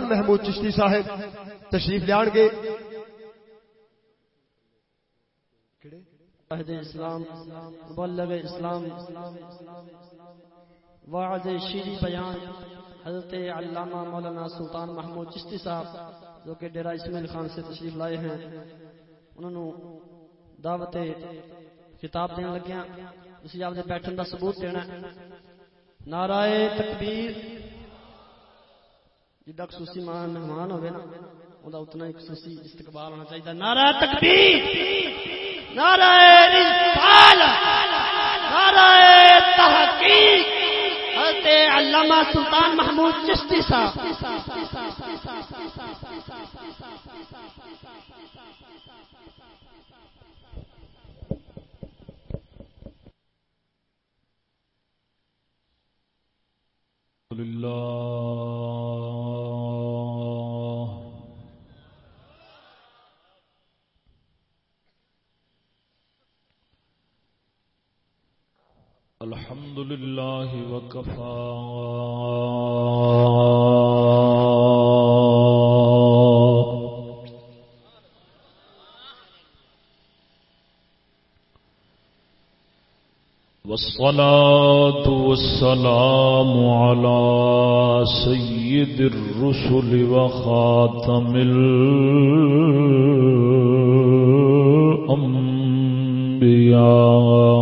محمود چشتی صاحب تشریف لیا گے۔ اسلام، مبلغ اسلام، وعد شیری بیان، حضرت علامہ مولانا سلطان محمود چشتی صاحب، جو کہ ڈیرا اسماعیل خان سے تشریف لائے ہیں۔ انہوں نے دعوت خطاب دین لگیا اسی آپ نے بیٹھن کا ثبوت دینا نعرہ تکبیر جدا خصوصی مان مہمان ہوگا نا وہ اتنا ہی خصوصی استقبال ہونا چاہیے نعرہ تکبیر، نعرہ نعرہ تحقیق۔ حضرت علامہ سلطان محمود چشتی صاحب۔ الحمد لله وكفى. والصلاة والسلام على سيد الرسل وخاتم الأنبياء.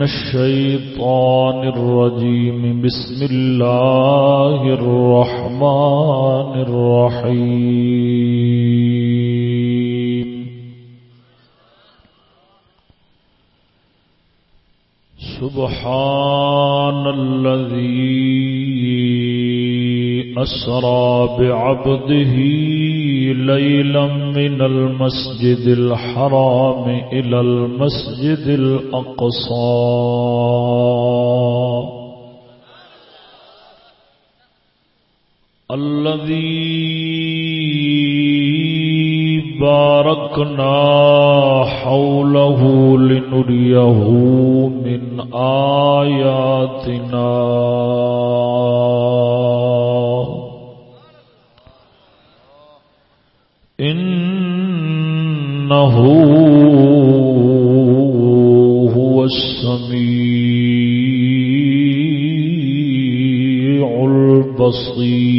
من الشيطان الرجيم. بسم الله الرحمن الرحيم. سبحان الذي أسرى بعبده ليلا من المسجد الحرام إلى المسجد الأقصى. الذي باركنا حوله لنريه من آياتنا. إنه هو السميع البصير.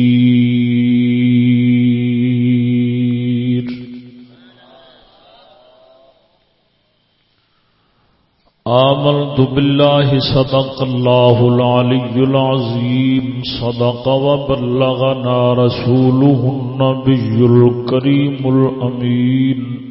آمنت بالله صدق الله العلي العظيم. صدق وبلغنا رسوله النبي الكريم الأمين.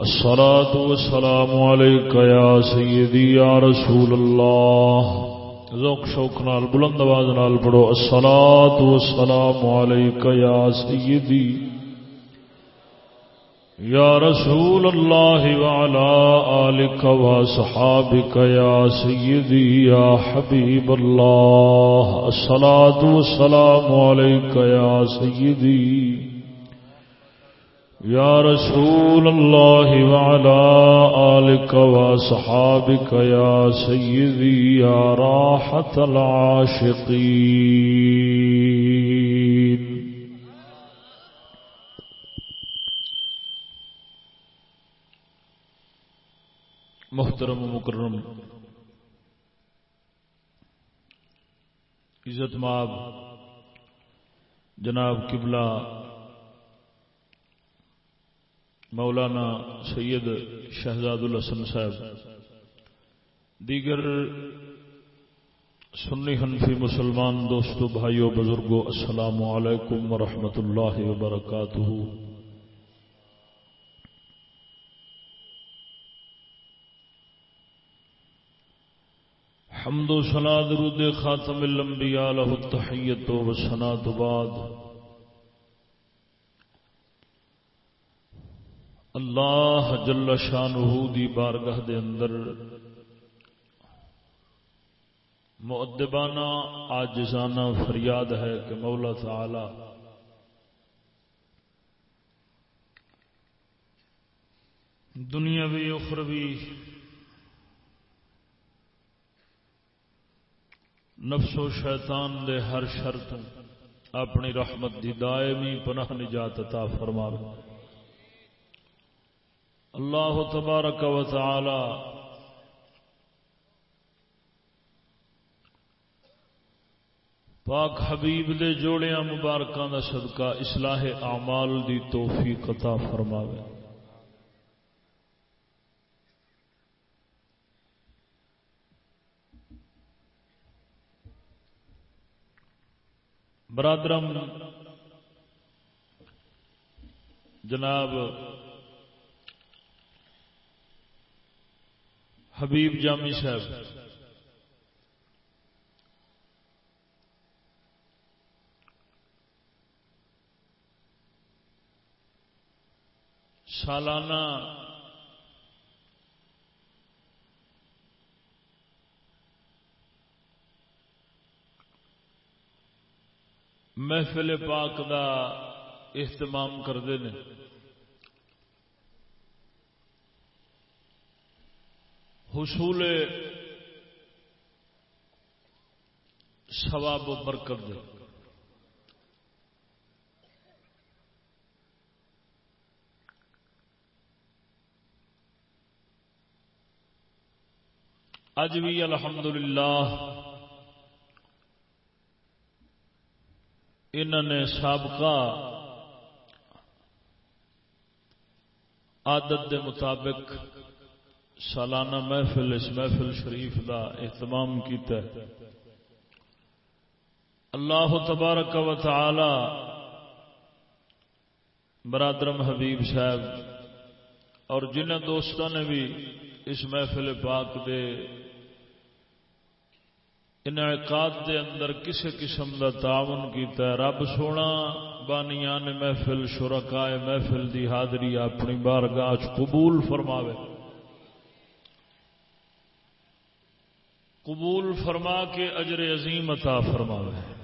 الصلاة والسلام عليك يا سيدي يا رسول الله. ذوق شوق نال، بلند آواز نال پڑھو. الصلاة والسلام عليك يا سيدي يا رسول الله وعلى آلك وصحابك يا سيدي يا حبيب الله. الصلاة والسلام عليك يا سيدي يا رسول الله وعلى آلك وصحابك يا سيدي يا راحة العاشقين. محترم و مکرم، عزت ماب جناب قبلہ مولانا سید شہزاد الحسن صاحب، دیگر سنی حنفی مسلمان دوستو، بھائیو، بزرگو، السلام علیکم ورحمۃ اللہ وبرکاتہ۔ حمد و سنا درود خاتم الانبیاء له التحیت و سنا بعد۔ اللہ جل شانہ دی بارگاہ دے اندر مؤدبانہ آجزانہ فریاد ہے کہ مولا تعالی دنیاوی، اخروی، نفس و شیطان دے ہر شرط اپنی رحمت دی دائمی پناہ نجات عطا فرما اللہ تبارک و تعالی پاک حبیب دے جوڑیاں مبارکاں دا صدقہ اصلاح اعمال دی توفیق عطا فرماوے۔ برادرم، جناب حبیب جامی صاحب۔ سالانہ محفل پاک دا اہتمام کرتے ہیں حصول سواب و برکت دے۔ اج بھی الحمدللہ انہوں نے سابقہ عادت دے مطابق سالانہ محفل اس محفل شریف دا اہتمام کیتا ہے۔ اللہ تبارک و تعالی برادرم حبیب صاحب اور جن دوستوں نے بھی اس محفل پاک دے انعقاد دے اندر کسی قسم کا تعاون کیتا ہے۔ رب سونا، بانیان محفل، شرکائے محفل دی حاضری اپنی بارگاہ قبول فرماوے۔ قبول فرما کے اجر عظیم عطا فرماوے۔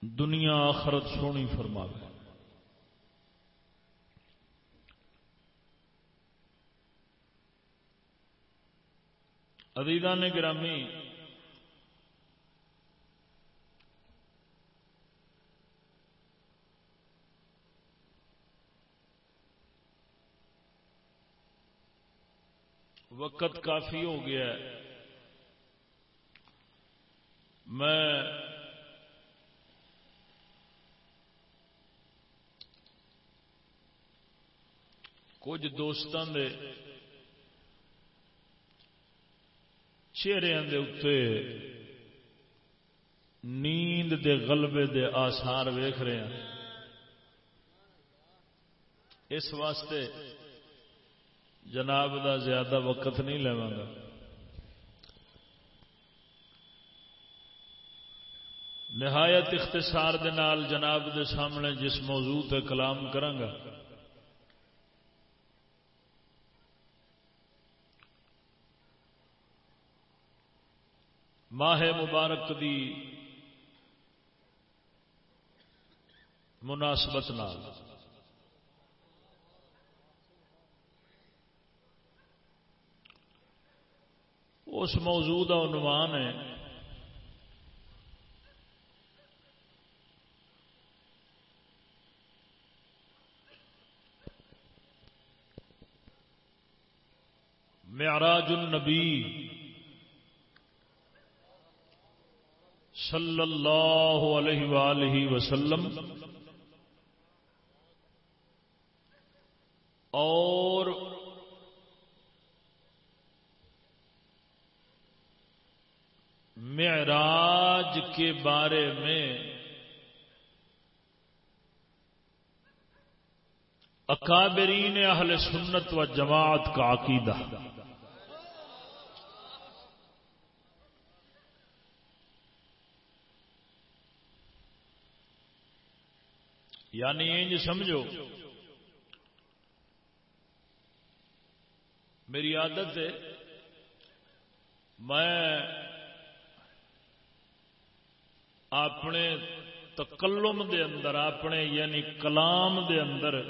دنیا آخرت سونی فرماوے۔ عدیدہ نے گرامی، وقت کافی ہو گیا ہے۔ میں کچھ دوستان دے چہرے دے اتنے نیند دے غلبے دے آسار ویخ رہے ہیں۔ اس واسطے جناب دا زیادہ وقت نہیں لوا گا نہایت اختصار دے نال جناب دے سامنے جس موضوع تے کلام کروں گا ماہ مبارک دی مناسبت نال۔ اس موضوع کا عنوان ہے معراج النبی صلی اللہ علیہ وآلہ وسلم اور معراج کے بارے میں اکابرین اہل سنت و جماعت کا عقیدہ یعنی انج سمجھو، میری عادت ہے، میں اپنے تکلم دے اندر، اپنے یعنی کلام دے اندر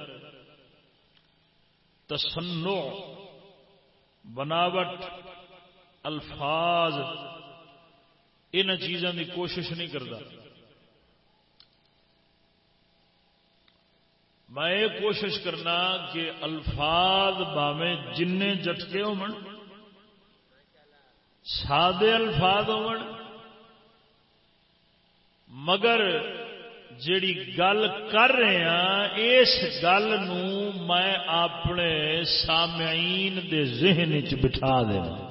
تسنو بناوٹ، الفاظ، ان چیزوں کی کوشش نہیں کرتا میں یہ کوشش کرنا کہ الفاظ باویں جن جٹکے ہو سادے الفاظ ہو مگر جیڑی گل کر رہے ہیں اس گل میں اپنے سامعین دے ذہن چ بٹھا دینا۔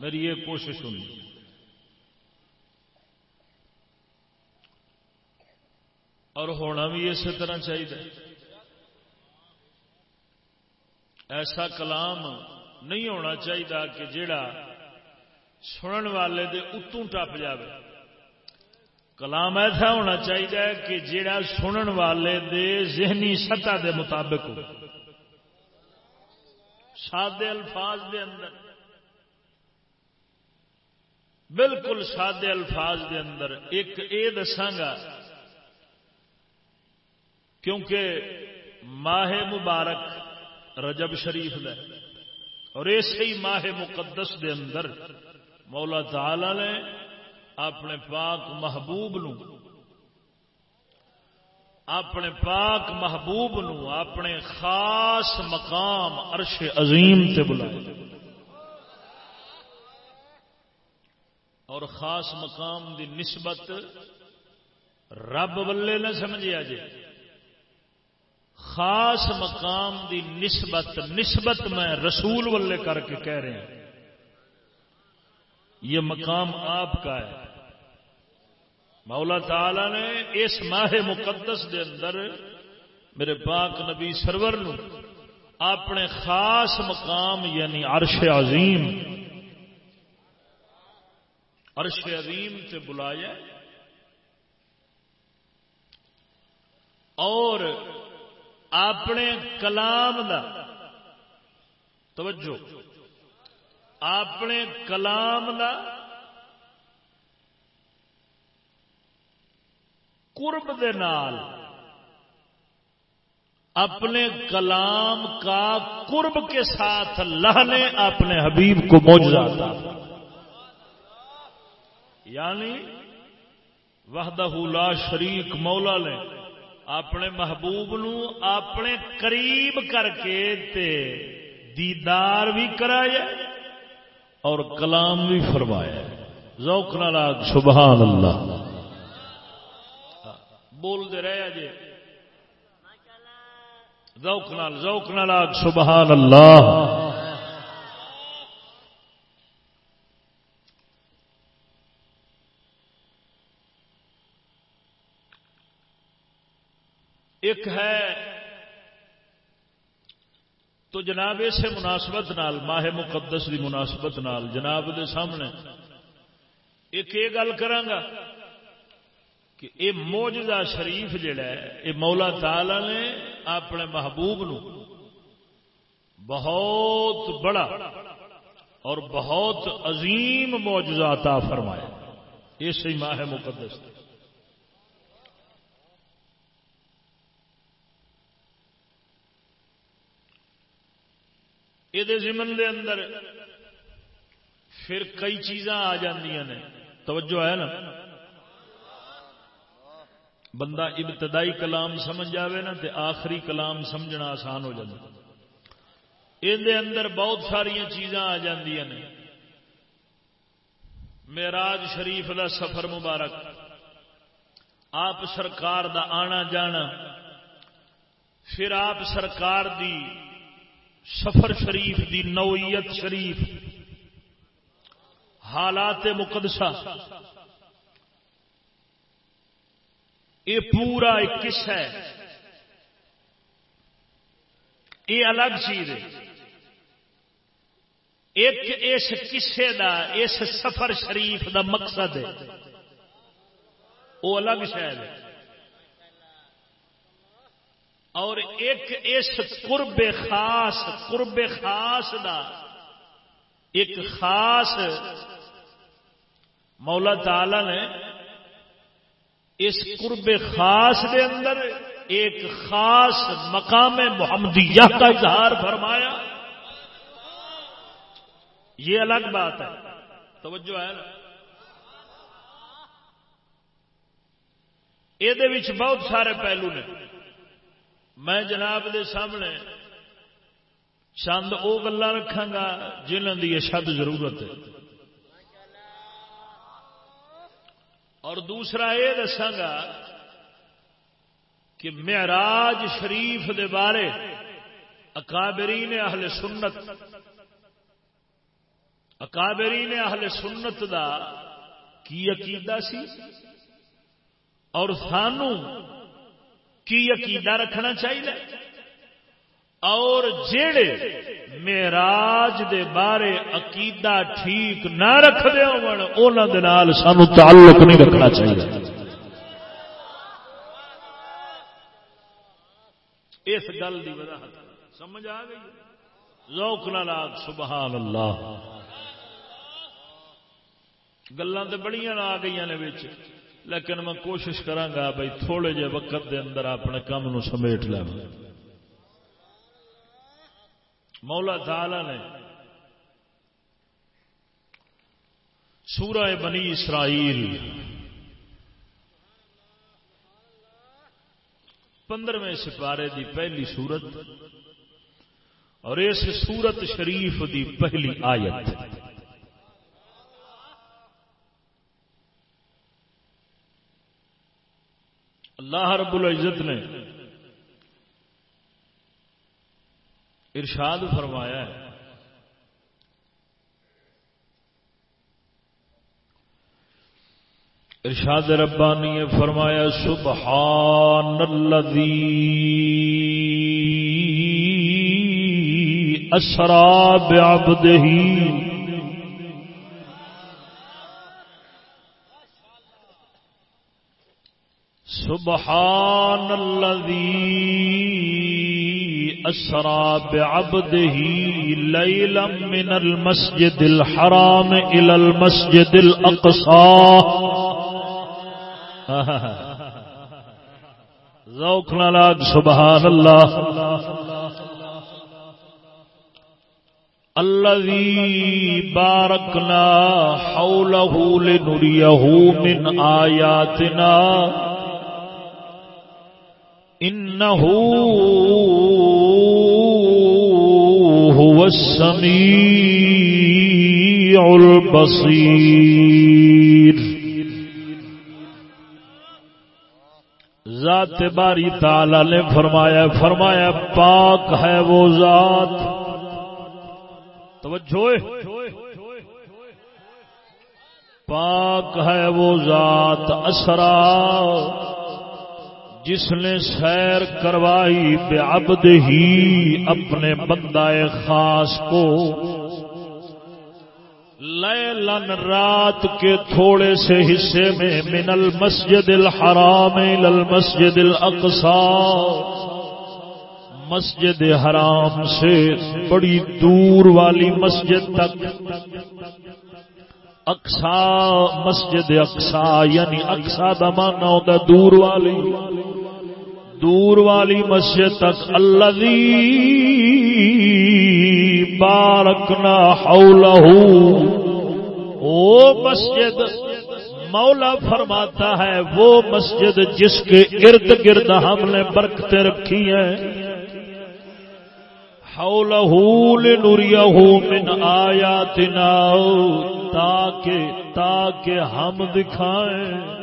میری یہ کوشش ہوں اور ہونا بھی اسی طرح چاہیے۔ ایسا کلام نہیں ہونا چاہیے کہ جڑا سنن والے دے اتوں ٹپ جائے کلام ایسا ہونا چاہیے کہ جڑا سنن والے دے ذہنی سطح دے مطابق ہو۔ سادے الفاظ دے اندر۔ بالکل سادے الفاظ دے اندر۔ ایک اے دساگا کیونکہ ماہ مبارک رجب شریف ہے۔ اور ایسے ہی ماہ مقدس دے اندر مولا تعالی نے اپنے پاک محبوب نو، اپنے پاک محبوب نو اپنے خاص مقام عرش عظیم تے بلایا۔ اور خاص مقام دی نسبت رب ولے نہ سمجھا جی۔ خاص مقام دی نسبت نسبت میں رسول والے کر کے کہہ رہے ہیں۔ یہ مقام آپ کا ہے۔ مولا تعالی نے اس ماہ مقدس دے اندر میرے پاک نبی سرور نو اپنے خاص مقام یعنی عرش عظیم عرش عظیم سے بلایا اور اپنے کلام دا توجہ، اپنے کلام دا قرب دے نال، اپنے کلام کا قرب کے ساتھ اللہ نے اپنے حبیب کو موجودہ یعنی وحدہ لا شریک مولا نے اپنے محبوب نو اپنے قریب کر کے تے دیدار بھی کرایا اور کلام بھی فرمایا۔ ذوق نالاگ سبحان اللہ۔ بول دے رہے جی ذوق نال، ذوق نالاگ سبحان اللہ۔ ایک ہے۔ تو جناب اسے مناسبت نال، ماہ مقدس کی مناسبت نال جناب دے سامنے۔ ایک یہ گل کرانگا کہ یہ موجودہ شریف جڑا ہے یہ مولا تعالی نے اپنے محبوب نو بہت بڑا اور بہت عظیم موجودہ عطا فرمایا۔ اسی ماہ مقدس۔ یہ زمن دے اندر پھر کئی چیزاں آ جاندیاں نے۔ توجہ ہے نا؟ بندہ ابتدائی کلام سمجھ جاوے نا تے آخری کلام سمجھنا آسان ہو جائے یہ اندر بہت ساری چیزاں آ جاندیاں نے۔ میراج شریف دا سفر مبارک۔ آپ سرکار دا آنا جانا۔ پھر آپ سرکار دی سفر شریف دی نوعیت شریف، حالات مقدسہ۔ یہ پورا ایک قصہ ہے۔ یہ الگ چیز ہے۔ ایک اس قصے دا، اس سفر شریف دا مقصد ہے۔ وہ الگ شاید ہے۔ اور ایک اس قرب خاص قرب خاص دا ایک خاص مولا تعالی نے اس قرب خاص دے اندر ایک خاص مقام محمدیہ کا اظہار فرمایا۔ یہ الگ بات ہے۔ توجہ ہے نا۔ یہ بہت سارے پہلو نے۔ میں جناب دے سامنے چند وہ گلا رکھا گا جنہوں کی شد ضرورت ہے۔ اور دوسرا یہ دساگا کہ معراج شریف دے بارے اکابرین اہل سنت، اکابرین اہل سنت دا کی عقیدہ سی؟ اور سانو کی عقیدہ رکھنا چاہیے؟ اور جڑے میراج دے بارے عقیدہ ٹھیک نہ رکھتے ہو سانو تعلق نہیں رکھنا چاہیے۔ اس گل کی وضاحت سمجھ آ گئی؟ لوک لاگ سبحان اللہ۔ گلان تو بڑی آ گئی نے لیکن میں کوشش کرا بھائی تھوڑے جے وقت دے اندر اپنے کام نو سمیٹ لیا مولا تعالی نے سورہ بنی اسرائیل پندرہویں سپارے دی پہلی سورت اور اس سورت شریف دی پہلی آیت۔ اللہ رب العزت نے ارشاد فرمایا ہے۔ ارشاد ربانی فرمایا سبحان الذي اسرا بعبده سبحان الذي أسرى بعبده ليلا من المسجد الحرام إلى المسجد الأقصى ذوقنا لك سبحان الله الذي باركنا حوله لنريه من آياتنا إنه هو السميع البصير. ذات باری تعالی نے فرمایا فرمایا، پاک ہے وہ ذات۔ توجہ پاک ہے وہ ذات اسرا جس نے سیر کروائی بے عبد ہی اپنے بندہ خاص کو۔ لیلن رات کے تھوڑے سے حصے میں من المسجد الحرام المسجد الاقصا مسجد حرام سے بڑی دور والی مسجد تک۔ اقسا مسجد اقسا یعنی اقسا دمانا ہوتا دور والی۔ دور والی مسجد تک اللہ بارکنا حولہ۔ وہ مسجد مولا فرماتا ہے، وہ مسجد جس کے ارد گرد ہم نے برکتیں رکھی ہیں۔ لنریہو من آیاتنا، تاکہ تاکہ ہم دکھائیں۔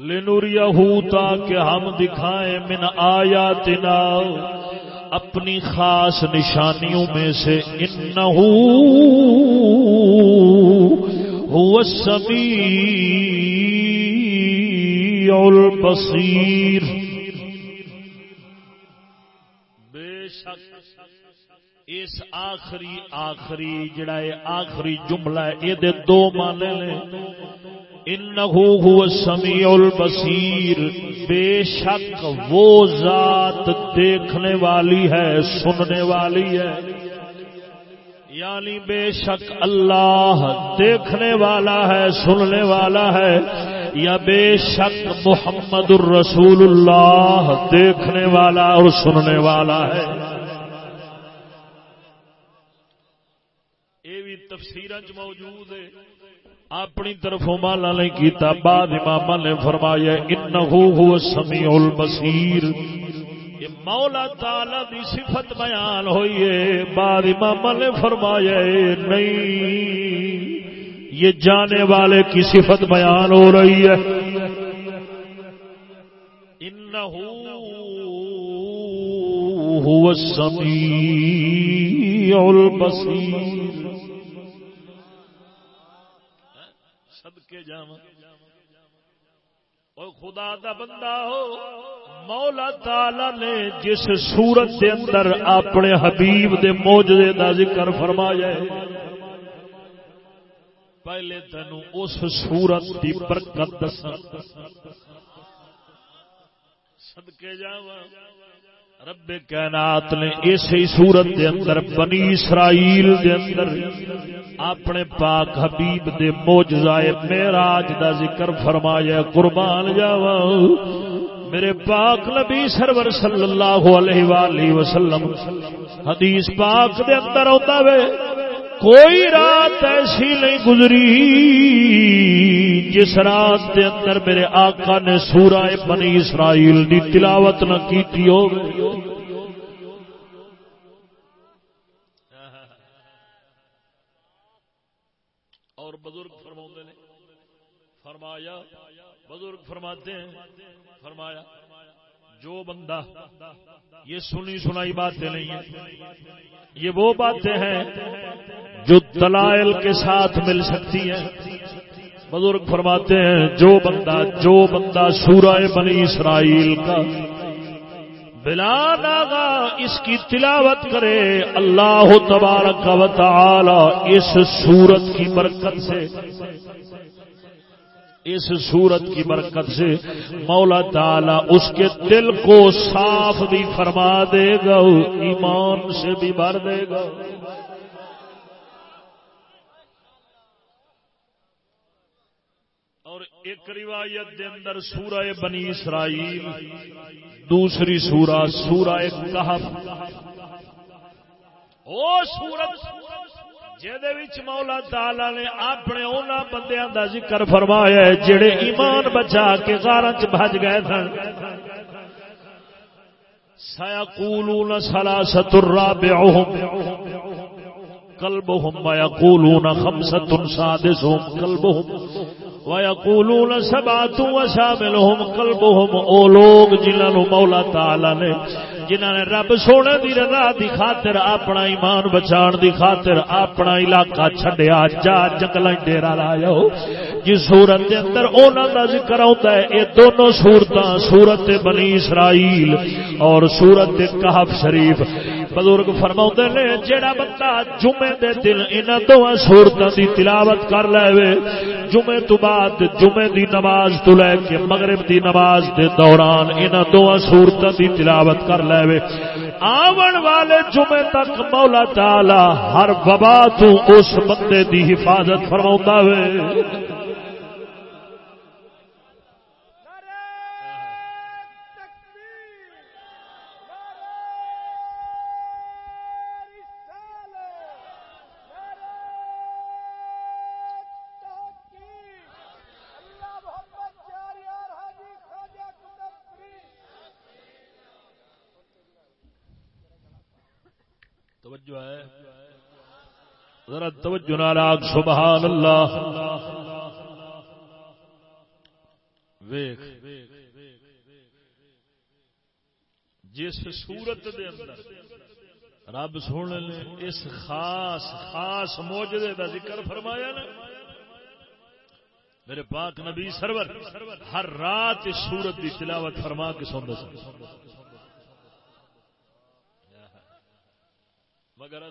لنریہو تاکہ ہم دکھائیں من آیاتنا اپنی خاص نشانیوں میں سے انہو هو السمیع البصیر۔ اس آخری آخری جڑا ہے، آخری جملہ ہے، یہ دو مانے نے۔ انہو هو السمیع البصیر، بے شک وہ ذات دیکھنے والی ہے، سننے والی ہے۔ یعنی بے شک اللہ دیکھنے والا ہے، سننے والا ہے۔ یا بے شک محمد الرسول اللہ دیکھنے والا اور سننے والا ہے۔ یہ بھی تفسیر موجود ہے اپنی طرف مالا نہیں کیتا، بعد امام نے فرمایا، انہو هو السمیع البصیر یہ مولا تعالی دی صفت بیان ہوئی ہے۔ بعد امام نے فرمایا نہیں، یہ جانے والے کی صفت بیان ہو رہی ہے۔ انہو هو السمیع البصیر صدقے جاواں۔ اور خدا دا بندہ ہو، مولا تعالی نے جس صورت دے اندر اپنے حبیب دے موجزے دا ذکر فرمایا ہے، پہلے تینو اس صورت دی برکت دساں۔ صدقے جاواں۔ رب کائنات نے اسی صورت دے اندر بنی اسرائیل دے اندر اپنے پاک حبیب دے موجزائے معراج دا ذکر فرمایا قربان جاواں میرے پاک نبی سرور صلی اللہ علیہ وآلہ وسلم، حدیث پاک دے اندر ہوتا ہے کوئی رات ایسی نہیں گزری جس رات دے اندر میرے آقا نے سورہ بنی اسرائیل دی تلاوت نہ کی ہو اور بزرگ فرما نے، فرمایا، بزرگ فرماتے ہیں، فرمایا، جو بندہ یہ سنی سنائی باتیں نہیں ہیں۔ یہ وہ باتیں ہیں جو دلائل کے ساتھ مل سکتی ہیں۔ بزرگ فرماتے ہیں، جو بندہ جو بندہ سورہ بنی اسرائیل کا بلا ناگا اس کی تلاوت کرے، اللہ تبارک و تعالی اس سورت کی برکت سے اس سورت کی برکت سے مولا تعالی اس کے دل کو صاف بھی فرما دے گا، ایمان سے بھی بھر دے گا۔ اور ایک روایت دے اندر سورہ بنی اسرائیل، دوسری سورہ سورہ کہف۔ او سورت! مولا تالا نے اپنے انہوں بندیاں دا ذکر فرمایا ہے، جڑے ایمان بچا کے غارت بج گئے سن۔ سیقولون سلاست الرابعهم قلبهم ويقولون خمسة سادسهم، قلبهم ويقولون سبعة وشاملهم قلبهم او لوگ جنہوں مولا تعالی نے جنہوں نے رب سونے دی رضا دی خاطر اپنا ایمان بچان دی خاطر اپنا علاقہ چھڈیا جا جنگل ڈیرا لایا جس سورت کے اندر انہوں کا ذکر آتا ہے یہ دونوں سورتاں، سورت بنی اسرائیل اور سورت کہف شریف۔ بزرگ فرما نے جہاں بندہ جمعے دے دن ان دونوں سورتوں کی تلاوت کر لے جمعے تو بعد جمعے دی نماز تو لے کے مغرب دی نماز دے دوران ان دونوں سورتوں کی تلاوت کر لے آون والے جمعے تک مولا تعالی ہر وبا تو اس بندے دی حفاظت فرما ہوئے ذرا توجہ ناراگ سبحان اللہ۔ ویخ جس صورت دے اندر رب سونے نے اس خاص خاص موجودے کا ذکر فرمایا نا، میرے پاک نبی سرور، ہر رات اس سورت کی تلاوت فرما کے سن۔ مگر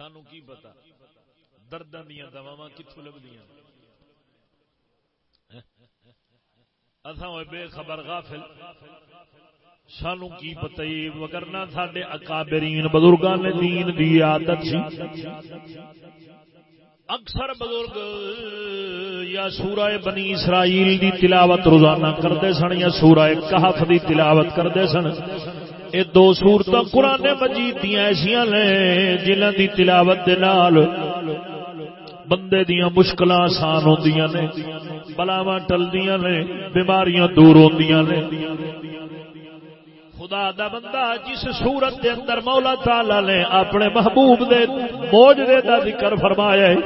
سانو کی پتا؟ درداں دیا دوا کتوں لگتی اتھا بے خبر غافل۔ سانو کی پتہ وگرنا ساڈے اکابرین بزرگان دین دی عادت سی۔ اکثر بزرگ یا سورہ بنی اسرائیل دی تلاوت روزانہ کرتے سن یا سورہ کہف دی تلاوت کرتے سن۔ یہ دو سورت قرآن مجید دیا ایسا نے جنہ دی تلاوت دے نال بندے دیا مشکل آسان ہوندیاں نے بلاوا ٹلدیاں نے، بیماریاں دور ہوندیاں نے۔ خدا دا بندہ جس صورت دے اندر مولا تعالی نے اپنے محبوب دے موجدے دا ذکر فرمایا ہے،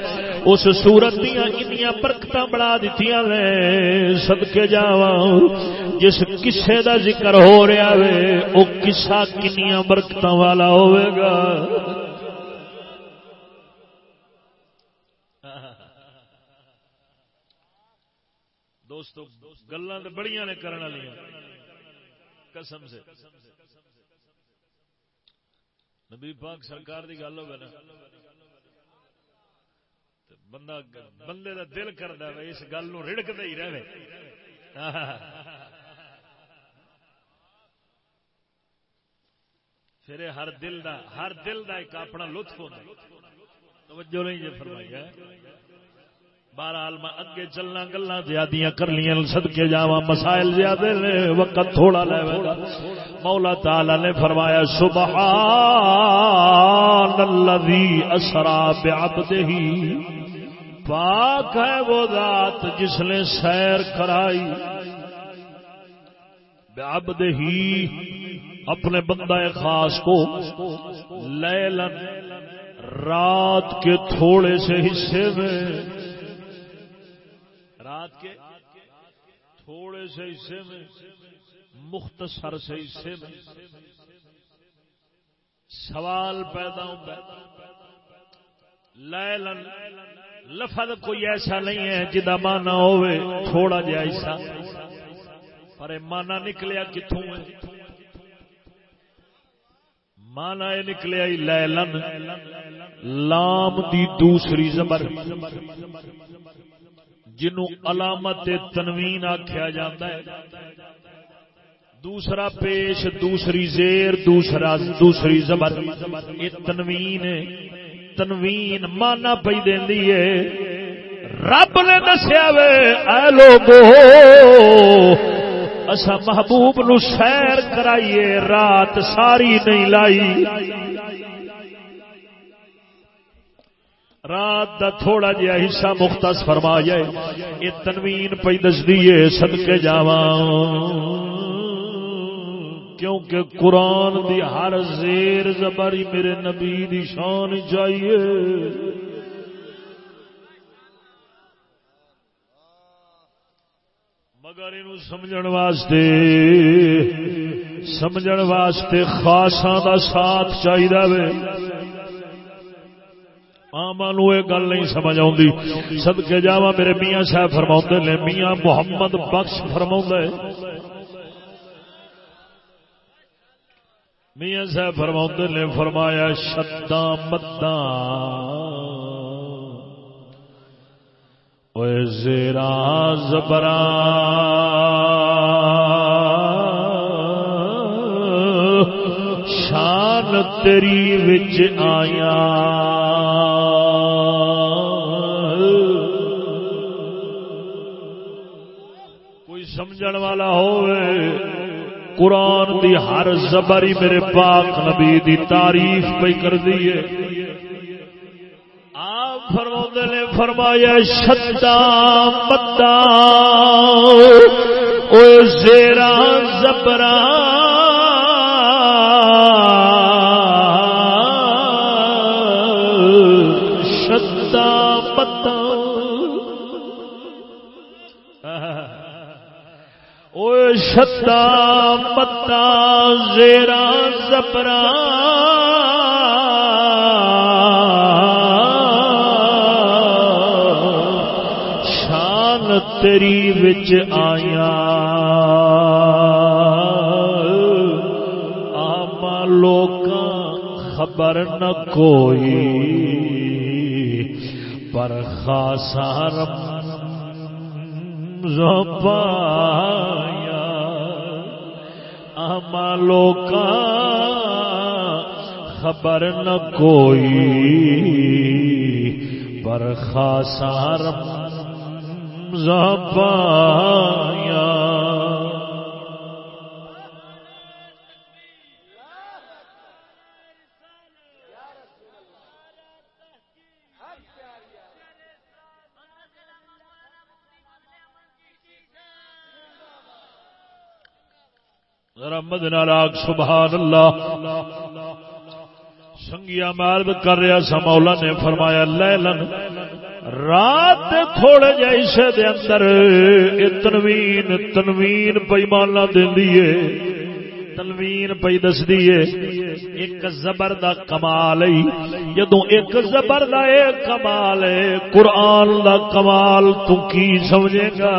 اس صورت دیاں اتنیاں برکتاں بڑھا دتیاں نے، صدقے جاواں، جس قصے دا ذکر ہو رہا ہے او قصہ کنیاں برکتاں والا ہوے گا۔ دوستو، گلاں تے بڑیاں نے کرن والیاں۔ قسم سے۔ نبی پاک سرکار دی گل ہوگا نا۔ بندہ بندے دا دل کرتا ہے اس گل نو رڑکتا ہی رہے۔ پھر ہر دل دا، ہر دل دا ایک اپنا لطف ہوتا توجہ نہیں جی فرمائی ہے۔ بہرحال میں اگے چلنا گلا زیادہ کر لیا سدکے جا مسائل زیادہ نے، وقت تھوڑا لے مولا تعالی نے فرمایا، سبحان الذي اسرا بعبده پاک ہے وہ ذات جس نے سیر کرائی۔ بعبده اپنے بندہ خاص کو لیلن، رات کے تھوڑے سے حصے میں رات کے تھوڑے سے حصے میں، مختصر سے حصے میں سوال پیدا ہوتا ہے۔ لیلن، لفظ کوئی ایسا نہیں ہے جدا مانا ہوئے، تھوڑا جا ایسا پر مانا نکلیا کتوں ہے؟ مانا یہ نکلیا لیلن، لام دی دوسری زبر۔ جنوں علامت تنوین آخیا جاتا ہے۔ دوسرا پیش، دوسری زیر، دوسرا، دوسری زبر۔ یہ تنوین تنوین مانا پی دینی ہے۔ رب نے دسیا وے، اے لوگو اسا محبوب نو سیر کرائیے، رات ساری نہیں لائی۔ رات دا تھوڑا جہا حصہ مختص فرما جائے یہ تنوین پی دس دیے سدکے جاوا کیونکہ قرآن دی ہر زیر زبری میرے نبی دی شان چاہیے۔ مگر یہ سمجھن واسطے سمجھن واسطے خاصا دا ساتھ چاہیے آما نو یہ گل نہیں سمجھ آتی سدکے جا میرے میاں صاحب فرما نے، میاں محمد بخش فرما میاں صاحب فرما نے فرمایا شدا مدا زیرا زبرا۔ شان تیری وچ آیا سمجھن والا ہوئے قرآن دی ہر زبری میرے پاک نبی دی تعریف پہ کر دیے آپ فرما نے فرمایا شدا مدا او زیرا زبران شتا متا زیرا، زبرا۔ شان تیری وچ آیا۔ آما لوگ خبر نہ کوئی، پر خاصا پایا آما کا خبر نہ کوئی پر خاصا پایا ذرا مدنہ لاگ سبحان اللہ سنگیا مال کر رہا سا مولا نے فرمایا، لیلن، رات تھوڑے جیسے دے اندر اے تنوین تنوین پیمانہ دین دیئے تنوین پی دس دیئے ایک زبر دا کمال ہے، جدوں ایک زبر دا ایک کمال ہے، قرآن دا کمال تو کی سمجھے گا؟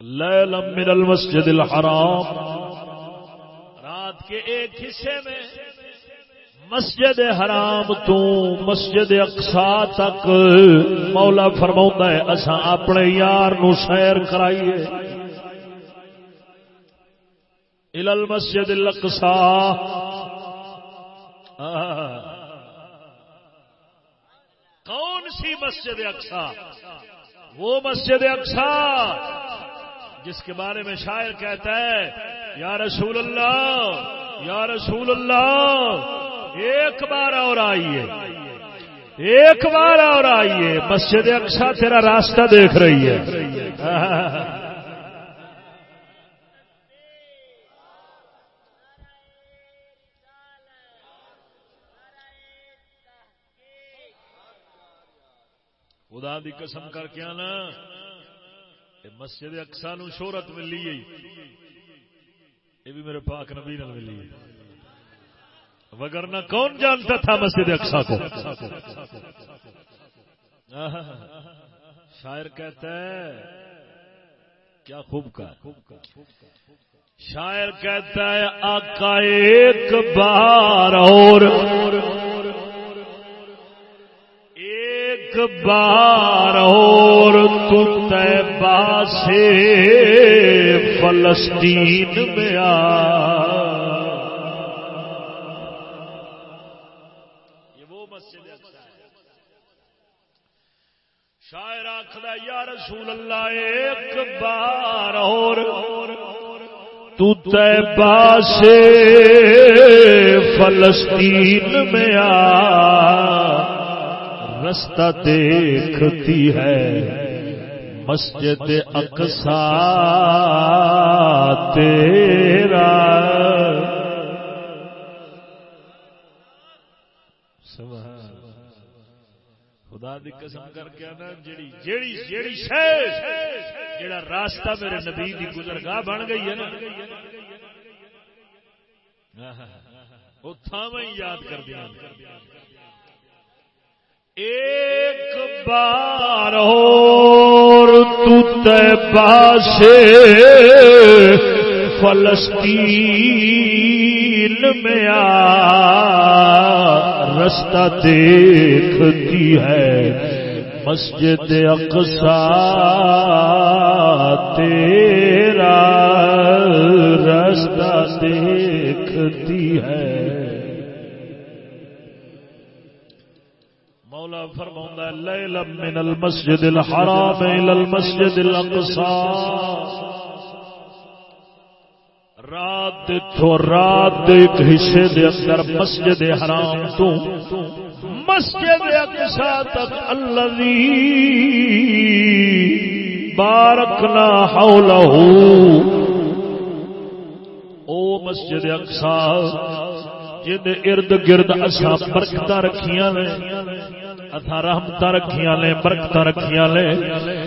لیلا من المسجد الحرام. رات کے ایک حصے میں مسجد حرام تو مسجد اقصا تک مولا فرما ہے اسا اپنے یار نو سیر کرائیے۔ ال المسجد الاقصا کون سی مسجد اقصا وہ مسجد اقصا جس کے بارے میں شاعر کہتا ہے، یا رسول اللہ، یا رسول اللہ، ایک بار اور آئیے، ایک بار اور آئیے، مسجد اقصا تیرا راستہ دیکھ رہی ہے۔ خدا دی قسم کر کے آنا۔ مسجد اقسا نو شہرت ملی یہ بھی میرے پاک نبی نل ملی وگرنہ کون جانتا تھا مسجد اقسا کو۔ شاعر کہتا ہے، کیا خوب کا۔ شاعر کہتا ہے، آقا ایک بار اور ایک بار اور تو تیبا سے فلسطین میں آ۔ یہ وہ مسجد شاعر آخر یا رسول اللہ ایک بار اور تو تیبا سے فلسطین میں آ۔ رستہ دیکھتی ہے مسجد اقسا تیرا خدا دی قسم کر کے نا جیڑی جیڑی جیڑی شے جیڑا راستہ میرے نبی دی گزرگاہ بن گئی ہے نا وہ تھا میں یاد کر دیا ایک بار اور تو سے فلسطین میں آ رستہ دیکھتی ہے۔ مسجد اقسا تیرا رستہ دیکھتی ہے۔ مولا فرماؤں لیلا من المسجد الحرام الى المسجد الاقصى رات تو رات ایک حصے دے اندر مسجد حرام تو مسجد اقصا تک الذی بارکنا حولہ او مسجد اقصا جن ارد گرد اصا برکت رکھیاں نے۔ اتھا رحمت رکھیاں نے، برکت رکھیاں نے۔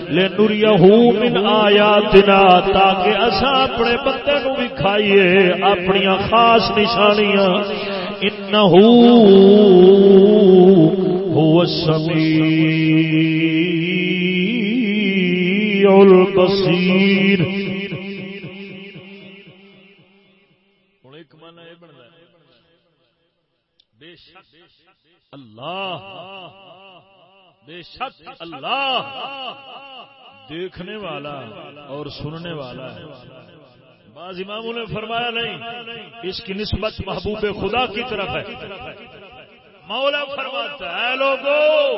لے نوریا من آیاتنا تاکہ اسا اپنے بندے نو بھی کھائیے اپنی خاص نشانیاں۔ انہو هو السميع البصير بے شک اللہ، بے شک اللہ دیکھنے والا اور سننے والا ہے۔ بعض اماموں نے فرمایا نہیں، اس کی نسبت محبوب خدا کی طرف ہے۔ مولا فرماتا ہے لوگو،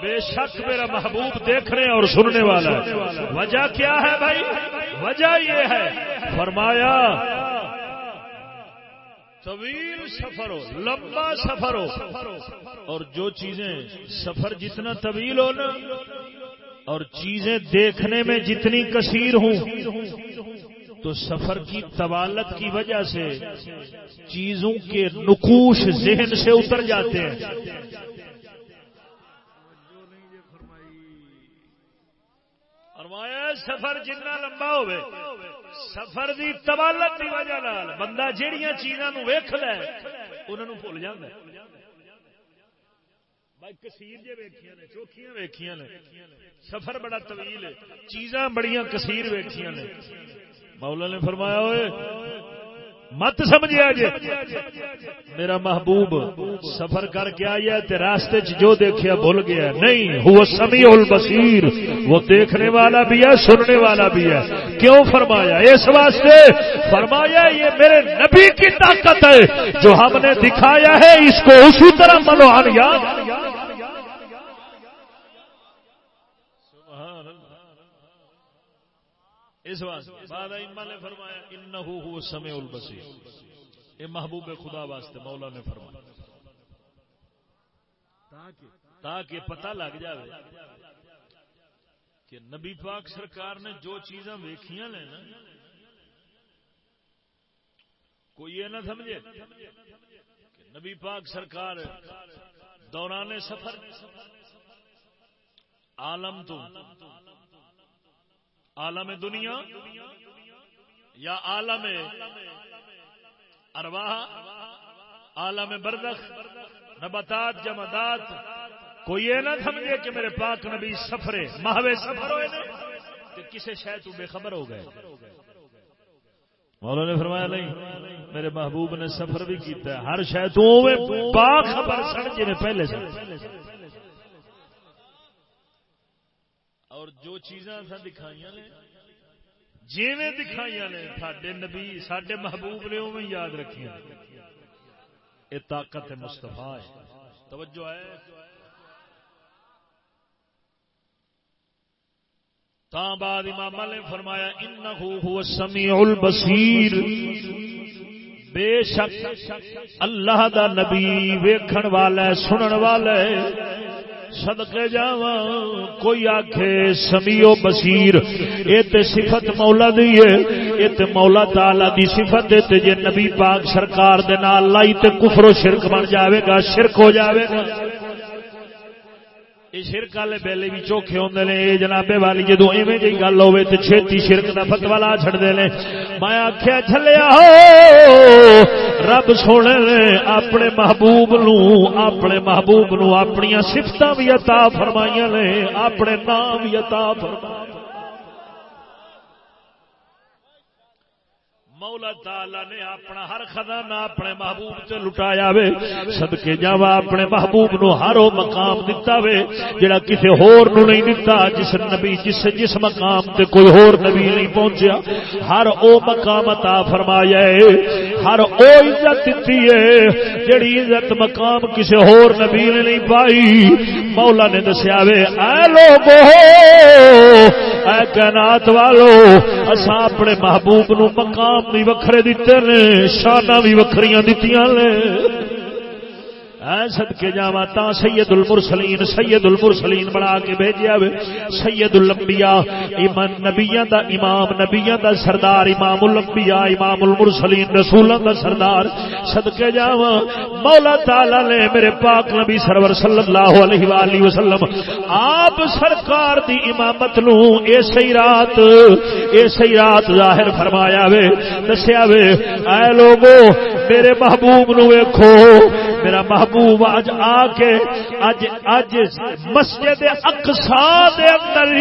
بے شک میرا محبوب دیکھنے اور سننے والا ہے۔ وجہ کیا ہے بھائی؟ وجہ یہ ہے۔ فرمایا طویل سفر ہو، لمبا سفر ہو۔ اور جو چیزیں سفر جتنا طویل ہو نا، اور چیزیں دیکھنے میں جتنی کثیر ہوں، تو سفر کی طوالت کی وجہ سے چیزوں کے نقوش ذہن سے اتر جاتے ہیں۔ سفر جنہ لمبا ہوئے سفر دی تبالت دی وجہ نال بندہ جہیا چیزاں ویخ لے انہوں بھول جانا کثیر جی ویخیا نے، چوکھیاں ویخیا نے۔ سفر بڑا طویل ہے، چیزاں بڑی کثیر ویخیا نے۔ مولا نے فرمایا ہوئے مت سمجھا جی میرا محبوب سفر کر کے آیا تے راستے چ جو دیکھیا بھول گیا نہیں وہ سمیع البصیر۔ وہ دیکھنے والا بھی ہے، سننے والا بھی ہے۔ کیوں فرمایا؟ اس واسطے فرمایا، یہ میرے نبی کی طاقت ہے۔ جو ہم نے دکھایا ہے، اس کو اسی طرح منوان یاد اس واسطے بعد نے فرمایا انہو هو السمیع البصیر۔ یہ محبوب خدا واسطے مولا نے فرمایا۔ تاکہ پتہ لگ جائے کہ نبی پاک سرکار نے جو چیزاں ویکھیاں نے نا کوئی یہ نہ سمجھے کہ نبی پاک سرکار دوران سفر عالم تو عالم دنیا یا عالم ارواح، عالم بردخ نباتات، جمادات، کوئی یہ نہ سمجھے کہ میرے پاک نبی سفرے مہوے سفر ہوئے کہ کسی شہ تو بے خبر ہو گئے۔ مولا نے فرمایا، نہیں، میرے محبوب نے سفر بھی کیتا ہے، ہر شہ تو خبر سن جی پہلے سے اور جو چیزاں دکھائی نے، جیویں دکھائی نے سڈے نبی سڈے محبوب نے اوی یاد رکھیا یہ طاقت مستفا ہے۔ توجہ ہے۔ تا بعد امام نے فرمایا انه هو السميع البصير بے شک اللہ دا نبی ویکھن والا ہے، سنن والا ہے۔ صدقے جاواں۔ کوئی آکھے سمیو بصیر، اے تے صفت مولا دی ہے، اے تے مولا تعالی دی صفت ہے تے جے نبی پاک سرکار دے نال لائی تے کفر و شرک بن جاوے گا، شرک ہو جاوے گا۔ شرک والے بیلے بھی چوکھے ہوندے نے اے جنابے والی جدوں ایویں جی گل ہوے تے چھتی شرک دا فتوا لا چھڑدے نے میں آکھیا چھلیا ہو رب سونے نے اپنے محبوب نو اپنے محبوب نو اپنی صفتاں بھی عطا فرمائیاں نے اپنے نام بھی عطا فرمائے مولا تعالی نے اپنا ہر خزانہ اپنے محبوب سے لٹایا وے۔ صدقے جاوا اپنے محبوب نو ہر او مقام دتا وے۔ جڑا کسے ہور نو نہیں دتا، جس نبی، جس جس مقام تے کوئی ہور نبی نہیں پہنچیا۔ ہر او مقام عطا فرمایا ہے۔ ہر او عزت دتی ہے۔ جڑی عزت مقام کسے ہور نبی نے نہیں پائی۔ مولا نے دسیا وے، اے لوگو، اے کائنات والو، اساں اپنے محبوب نو مقام بھی وکھرے دیتے نے شانہ بھی وکھریاں دیتی نے۔ سد کے جاوا تا سید المرسلین سید المرسلین بنا کے بھیجیا وے سید الانبیاء ایمان نبیاں دا امام، نبیاں دا سردار، امام الانبیاء، امام المرسلین، رسولاں دا سردار۔ صدقے جاوا مولا تعالی نے میرے پاک نبی سرور صلی اللہ علیہ والہ وسلم، آپ سرکار دی امامت نو اسی رات اسی رات ظاہر فرمایا وے دسیا وے اے لوگو، میرے محبوب نو ویکھو میرا محبوب اج آ کے اج اج مسجد اقصا دے اندر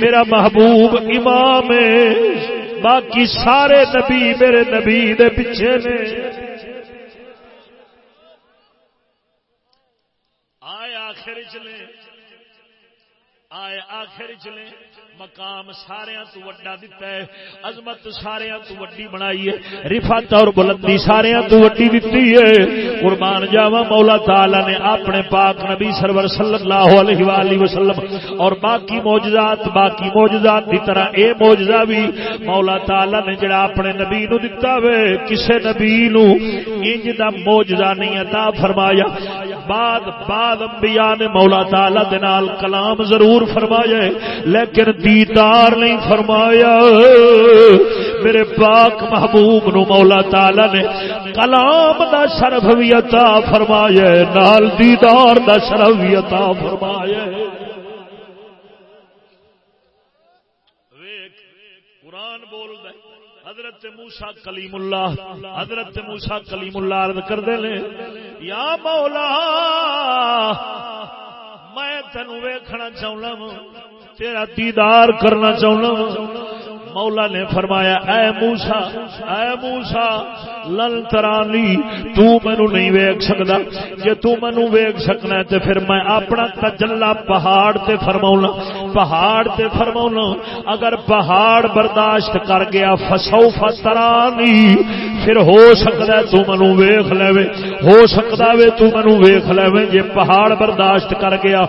میرا محبوب امام باقی سارے نبی میرے نبی دے پیچھے نے۔ آئے آخر چلے آئے آخر چلے مقام سارے تو وڈا دیتا ہے، عظمت سارے تو وڈی بنائی ہے رفت اور بلندی سارے تو وڈی دیتی ہے۔ قربان جاوا مولا تعالی نے اپنے پاک نبی سرور صلی اللہ علیہ وآلہ وسلم اور باقی معجزات باقی معجزات دی طرح اے معجزہ بھی مولا تعالی نے جڑا اپنے نبی نو دتا وے، کسے نبی نو انج دا معجزہ نہیں عطا فرمایا۔ بعد بعد انبیاء نے مولا تعالی دے نال کلام ضرور فرمایا لیکن دیدار نہیں فرمایا۔ میرے پاک محبوب نو مولا تالا نے کلام دا شرف بھی عطا فرمایا نال دیدار دا شرف بھی عطا فرمایا قرآن بول دے حضرت موسا کلیم اللہ، حضرت موسا کلیم اللہ عرض کر دے لے یا مولا میں تینوں ویکھنا چاہنا تیرا دیدار کرنا چاہنا مولا نے فرمایا، اے موسا اے موسا لل ترانی، تو مینو نہیں ویک سکتا جی تو مینو ویک سکنا ہے تو پھر میں اپنا تجلا پہاڑ تے فرما پہاڑ تے فرما اگر پہاڑ برداشت کر گیا، فسو فترانی پھر ہو سکتا ہے تو منو ویخ لے ہو سکتا وے تو منو ویخ لے جی پہاڑ برداشت کر گیا،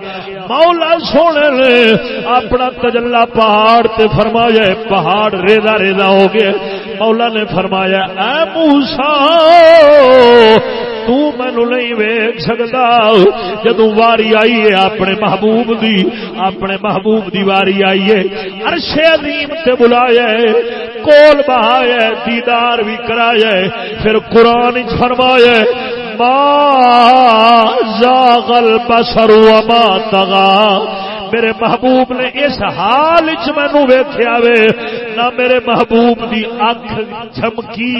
مولا سونے نے اپنا تجلا پہاڑ تے فرمایا پہاڑ ریزا ریزا ہو گیا مولا نے فرمایا، اے موسا تو مینو نہیں ویک سکتا جدو واری آئی ہے اپنے محبوب دی، اپنے محبوب دی واری آئی ہے۔ عرشے عظیم تے بلایا کول بہایا دیدار بھی کرایا پھر قرآن فرمایا ما زاغل بسر وما تغا میرے محبوب نے اس حال چ مینو ویخیا وے، نہ میرے محبوب دی اکھ چمکی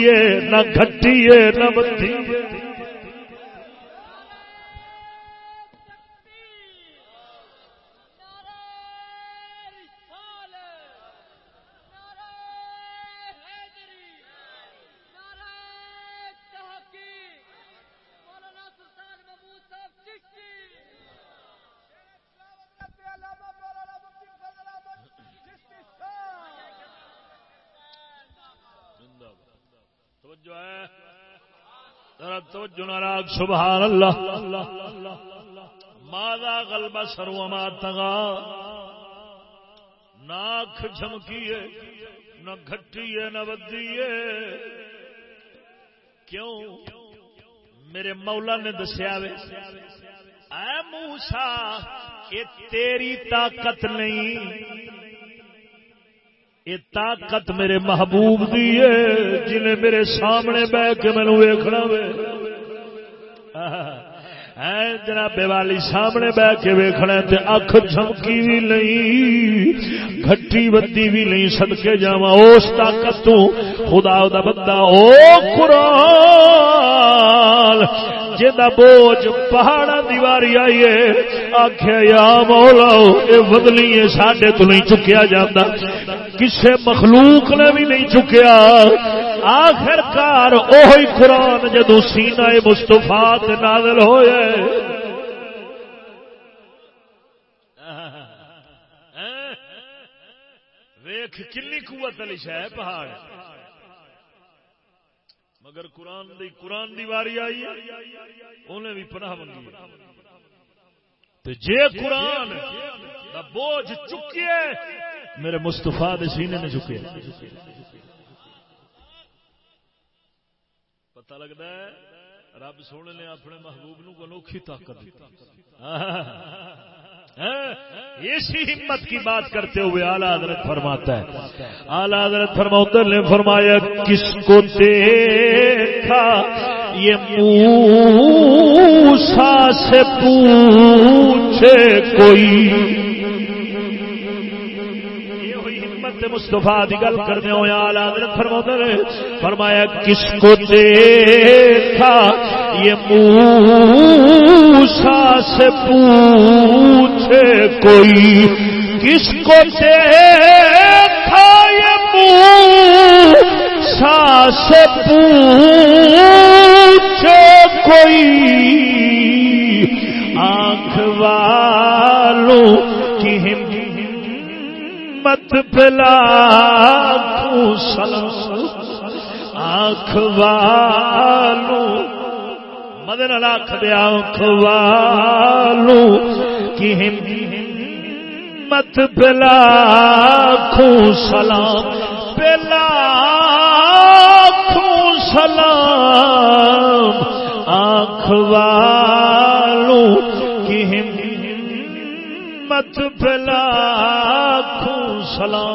نہ گٹی نہ بتی توجہ ناراگ سبحان اللہ۔ مادا غلبہ سرو ما تگا ناک جھمکی ہے نہ گھٹی ہے نہ بدی ہے کیوں؟ میرے مولا نے دسیا وے، اے موسا یہ تیری طاقت نہیں۔ یہ طاقت میرے محبوب دی ہے، جنہیں میرے سامنے بہ کے مینو ویخنا وے۔ جناب والی سامنے بہ کے ویخنا اکھ چمکی بھی نہیں گٹی بدی بھی نہیں سدکے جا اس طاقت تو خدا دا بندہ، او قرآن جا بوجھ پہاڑا دیواری آئی ہے آخیا یا مولا یہ بدلی ہے تو نہیں چکیا جاتا کسے مخلوق نے بھی نہیں چکیا۔ آخر کار اوہی قرآن جدو سینا مستفا نازل ہوئے۔ ویخ کنی قوت علی شہ پہاڑ۔ مگر قرآن دی قرآن دی واری آئی انہیں بھی پناہ منگی جے قرآن دا بوجھ چکیے میرے مستفا سینے نے چکے پتا لگتا ہے، رب سونے نے اپنے محبوب نو انوکھی طاقت اسی ہمت کی بات کرتے ہوئے اعلی حضرت فرماتا ہے۔ اعلی حضرت فرماؤں نے فرمایا، کس کو دیکھا؟ یہ موسا سے پوچھے کوئی۔ مستفا کی گل کرنے ہوئے آلہ فرما فرمایا، کس کو دیکھا؟ یہ موسا سے پوچھے کوئی، کس کو دیکھا یہ موسا سے پوچھے کوئی؟ آنکھ والوں کی ہمت مت پلا آنکھ والو مدن لاکھ دیا آنکھ والو کی مت پلا سلام پلا سلام آنکھ والو کی ہمت پلا سلام.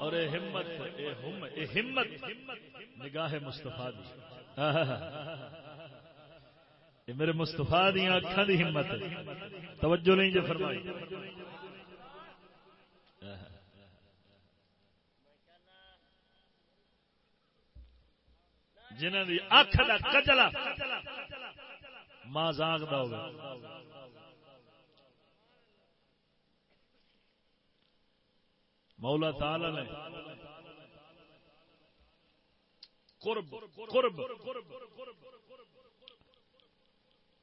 اور اے ہمت اے ہمت. نگاہ مستفا دی. میرے مستفا دیا اکھان دی ہمت. توجہ نہیں جو فرمائی. جنہ دی اکھ دا کجلا ماں زاغ دا ہوگا. مولا تعالی نے قرب قرب،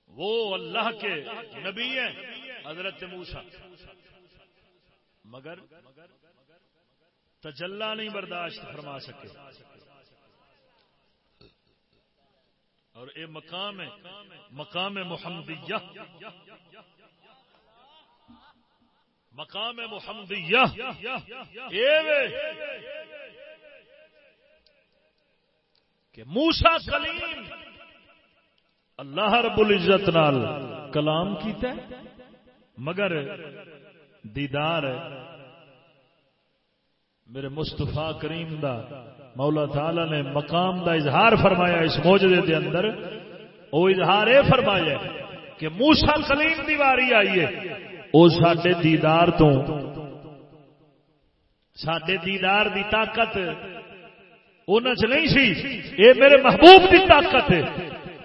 وہ اللہ کے نبی ہیں، حضرت موسا مگر تجلا نہیں برداشت فرما سکے۔ اور اے مقام ہے، مقام محمدیہ۔ مقام محمدیہ۔ کہ موسا کلیم اللہ رب العزت نال کلام کیتا ہے، مگر دیدار میرے مستفا کریم دا، مولا تعالی نے مقام دا اظہار فرمایا اس موجودے دے اندر۔ وہ اظہار یہ فرمایا کہ موسا کلیم دی واری آئی ہے۔ وہ سڈے دیدار تو سڈے دیدار دی طاقت ان نہیں سی۔ اے میرے محبوب دی طاقت۔ ہے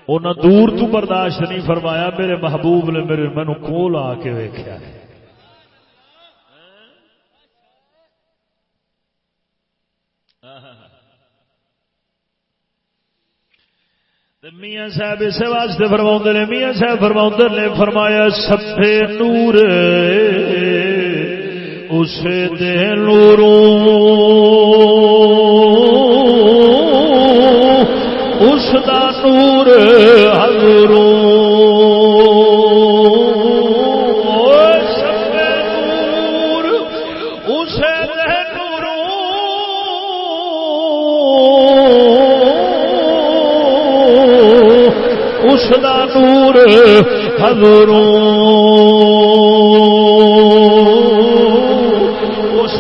انہیں دور تو برداشت نہیں فرمایا، میرے محبوب نے میرے مینو کول آ کے ویکیا میاں صاحب اسے واسطے فرما نے، میاں صاحب فرما نے، فرمایا سفے نور اس دے نوروں، اس دا نور نور حضروں اس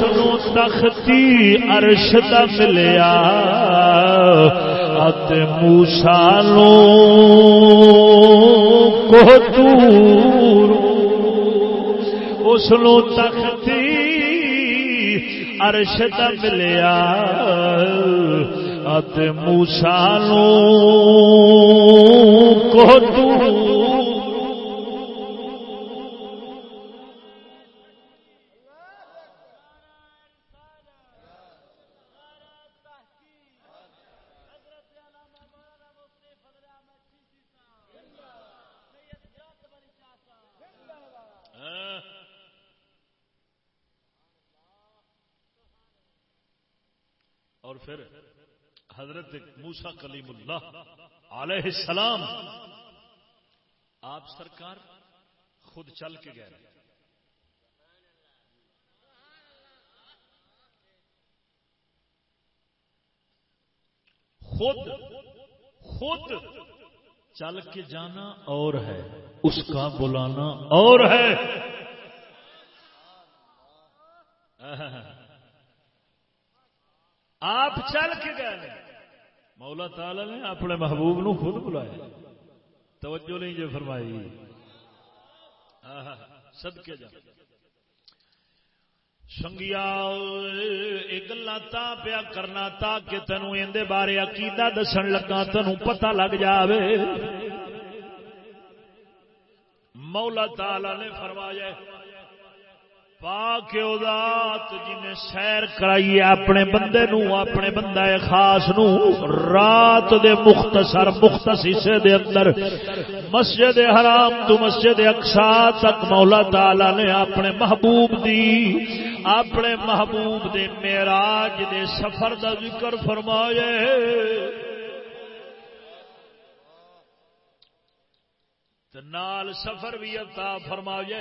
تختی عرش دا ملیا ات موسالوں کو دور۔ اس تختی عرش دا ملیا ات موسالوں کو اور پھر حضرت موسا کلیم اللہ علیہ السلام۔ آپ سرکار خود چل کے گئے۔ خود خود چل کے جانا اور ہے، اس کا بلانا اور ہے۔ آپ چل کے گئے۔ مولا تعالی نے اپنے محبوب نو خود بلایا۔ توجہ نہیں جو فرمائی۔ سد کے جا۔ سنگیا گلا تا پیا کرنا تا کہ تینوں اندر بارے عقیدہ دسن لگا تینوں پتہ لگ جاوے۔ مولا تعالی نے فرمایا پاک ذات جن سیر کرائی اپنے بندے نو، اپنے بندہ خاص نو، رات دے مختصر، مختص حصے دے اندر، مسجد حرام تو مسجد اقصا تک مولا تعالی نے اپنے محبوب دی، اپنے محبوب دے معراج دے سفر دا ذکر فرمایا نال سفر بھی عطا فرمایا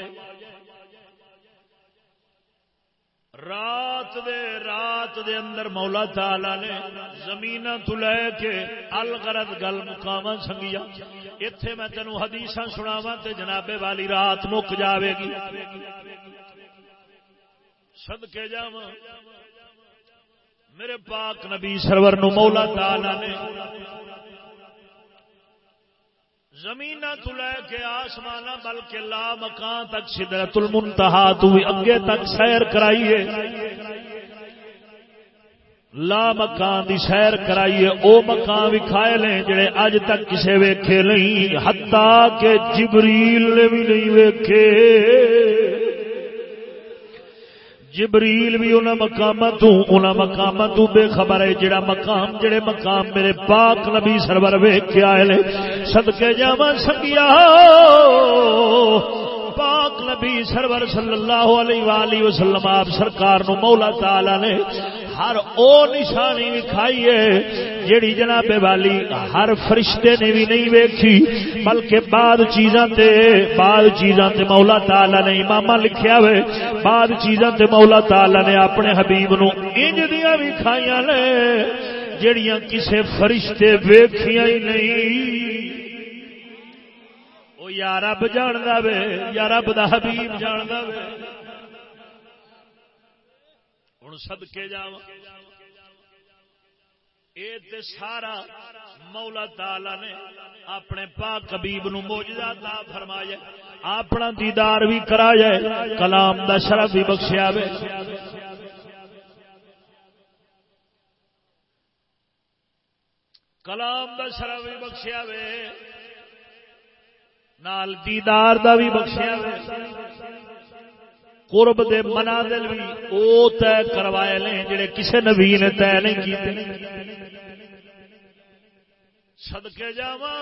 رات دے رات دے اندر مولا تعالی نے زمین تو لے کے الغرض گل مقام سنگیا اتے میں تینوں حدیث سناوا تے جنابے والی رات مک جاوے گی سد جا میرے پاک نبی سرور نو مولا تعالی نے زمین تو لے کے آسمان بلکہ لا مکان تک سدرت المنتہا تو بھی اگے تک سیر کرائیے۔ لا مکان دی سیر کرائیے۔ او مکان وکھائے لیں جڑے اج تک کسے ویکھے نہیں حتا کہ جبریل نے بھی نہیں ویکھے۔ جبریل بھی انہاں مقامات انہاں تو بے خبر ہے جڑا مقام جڑے مقام میرے پاک نبی سرور ویکھ کے آئے نے صدکے جاواں سنگیا۔ نبی سرور صلی اللہ علیہ وآلہ وسلم، آپ سرکار نو مولا تعالی نے ہر او نشانی وکھائی ہے، جیڑی جناب والی ہر فرشتے نے بھی نہیں ویکھی، بلکہ بعد چیزاں تے بعد چیزاں تے مولا تعالی نے امام لکھیا ہوئے بعد چیزاں تے مولا تعالی نے اپنے حبیب نو انج دیاں وکھائیاں نے، جیڑیاں کسے فرشتے ویکھیاں ہی نہیں۔ یا رب جاندا وے، یا رب دا حبیب جاندا وے۔ ہوں سدکے جا یہ سارا مولا تالا نے اپنے پاک کبیب نو فرمایا اپنا دیدار بھی کرایا کلام دا شرف بھی بخشیا وے۔ کلام دا شرف بھی بخشیا وے۔ نال دیدار دا بھی بخشیا قرب دے منازل بھی او طے کروائے لیں جڑے کسے نبی نے طے نہیں کیتے۔ صدقے جاواں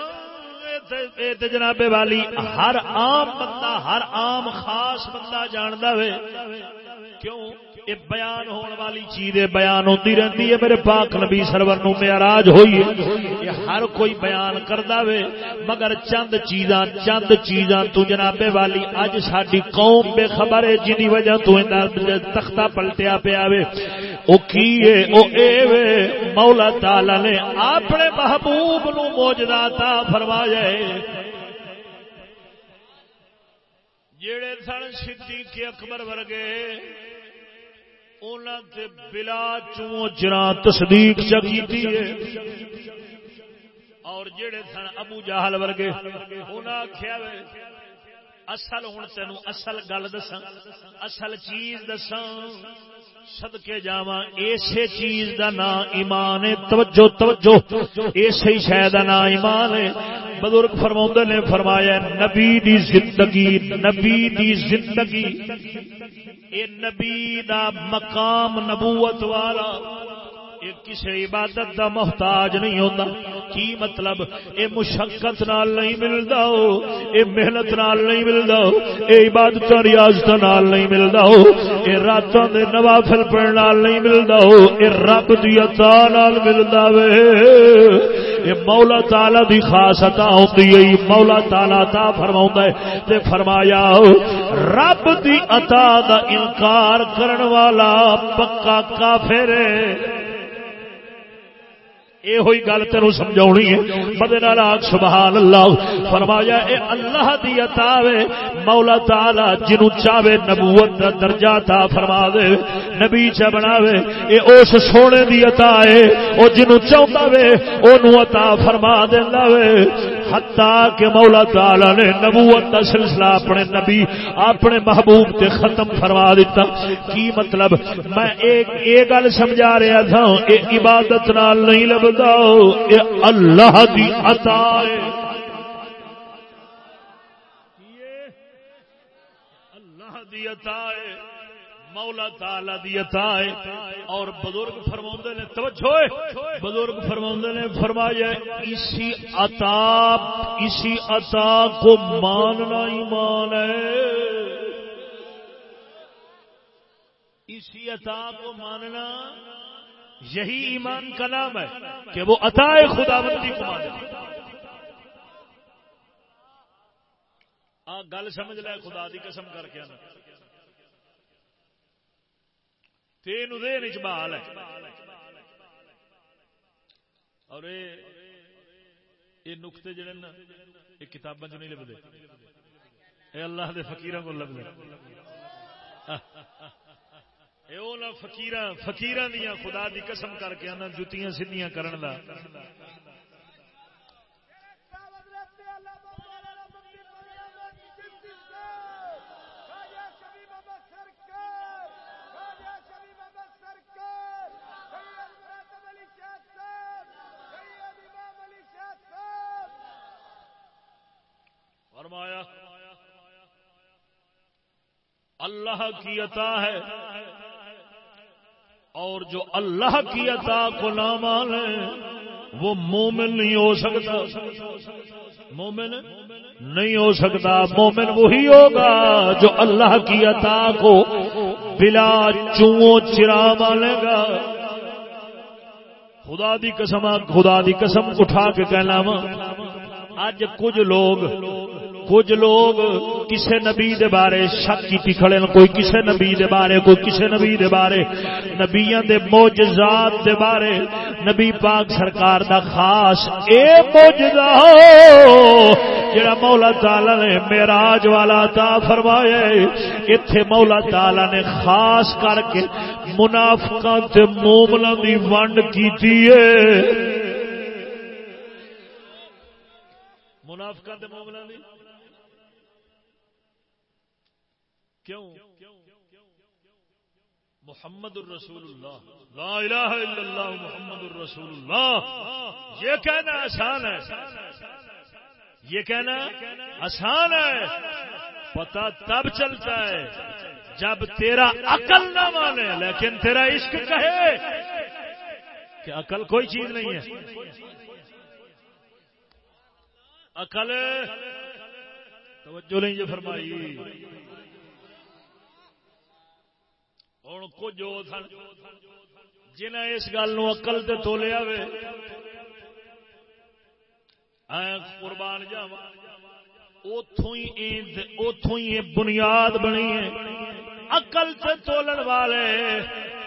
جناب والی، ہر عام بندہ، ہر عام خاص بندہ جاندا وے کیوں؟ یہ بیان ہونے والی چیز بیان ہوتی رہتی ہے۔ میرے پاک نبی سرور نو معراج ہوئی ہے یہ ہر کوئی بیان کردا وے، مگر چند چیزاں چند چیزاں تو جناب والی اج ساڈی قوم بے خبر ہے، جنی وجہ تو تختہ پلٹیا پیا وے۔ او کی ہے؟ او اے وے۔ مولا تعالی نے اپنے محبوب نو معجزہ عطا فرمایا ہے۔ جڑے سن صدیق اکبر ورگے بلا چو جرا تصدیق چکی اور جڑے سن ابو جہل ورگے انہیں آخیا اصل ہوں تین اصل گل دساں، اصل چیز دساں۔ صدقے جاواں، ایسے چیز دا نام ایمان ہے، توجہ توجہ اسی شے دا نام ایمان ہے۔ بزرگ فرماوندے نے فرمایا، نبی دی زندگی، نبی دی زندگی، اے نبی دا مقام نبوت والا۔ کسی عبادت دا محتاج نہیں ہوتا۔ کی مطلب؟ اے مشقت نال نہیں ملتا ہو، اے محنت نال نہیں ملتا ہو، اے عبادت ریاضت نال نہیں ملتا ہو، اے راتوں دے نوافل پڑھنے نال نہیں ملتا ہو، اے رب دی عطا نال ملدا وے۔ اے مولا تعالی دی خاص عطا ہوندی ہے مولا تعالی عطا فرماوندا ہے۔ تے فرمایا رب دی عطا دا انکار کرن والا پکا کافر ہے۔ یہ ہوئی گل تین سمجھا ہے۔ بدے آگ سبحان اللہ فرمایا، اے اللہ دی عطا وے، مولا تعالی جنو چاہے نبوت دا درجہ تا فرما دے نبی چا بناوے۔ اے اس سونے دی عطا اے، او جنو چاہتا وے، اونوں عطا فرما دیندا وے۔ حتا کہ مولا تعالی نے نبوت دا سلسلہ اپنے نبی، اپنے محبوب تے ختم فرما دیتا۔ کی مطلب؟ میں ایک اے گل سمجھا رہا تھا، اے عبادت نال نہیں لبدا اے اللہ دی عطا ہے۔ اللہ دی عطا ہے۔ مولا تعالی دی عطا ہے۔ اور بزرگ فرماوندے نے، توجہ بزرگ فرماوندے نے فرمایا اسی عطا اسی عطا کو ماننا ایمان ہے۔ اسی عطا کو ماننا یہی ایمان کا نام ہے کہ وہ عطا خدا بندی کو ماننا آ، گل سمجھ لے، خدا دی قسم کر کے آنا۔ تین دین بحال ہے۔ اور یہ نقطے جڑے نا یہ کتاباں چ نہیں لبتے اے اللہ دے فقیراں کو لبتے فکیر فکیر دیا خدا دی قسم کر کے آنا جتیاں سیدیاں کرن دا۔ فرمایا، اللہ کی عطا ہے اور جو اللہ کی عطا کو نہ مانے وہ مومن نہیں ہو سکتا۔ مومن نہیں ہو سکتا، مومن وہی ہوگا جو اللہ کی عطا کو بلا چو چرا مانے گا۔ خدا دی قسم، خدا دی قسم اٹھا کے کہنا اج کچھ لوگ کچھ لوگ کسے نبی دے بارے شک کی کھڑے کوئی کسے نبی دے بارے، کوئی کسے نبی دے بارے، نبیاں دے موجزات دے بارے، نبی پاک سرکار دا خاص اے موجزہ جڑا مولا تعالی نے معراج والا عطا فرمایا ایتھے مولا تعالی نے خاص کر کے منافقاں تے مومناں دی ونڈ کیتی ہے۔ منافقاں تے مومناں دی کیوں؟ محمد الرسول اللہ۔ لا الہ الا اللہ محمد الرسول اللہ۔ یہ کہنا آسان ہے۔ یہ کہنا آسان ہے۔ پتا تب چلتا ہے جب تیرا عقل نہ مانے، لیکن تیرا عشق کہے کہ عقل کوئی چیز نہیں ہے۔ عقل توجہ نہیں یہ فرمائی۔ ہوں کچھ وہ سن جنہیں اس گل اقل سے تولیا وے قربان جاوا اتوں ہی بنیاد بنی ہے اقل سے تولن والے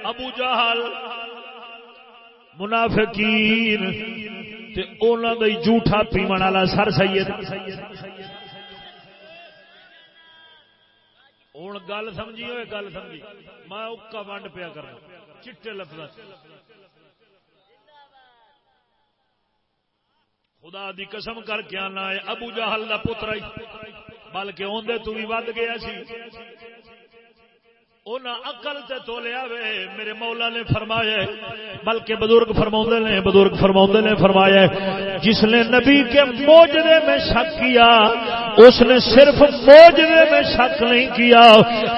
ابو جہل منافقین تے انہوں کا جھوٹا پیمن والا سر سید ہوں گل سمجھی ہوئے گل سمجھی میں اکا ونڈ پیا کرنا چٹے لفظ خدا دی قسم کر کے آنا ہے ابو جہل کا پتر بلکہ اندر تو بھی ود گیا سی اقل سے تو لیا وے میرے مولا نے فرمایا بلکہ بزرگ فرما نے، بزرگ فرما نے فرمایا جس نے نبی کے موجدے میں شک کیا، اس نے صرف موجدے میں شک نہیں کیا،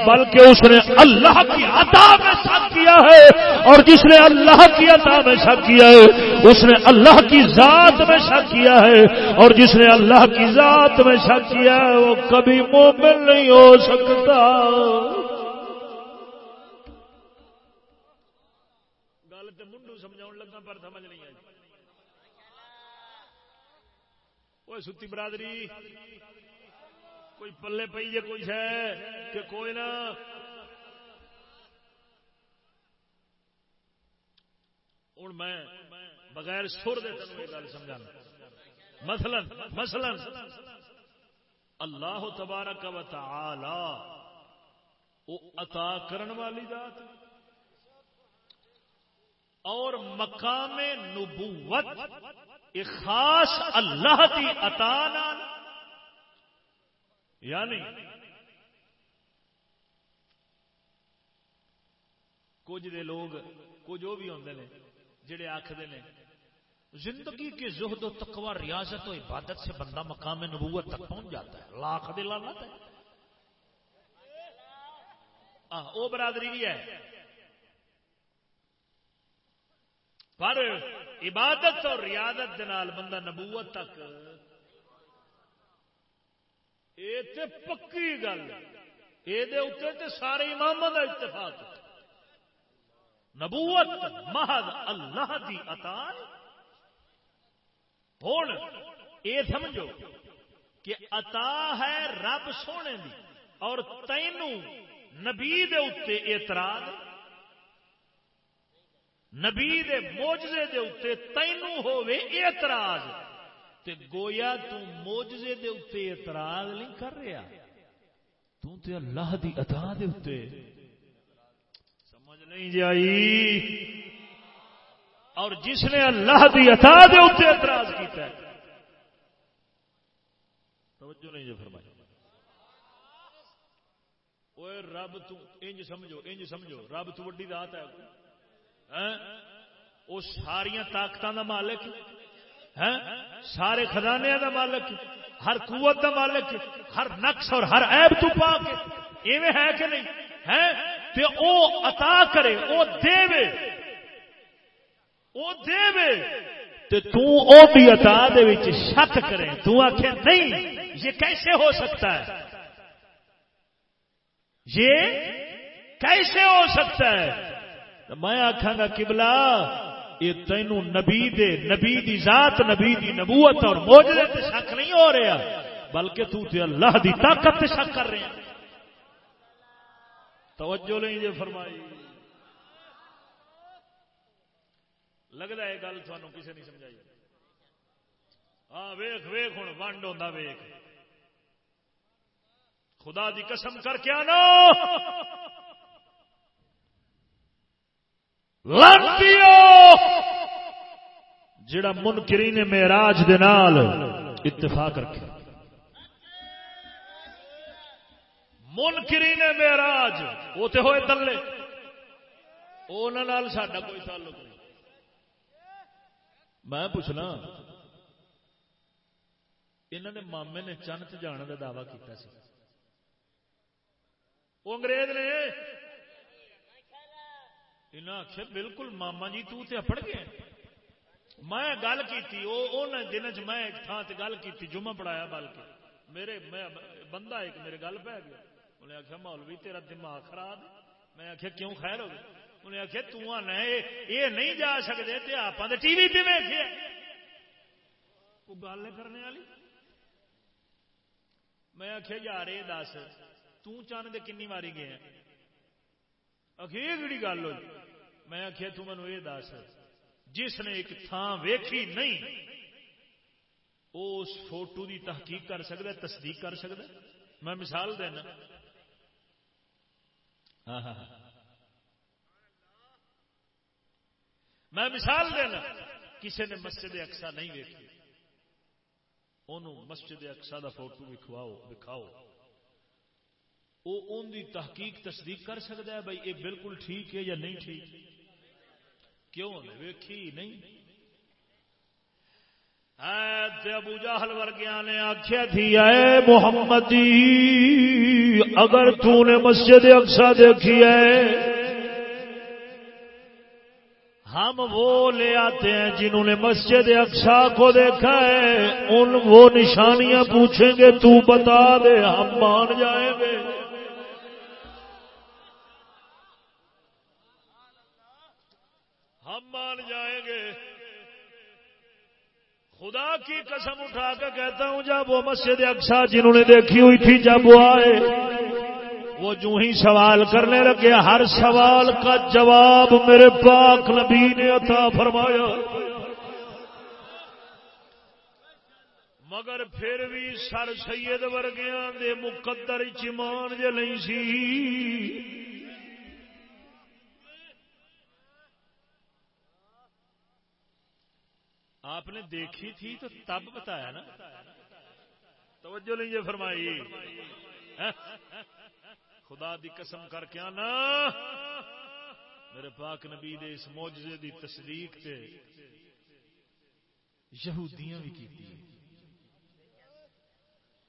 بلکہ اس نے اللہ کی عطا میں شک کیا ہے، اور جس نے اللہ کی عطا میں شک کیا ہے، اس نے اللہ کی ذات میں شک کیا ہے، اور جس نے اللہ کی ذات میں شک کیا ہے، وہ کبھی مومن نہیں ہو سکتا۔ کوئی ستی برادری، کوئی پلے پی جی کوئی ہے کہ کوئی نہ۔ ہوں میں بغیر سر دے تینوں یہ گل سمجھا مثلا مثلا، اللہ تبارک و تعالی او عطا کرن والی ذات اور مقام نبوت ایک خاص اللہ کی عطا نال یعنی کچھ دے لوگ، کچھ وہ بھی ہوندے نے جڑے آخر نے، زندگی کے زہد و تقوی، ریاضت و عبادت سے بندہ مقام نبوت تک پہنچ جاتا ہے۔ لاکھ دل لانت ہے۔ وہ برادری بھی ہے۔ پر عبادت اور ریاضت نال بندہ نبوت تک۔ یہ پکی گل۔ یہ سارے امام کا اتفاق۔ نبوت محض اللہ دی عطا ہوں یہ سمجھو کہ عطا ہے رب سونے دی اور تینوں نبی دے اعتراض۔ نبی دے موجزے دے اتے تینوں ہوئے اعتراض۔ تے گویا تو موجزے دے اتے اعتراض نہیں کر رہا۔ تو تے اللہ دی عطا دے اتے۔ سمجھ نہیں جی جائی اور جس نے اللہ دی عطا دے اتنے اعتراض کیتا ہے۔ توجہ نہیں جی جو فرمایا اوے رب تو انج سمجھو انج سمجھو۔ رب تو وڈی ذات ہے۔ وہ ساریا طاقتوں کا مالک سارے خزانے کا مالک، ہر قوت کا مالک، ہر نقص اور ہر عیب تو پا کے۔ ایویں ہے کہ نہیں؟ ہے تے او عطا کرے، او دے وہ دے تو عطا دے شک کرے۔ تو آخ نہیں، یہ کیسے ہو سکتا ہے؟ یہ کیسے ہو سکتا ہے؟ میں آخا گا کبلا یہ تینوں نبی دے، نبی دی ذات، نبی دی نبوت اور موجودے تے شک نہیں ہو رہا، بلکہ تو تے اللہ دی طاقت تے شک کر رہے توجہ نہیں جی فرمائی۔ لگتا ہے گل تھانوں کسی نہیں سمجھائی۔ ہاں ویخ ویخ ہوں ونڈ ہوتا ویخ خدا دی قسم کر کے آنا۔ جڑا منکری نے میراج دال اتفاق رکھے۔ منکری نے میراج وہ تو ہوئے دلے وہ ساڈا کوئی تعلق نہیں۔ میں پوچھنا انہوں نے مامے نے چند جان کا دعوی کیا وہ انگریز نے انہیں بالکل ماما جی تے اپڑ میں گل کی دن چ میں ایک تھان سے گل کی جمعہ پڑھایا بل کے میرے، میں بندہ ایک، میرے گل پی گیا۔ انہیں آخیا مولوی، تیرا دماغ خراب میں آخیا کیوں خیر ہو گیا؟ انہیں آخیا تنا یہ نہیں جا سکتے آپ ٹی وی پہ ویسے گل کرنے والی؟ میں آخیا یار یہ دس تند کنی ماری گیا اخیر گل ہوئی؟ میں آخیا تمہوں یہ دس، جس نے ایک تھان ویکھی نہیں، اس فوٹو دی تحقیق کر سکتا تصدیق کر سکتا میں مثال دینا۔ ہاں ہاں ہاں۔ میں مثال دینا کسی نے مسجد اکسا نہیں ویکھی۔ مسجد اکسا کا فوٹو وکھواؤ دکھاؤ وہ ان کی تحقیق تصدیق کر سکتا ہے بھائی یہ بالکل ٹھیک ہے یا نہیں ٹھیک؟ کیوں ویکھی نہیں؟ ابو جہل ورگیا نے آخیا تھی، اے محمد اگر تو نے مسجد اکسا دیکھی ہے، ہم وہ لے آتے ہیں جنہوں نے مسجد اقسا کو دیکھا ہے، ان وہ نشانیاں پوچھیں گے، تو بتا دے، ہم مان جائیں گے۔ ہم مان جائیں گے۔ خدا کی قسم اٹھا کے کہتا ہوں، جب وہ مسجد اقسا جنہوں نے دیکھی ہوئی تھی، جب وہ آئے، وہ جو ہی سوال کرنے لگے، ہر سوال کا جواب میرے پاک نبی نے عطا فرمایا۔ مگر پھر بھی سر سید ورگیاں دے مقدر چمان جی نہیں سی۔ آپ نے دیکھی تھی تو تب بتایا نا۔ توجہ نہیں یہ فرمائی خدا دی قسم کر کے آنا۔ میرے پاک نبی دے اس موجزے دی تصدیق تے یہودیاں بھی کی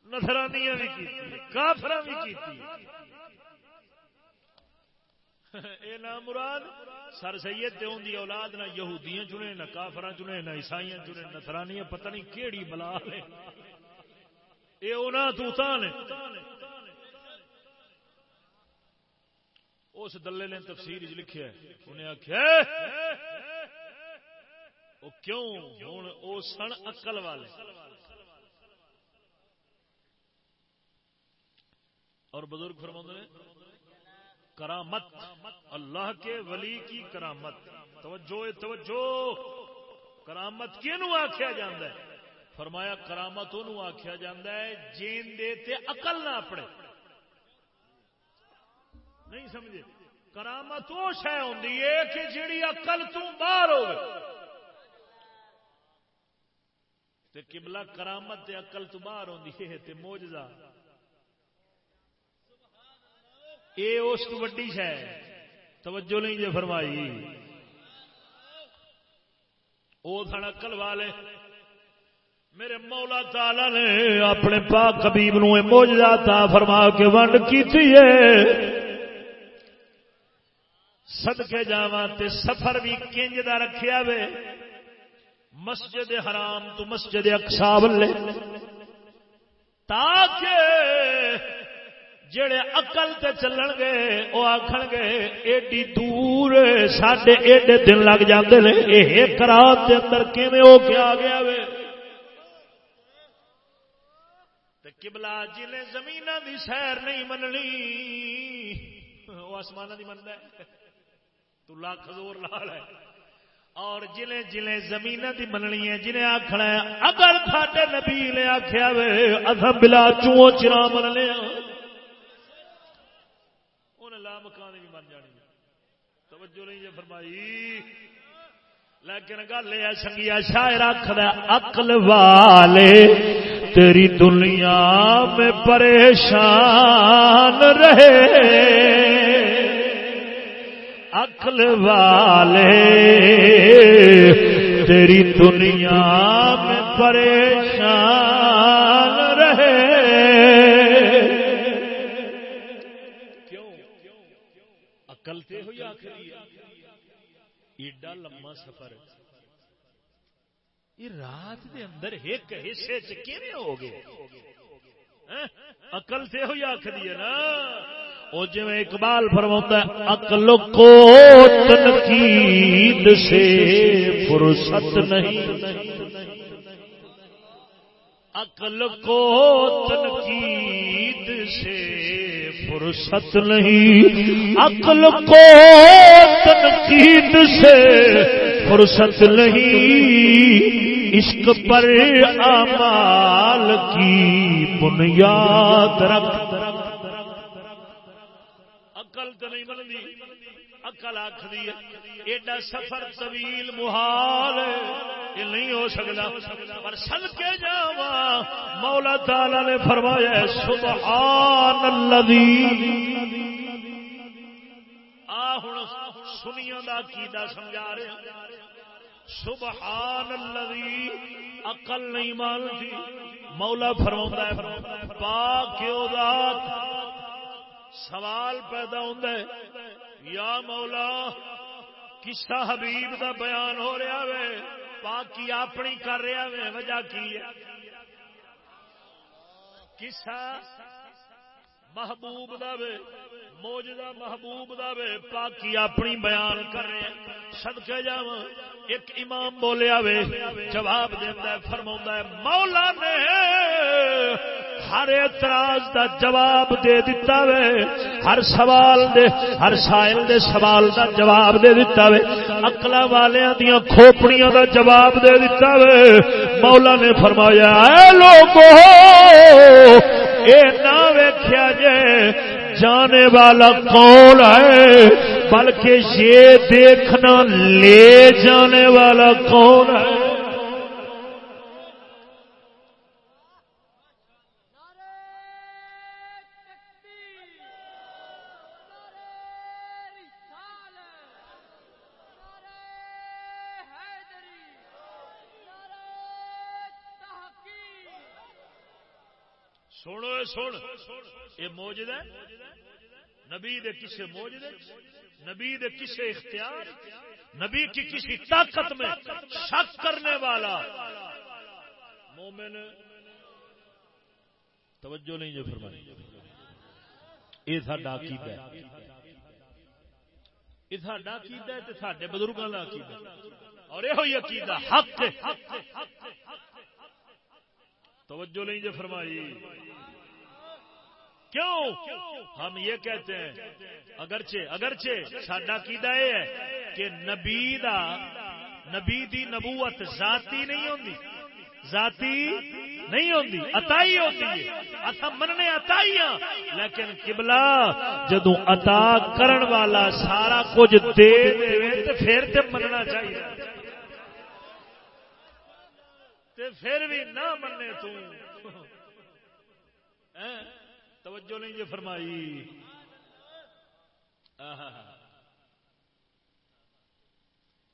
نصرانیاں بھی کی کافر بھی کی اے نام مراد سر سید تے دی اولاد نہ یہودیاں چنے، نہ کافراں چنے، نہ عیسائیاں چنے نصرانیاں، پتہ نہیں کیڑی بلا ہے۔ اے انہاں توتاں نے۔ اس دلے نے تفسیر وچ لکھیا ہے۔ انہیں آخیا وہ کیوں؟ ہوں وہ سن اقل والے۔ اور بزرگ فرما نے کرامت، اللہ کے ولی کی کرامت۔ توجہ توجہ۔ کرامت کینو آخیا جا فرمایا کرامت آخیا جا جین دے تے اقل نہ اپنے۔ نہیں سمجھے؟ کرامت وہ شہ ہوں کہ جیڑی اقل باہر ہو قبلہ کرامت تے اقل تو باہر ہوندی ہے تے موجزہ۔ اے اس تو وڈی شہ توجہ نہیں جے فرمائی۔ او سن اقل والے میرے مولا تعالی نے اپنے پاک حبیب نو تا فرما کے ونڈ کیتی ہے۔ سدکے جا سفر بھی کنج کا رکھا وے۔ مسجد حرام تو مسجد اقسا لے تاکہ جڑے اقل تے چلن گے وہ آخ گے، ایڈی دور سڈے ایڈے دن لگ جاندے نے، یہ کرات کے اندر کیویں ہو کے آ گیا وے؟ تے کبلا جن زمین دی سیر نہیں مننی وہ آسمان کی منتا ہے تو لاکھ زور لال ہے۔ اور جلے جلے زمین دی مننی ہے جنہیں آخنا ہے، اگر تھاڈے نبی نے آخیا وے اصل بلا چو چرا من لیا انہیں لا مکان بھی من جانی توجہ نہیں ہے فرمائی۔ لیکن گل یہ سنگیا شاعر آخر اقل والے، تیری دنیا میں پریشان رہے۔ عقل والے، تیری دنیا میں پریشان عقل ہوئی آخری ایڈا لما سفر یہ رات دے اندر ایک حصے چکے ہو گئے؟ ہاں؟ اقل سے ہوئی آخری ہے نا۔ وہ جی اقبال فرماتا ہے، عقل کو تنقید سے فرصت نہیں۔ عقل کو تنقید سے فرصت نہیں، عقل کو تنقید سے فرصت نہیں۔ عشق پر امال کی بنیاد رکھ۔ عقل تو نہیں بنتی اکل آخری ایڈا سفر طویل محال یہ نہیں ہو سکتا۔ پر سد کے جا مولا تعالی نے فرمایا سبحان الذی آ ہوں سنیا دا کیدا سمجھا رہے سبحان الذی عقل نہیں مانتی۔ مولا فرماتا ہے، پاک ذات۔ سوال پیدا ہوتا ہے۔ یا مولا کسا حبیب دا بیان ہو رہا وے، پاکی اپنی کر رہا وے، وجہ کی ہے؟ کسا محبوب دا وے، موجودہ محبوب دا وے، پاکی اپنی بیان کر رہے صدقے جاواں، ایک امام بولیا وے، جواب دینا فرما ہے مولا نے ہر اعتراض دا جواب دے دیتا وے، ہر سوال دے، ہر سائل دے سوال دا جواب دے دیتا وے۔ اکلا والیاں دیاں کھوپڑیاں دا جواب دے دیتا وے۔ مولا نے فرمایا، اے لوگو، اے نہ ویکھیا جائے جانے والا کون ہے؟ بلکہ یہ دیکھنا لے جانے والا کون ہے؟ سن، یہ موجد ہے۔ نبی دے کسے موجد نبی دے کسے اختیار، نبی کی کسی طاقت میں شک کرنے والا۔ مومن، توجہ نہیں جو فرمائی۔ یہ ساڈا عقیدہ ہے۔ یہ ساڈا عقیدہ ہے تے ساڈے بزرگاں دا عقیدہ اور یہ ہوئی عقیدہ، حق توجہ نہیں جو فرمائی۔ کیوں؟ ہم یہ کہتے ہیں، اگرچہ اگرچہ سڈا کیدا یہ ہے کہ نبی دا، نبی دی نبوت ذاتی نہیں ہوندی، ذاتی نہیں ہوندی اتائی ہوتی ہے۔ اصا مننے اتائی ہاں لیکن قبلہ جدو عطا کرن والا سارا کچھ دے دے تے پھر تے مننا چاہیے۔ تے پھر بھی نہ مننے تو۔ ہاں۔ توجہ نہیں جو فرمائی۔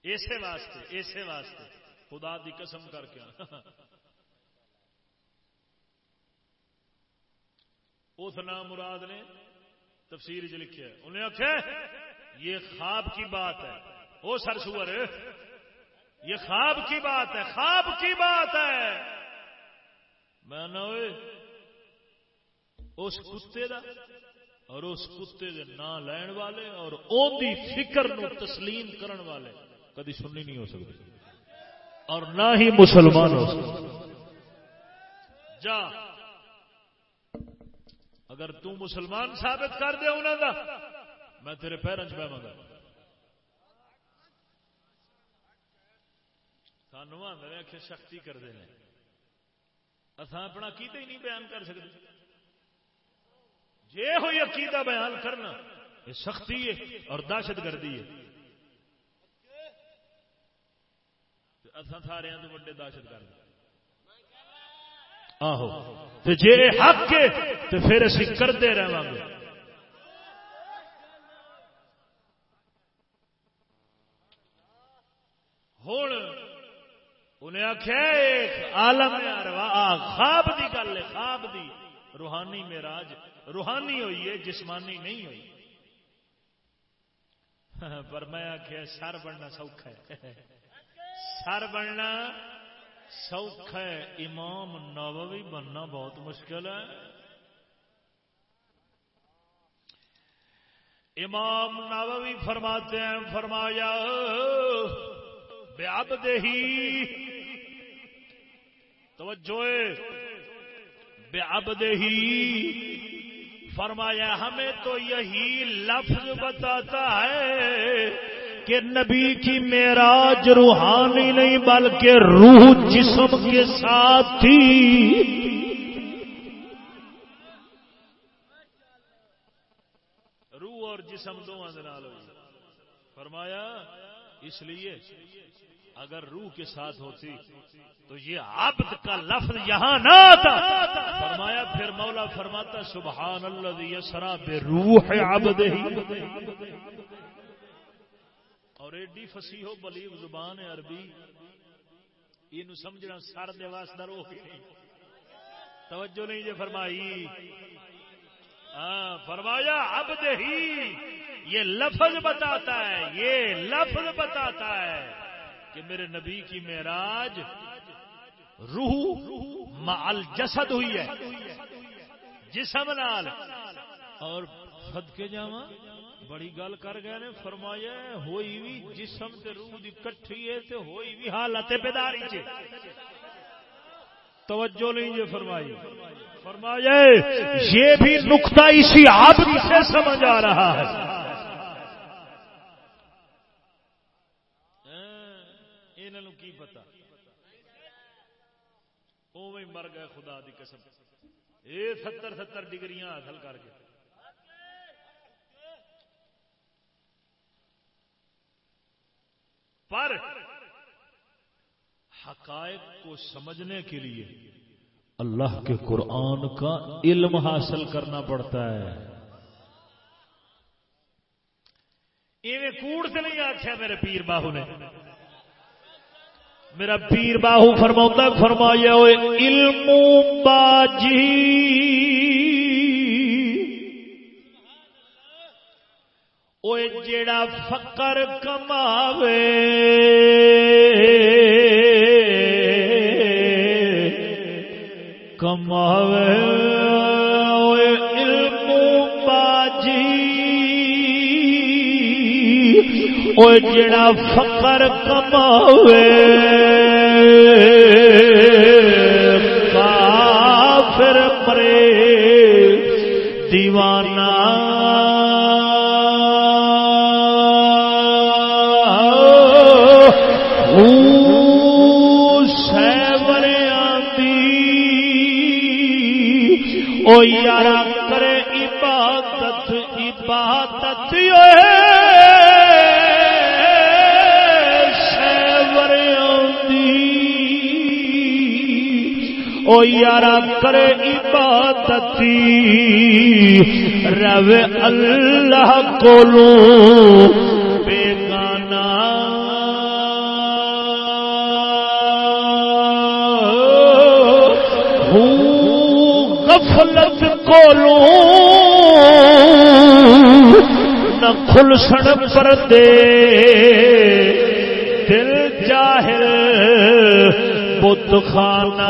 اسی واسطے اسی واسطے۔ خدا دی قسم کر کے۔ اس نام مراد نے تفسیر چ لکھا انہیں آخیا یہ خواب کی بات ہے۔ وہ سر سور۔ یہ خواب کی بات ہے، خواب کی بات ہے۔ میں نہ اس کتے دا اور اس کتے دے نا لین والے اور اون دی فکر نو تسلیم کرن والے کدی سننی نہیں ہو سکتی اور نہ ہی مسلمان ہو سکتے جا۔ اگر تو مسلمان ثابت کر دے انہوں دا، میں تیرے پیروں چ پہ گا سانو آدھے سختی کرتے ہیں اصا اپنا کیتے ہی نہیں بیان کر سکتے۔ یہ ہوئی عقیدہ بیان کرنا، یہ سختی ہے اور دہشت گردی ہے۔ اصل سارے تو وڈے دہشت گرد۔ آہو، تو جے حق ہے، تو پھر اسی کرتے رہا گے۔ ہوں انہیں آخیا عالم خواب دی گل ہے، خواب دی۔ روحانی میراج روحانی ہوئی ہے، جسمانی نہیں ہوئی۔ پر میں آخیا سر بننا سوکھا ہے۔ سر بننا سوکھا ہے۔ امام نووی بننا بہت مشکل ہے۔ امام نووی فرماتے ہیں، فرمایا بیاب دہی توجہ بے اب ہی۔ فرمایا، ہمیں تو یہی لفظ بتاتا ہے کہ نبی کی معراج روحانی نہیں، بلکہ روح جسم کے ساتھ تھی۔ روح اور جسم دونوں فرمایا، اس لیے اگر روح کے ساتھ ہوتی تو یہ عبد کا لفظ یہاں نہ آتا۔ فرمایا، پھر مولا فرماتا سبحان اللہ یسرا بے روح عبد ہی اور ایڈی فصیح و بلیغ زبان عربی۔ یہ سمجھنا سر دے واسطہ روح توجہ نہیں جی فرمائی۔ ہاں فرمایا عبد ہی یہ لفظ بتاتا ہے، یہ لفظ بتاتا ہے۔ کہ میرے نبی کی معراج روح مال جسد ہوئی ہے۔ جسم نال۔ اور خد کے جاوا بڑی گل کر گئے نے، فرمایا ہوئی بھی جسم تے روح دی کٹھی ہے تے ہوئی بھی حالت بیداری چ توجہ نہیں یہ فرمائی۔ فرمایا، یہ بھی نقطہ اسی آپ سے سمجھ آ رہا ہے۔ انہوں کی پتا؟ اوے مر گئے خدا دی قسم۔ اے ستر ستر ڈگریاں حاصل کر کے۔ پر حقائق کو سمجھنے کے لیے اللہ کے قرآن کا علم حاصل کرنا پڑتا ہے۔ ایویں کوڑ سے نہیں آخیا میرے پیر باہو نے۔ میرا پیر باہو فرما فرمایا علم باجی. جڑا فقر کماوے کماوے۔ او جڑا فقر کماوے رو اللہ کو غفلت کولو نہ کھل سڑ پر دے دل جاہل بت خانہ۔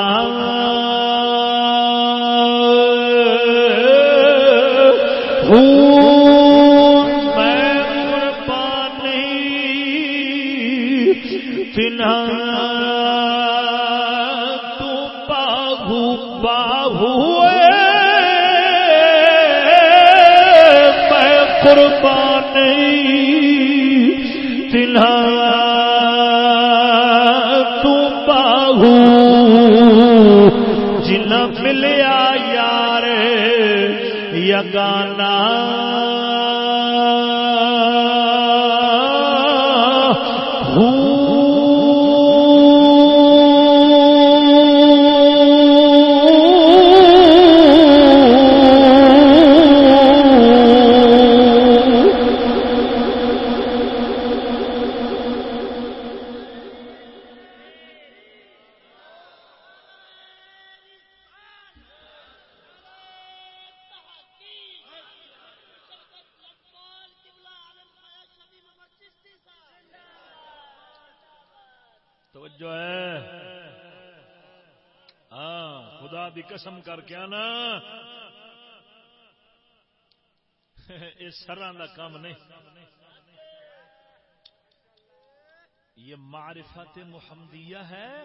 یہ سرا کا کام نہیں۔ یہ معرفت محمدیہ ہے۔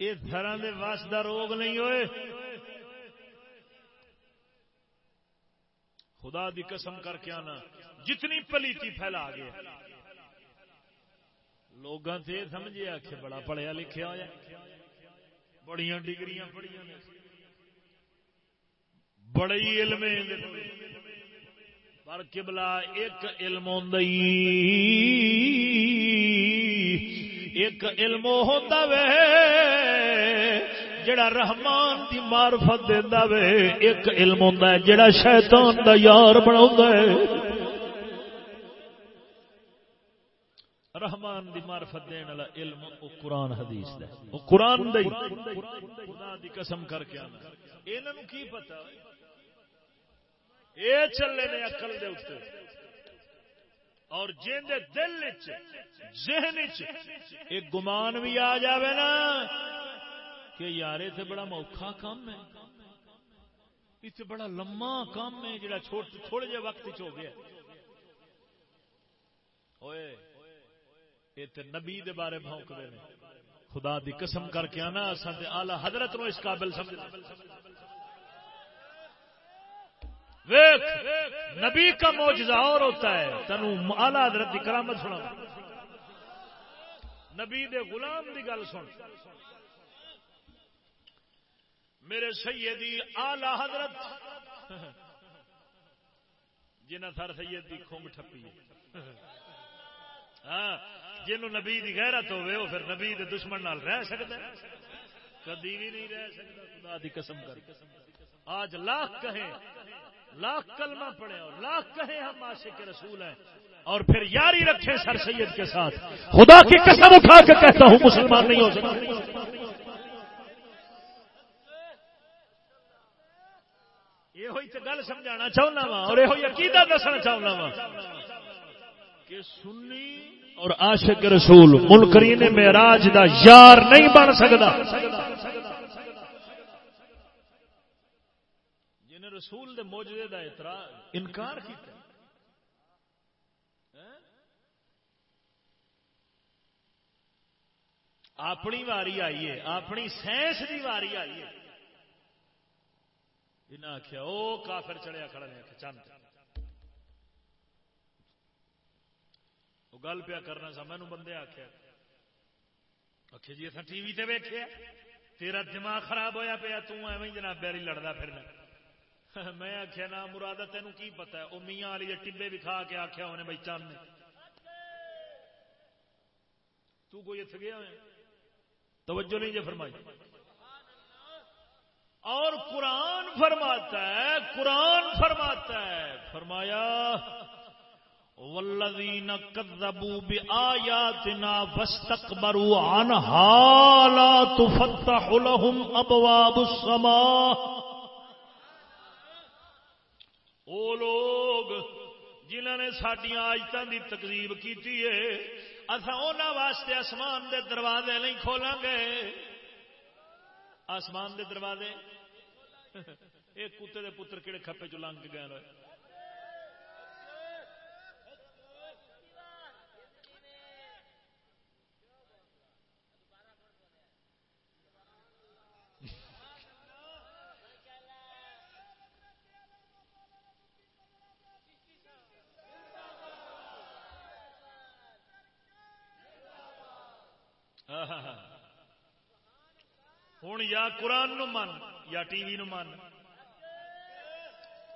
یہ گھر کے واسطہ روگ نہیں ہوئے۔ خدا دی قسم کر کے آنا۔ جتنی پلیتی پھیلا گیا لوگوں سے سمجھے آخ بڑا پڑھیا لکھیا ہوا بڑی ڈگریاں پڑھیا بڑے علم پر قبلہ ایک علم ایک علم ہوتا وے، جڑا رحمان دی معرفت دیندا وے۔ ایک علم ہوندا ہے، جڑا شیطان دا یار بناوندا ہے۔ رحمان دی معرفت دین والا علم، او قرآن حدیث دا او قرآن دی خدا دی قسم کر کے آنا۔ انہاں نو کی پتہ؟ یہ چلے نے اقل دے اتنے اور جن دے دل وچ، ذہن وچ ایک گمان بھی آ جاوے نا کہ یار اتنے بڑا موکھا کام ہے۔ اتنے بڑا لما کام ہے، جڑا تھوڑے جے وقت چ ہو گیا۔ ہوئے یہ نبی دے بارے بھونک دے خدا دی قسم کر کے آنا اصل آلہ حضرت نو اس قابل سمجھ ویک نبی کا موجزہ اور ہوتا ہے تینوں آلہ حضرت کی کرامت سنا نبی دے غلام دی گل سن۔ میرے سیدی آلہ حضرت، جنہ تھر سید دی کھنگ ٹھپی ہاں۔ جنو نبی دی غیرت ہوئے، وہ پھر نبی دے دشمن نال رہ سکتا ہے۔ کدی بھی نہیں رہ سکتا، خدا دی قسم کر۔ آج لاکھ کہیں، لاکھ کلمہ پڑے اور لاکھ کہیں ہم عاشق رسول ہیں۔ اور پھر یاری رکھیں سر سید کے ساتھ۔ خدا کی قسم اٹھا کے کہتا ہوں، مسلمان نہیں ہو سکتا۔ یہ گل سمجھانا چاہنا وا اور یہ عقیدہ دسنا چاہنا وا۔ کہ سنی اور عاشق رسول، منکرین معراج دا یار نہیں بن سکتا۔ جن رسول دے موجودے دا اعتراض، انکار کیتا۔ ہاں؟ اپنی واری آئی ہے، اپنی سائنس دی واری آئی ہے۔ انہیں آخیا وہ کافر چڑیا کھڑا نے چند۔ وہ گل پیا کرنا سا مینو بندے آخیا آخیا جی اصل ٹی وی تے ویخیا تیرا دماغ خراب ہویا پیا تم جناب بیری لڑتا پھرنا۔ میں آخیا نا مراد تینوں کی پتا ہے؟ وہ میاں والی ٹبے بھی کھا کے آخیا انہیں بھائی چند تو کوئی اتنے گیا توجہ نہیں جی فرمائی۔ اور قرآن فرماتا ہے، قرآن فرماتا ہے، فرمایا والذین کذبوا بآیاتنا واستكبروا عنها لا تفتح لهم ابواب السماء۔ او لوگ جنہوں نے سڈیا آیتوں کی تکلیف کی اصا انہوں واسطے آسمان دے دروازے نہیں کھولیں گے۔ آسمان دے دروازے؟ ایک کتے دے پتر کہڑے کھپے چ لنگ گئے ہوں یا قرآن نو من یا ٹی وی نو من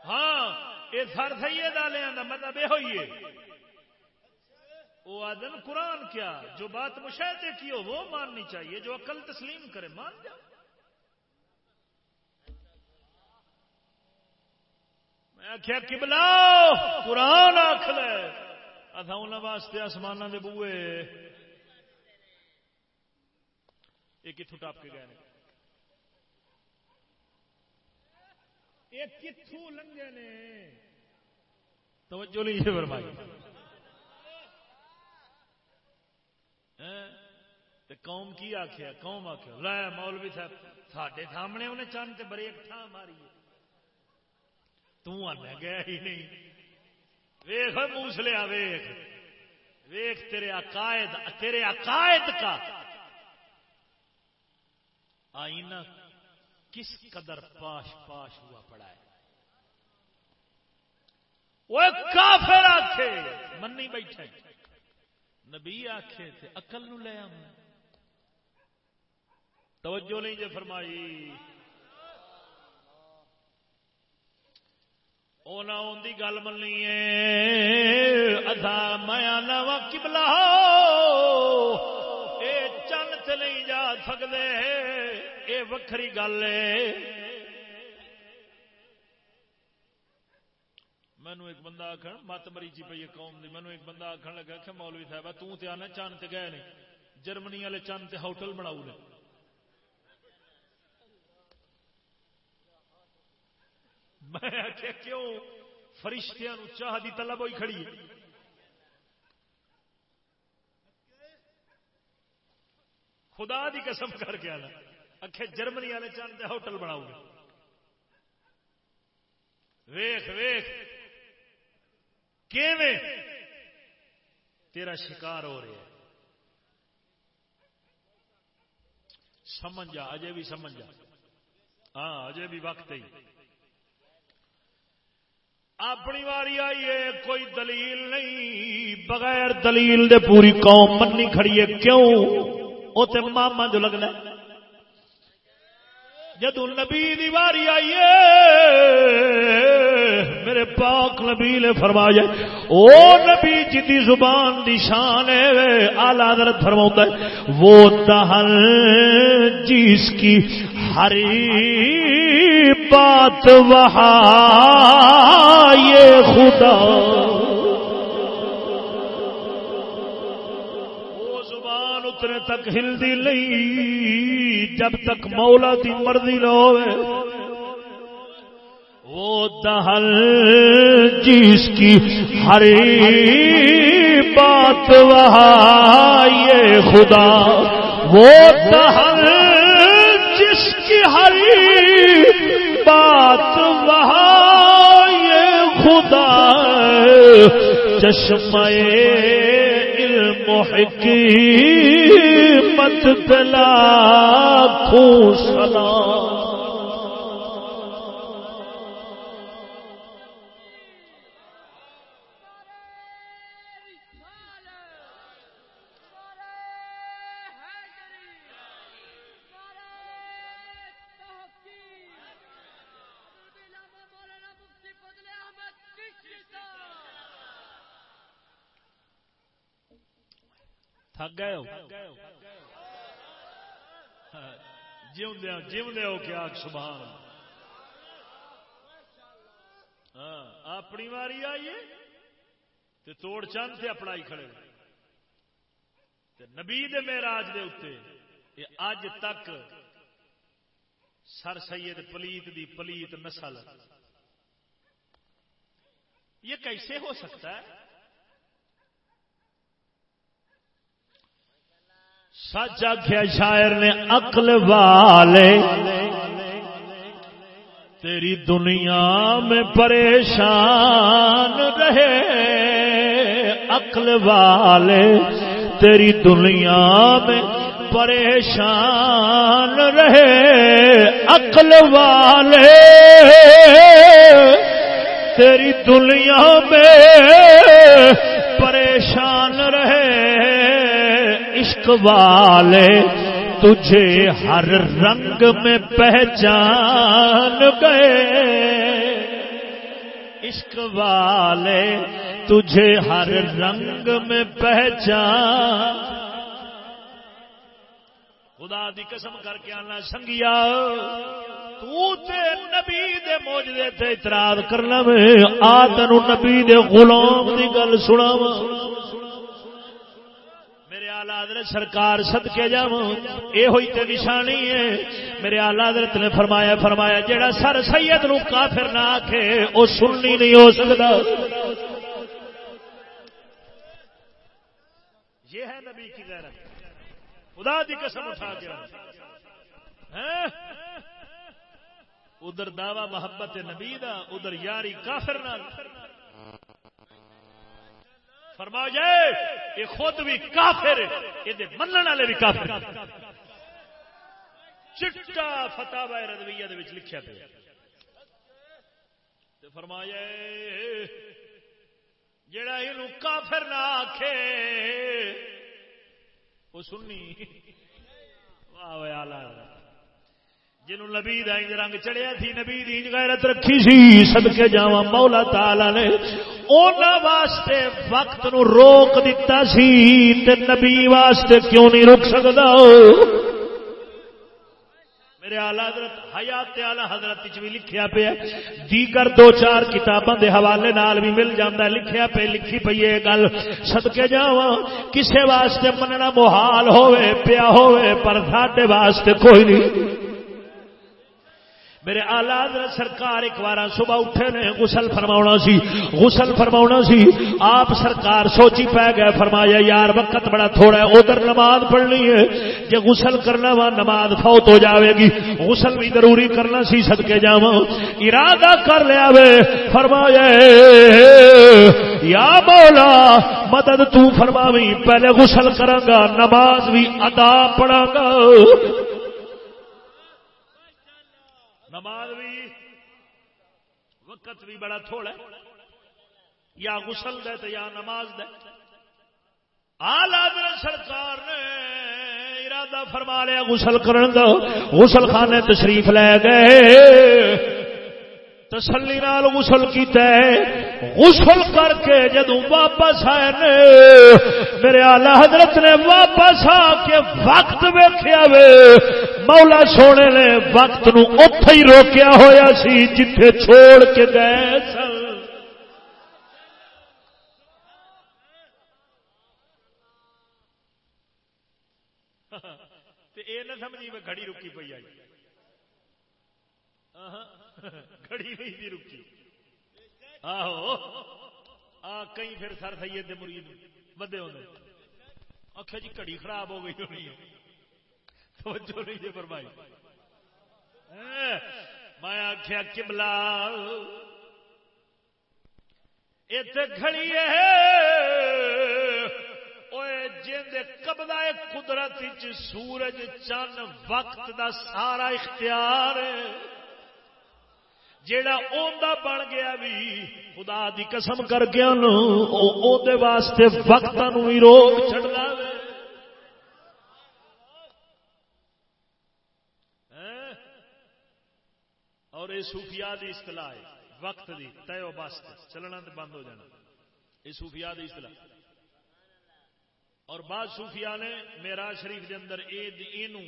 ہاں یہ سر سید والوں کا مطلب یہ ہوئی ہے وہ آدم قرآن کیا جو بات مشاہدے کی ہو وہ ماننی چاہیے جو عقل تسلیم کرے مان جا میں آخیا کبلا قرآن آخ لے اتھا واسطے آسمان دے بوئے یہ کتوں ٹاپ کے گئے یہ کتوں لنگے نے۔ توجہ نہیں فرمائی۔ قوم کی آخیا قوم آخیا لے مولوی صاحب سڈے سامنے انہیں چند بریک تھان ماری۔ تنا گیا ہی نہیں۔ ویخ موسلیا ویخ ویخ تیرے عقائد تیرے عقائد کا۔ آئینہ کس قدر پاش پاش ہوا پڑا ہے؟ وہ کافر آخے منی بیٹھے۔ نبی آخے تھے اقل نو لے آؤں۔ توجہ نہیں جی فرمائی۔ اونا ان کی گل مننی ہے۔ ادھا میا نو کبلا اے چن تے نہیں جا سکتے اے وکری گل ہے۔ مینو ایک بندہ آخ مت مریچی پی قوم دی۔ مینو ایک بندہ آخر لگا کہ مولوی صاحب توں تے آنا، چند تے گئے نہیں جرمنی والے چند تے ہوٹل بناؤ نے۔ میں آخیا کیوں؟ فرشتیاں چاہ دی طلب ہوئی کھڑی ہے۔ خدا دی قسم کر کے آنا۔ اکھے جرمنی والے چاہتے ہوٹل بناؤ گے۔ ویخ ویخ تیرا شکار ہو رہا ہے۔ سمجھ جا اجے بھی سمجھ جا ہاں اجے بھی وقت ہی اپنی واری آئی ہے، کوئی دلیل نہیں۔ بغیر دلیل دے پوری قوم منی کھڑی ہے۔ کیوں؟ وہ تو ماما جو لگنا جدو نبی دی واری آئی میرے پاک نبی نے فرمایا، او نبی جی دی زبان دی شان ہے آلہ حضرت فرما ہے، وہ دہل جس کی ہری بات وہاں یہ خدا تک ہلدی نہیں، جب تک مولا دی مرضی نہ ہوئے۔ وہ دہل جس کی ہری بات وہاں یہ خدا۔ وہ دہل جس کی ہری بات وہاں یہ خدا۔ چشمے علم حکمت پلا سلام۔ تھک گئے ہو۔ جیوندے ہو کیا؟ سبحان ہاں اپنی واری آئیے تے توڑ چند سے اپنا ہی کھڑے تے نبی دے میراج دے اتنے یہ اج تک سر سید پلیت دی پلیت نسل۔ یہ کیسے ہو سکتا ہے؟ سچ آخیا شاعر نے، عقل والے، تیری دنیا میں پریشان رہے، عقل والے، تیری دنیا میں پریشان رہے، عقل والے، تیری دنیا میں پریشان عشق والے تجھے ہر رنگ میں پہچان گئے۔ عشق والے تجھے ہر رنگ میں پہچان۔ خدا دی قسم کر کے آنا سنگیا، تو تے نبی دے موجدے تے اعتراض کرنا میں، آ تینوں نبی دے غلام دی گل سناواں۔ آلہ حضرت سرکار سد کے جا ہوئی تے نشانی ہے۔ میرے آلہ حضرت نے فرمایا فرمایا، جیڑا سر سید نو کافر نہ آکھے، او سننی نہیں ہو سکتا یہ ہے نبی کی غیرت۔ خدا دی قسم اٹھا گیا ہاں؟ ادھر دعوی محبت نبی دا، ادھر یاری کافر نال۔ فرما جائے یہ خود بھی کافر یہ منن والے بھی کافر چٹا فتح ردویہ لکھا پیا۔ فرمایا جڑا یہ کافر نہ آخے وہ سننی جنہوں نبی انج رنگ چڑھیا تھی نبی انج غیرت رکھی سی، صدقے جاواں مولا تعالی نے اونا واسطے وقت نو روک دیتا سی، تے نبی واسطے کیوں نہیں رک سکدا؟ میرے آلہ حضرت، حیات آلہ حضرت وچ بھی لکھیا پہ دیگر دو چار کتاباں دے حوالے نال بھی مل جاندا ہے لکھیا پہ لکھی پئی یہ گل۔ صدقے جاواں، کسے واسطے مننا محال ہوئے پیا ہوئے پر ساڈے واسطے کوئی نہیں۔ میرے آلہ حضرت سرکار ایک بار صبح اٹھے نے، غسل فرما سی، غسل فرما سی، آپ سرکار سوچی پی گئے، فرمایا یار وقت بڑا تھوڑا ہے، ادھر نماز پڑھنی ہے جی غسل کرنا وا، نماز فوت ہو جاوے گی۔ غسل بھی ضروری کرنا سی سدکے جا ارادہ کر لیا وے فرمایا، یا مولا، مدد تو فرماوی، پہلے غسل کرا گا نماز بھی ادا پڑھا گا نماز بھی، وقت بھی بڑا تھوڑا ہے۔ یا غسل دے تو یا نماز دے۔ آلہ سرکار نے ارادہ فرما لیا غسل کرن دو غسل خانے تشریف لے گئے۔ تسلی نال غسل کیتا ہے۔ غسل کر کے جدو واپس آئے نے، میرے آلہ حضرت نے واپس آ کے وقت ویخیا وے۔ مولا سونے نے وقت نو اتے ہی روکیا ہویا سی، جتھے چھوڑ کے گئے سن نہ سمجھی میں گھڑی رکی پی آئی گھڑی نہیں تھی رکی۔ آہو۔ آ کئی پھر سر سید دے مرید بدے ہونے آخیا جی گھڑی خراب ہو گئی ہونی ہے۔ توجہ نہیں جی فرمائی۔ میں آخیا کملا اتنے گھڑی ہے۔ قبضہ قدرت سورج چند وقت دا سارا اختیار ہے۔ جیڑا اوندا بن گیا بھی خدا دی قسم کر گیا نو او دے واسطے وقت ہی روک چڑھنا ہاں؟ اور یہ صوفیاء دی اصطلاح ہے، وقت دی تے بس چلنا تو بند ہو جانا۔ یہ صوفیاء دی اصطلاح۔ اور بعض صوفیاء نے میرا شریف کے اندر اے دی اینو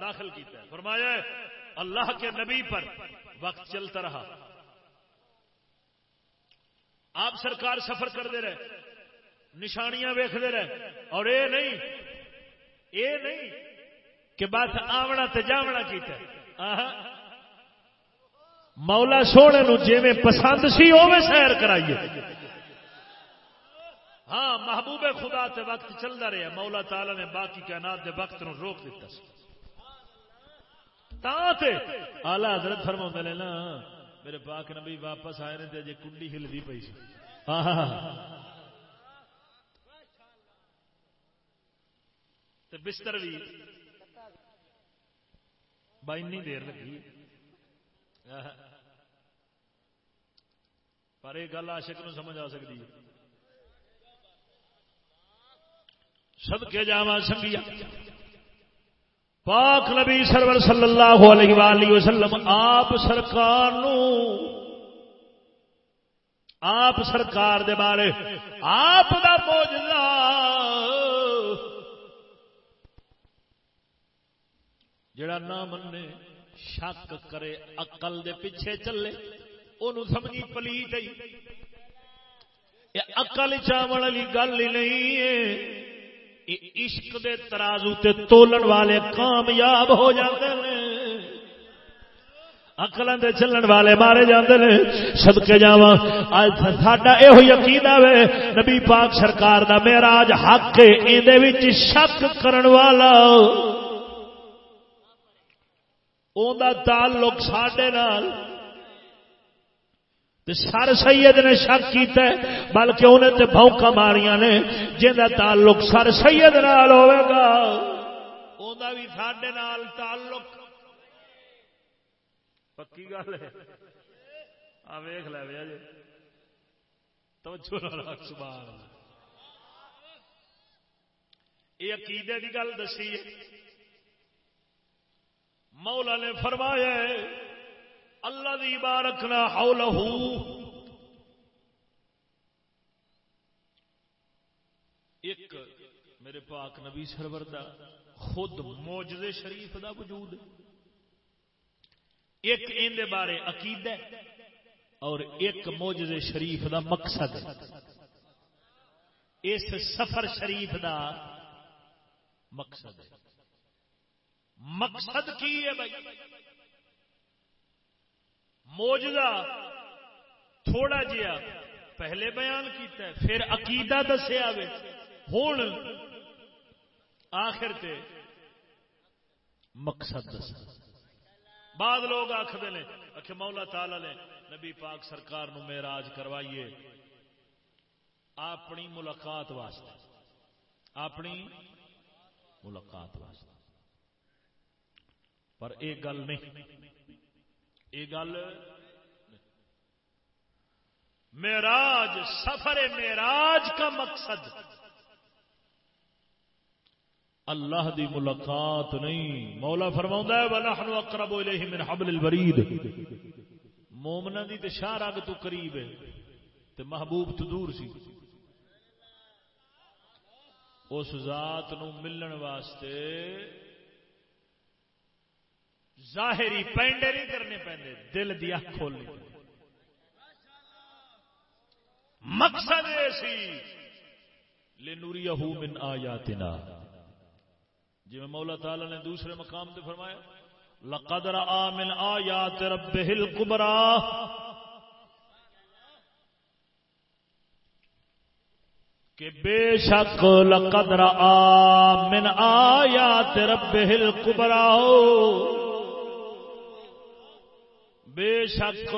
داخل کیتا ہے۔ فرمایا ہے، اللہ کے نبی پر وقت چلتا رہا۔ آپ سرکار سفر کرتے رہے، نشانیاں ویختے رہے۔ اور اے نہیں اے نہیں کہ بس آونا تے جاونا کیتا مولا سونے نو جی میں پسند سی اوے سیر کرائیے۔ ہاں محبوب خدا تے وقت چلتا رہا مولا تعالی نے باقی کائنات دے وقت نو روک دیتا آلہ حضرت فرما نے نا، میرے پاک نبی واپس آئے نے جی کنڈی ہلدی پی سی۔ بستر بھی بائی دیر لگی۔ پر یہ گل آشک نو سمجھ آ سکتی ہے سب کے جاوا سنگیا۔ پاک نبی سرور صلی اللہ علیہ وآلہ وسلم، آپ سرکار نو، آپ سرکار دے بارے آپ دا موجزہ جڑا نہ مننے شک کرے اقل دے پیچھے چلے انہوں سمجھی پلی گئی۔ اقل چاول والی گل ہی نہیں ہے۔ عشق دے ترازو تے تولن والے کامیاب ہو جاتے ہیں اکلوں دے چلن والے مارے جاندے نے۔ صدقے جاواں۔ اج ساڈا ایہو یقین وے۔ نبی پاک سرکار دا معراج حق ہے، ایندے وچ شک کرن والا۔ اون دا تعلق ساڈے نال۔ سر سید نے شک کیتا ہے، بلکہ انہیں تے بھوکا ماریاں نے، جن کا تعلق سر سید نال ہوئے گا۔ انہوں بھی سڈے نال تعلق۔ پکی گل ہے۔ آ ویخ لے بیا جی۔ توجہ سبحان یہ عقیدے کی گل دسی ہے۔ مولا نے فرمایا ہے اللہ دی بارکنا حولہ ایک میرے پاک نبی سرور دا خود موجز شریف دا وجود. ایک ان دے بارے عقید ہے اور ایک موجز شریف دا مقصد. ہے اس سفر شریف دا مقصد. ہے مقصد کی ہے بھائی؟ موجدہ تھوڑا جہا پہلے بیان کیتا ہے، پھر عقیدہ دسیا ہوں آخر تے مقصد دس بعد لوگ آخر نے آخ مولا تعالی نے، نبی پاک سرکار نو میراج کروائیے۔ اپنی ملاقات واسطے۔ اپنی ملاقات واسطے۔ پر ایک گل نہیں۔ یہ گل معراج سفر معراج کا مقصد۔ اللہ دی ملاقات نہیں۔ مولا فرما ہے، ونحن اقرب الیہ من حبل الورید مومنا دی تے شاہ رگ تو قریب ہے، تے محبوب تو دور سی۔ اس ذات نو ملن واسطے ظاہری پینڈے نہیں کرنے پہنتے دل دیا کھولنی مقصد سی لنوریہ من آیاتنا۔ جی میں مولا تعالی نے دوسرے مقام تے فرمایا، لقد را من آیات ربه الكبرى کہ بے شک لقد را من آیات ربه الكبرى بے شک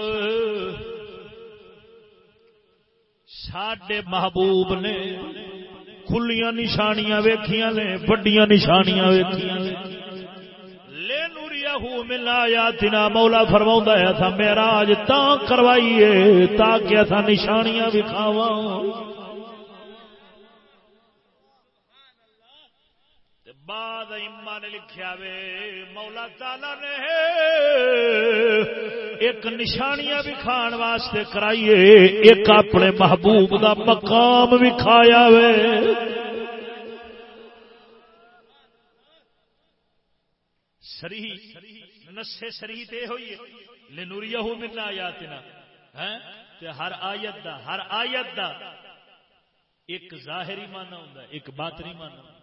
ساڈے محبوب نے کھلیاں نشانیاں ویکھیاں نے بڑیاں نشانیاں ویکھیاں نے۔ لے نوریا ہو یا تنا مولا فرما ہے تھا میرا اج تا کروائیے تاکہ اتھا نشانیاں وکھاواں۔ بعد اما نے لکھیا وے مولا تعالی نے ایک نشانیاں بھی کھان واسطے کرائیے ایک اپنے محبوب دا مقام بھی کھایا وے سری نسے سری تے ہوئی لنوریہ من آیاتنا تے ہر آیت دا ہر آیت دا ایک ظاہری معنی ہوندا ایک باطنی معنی ہوندا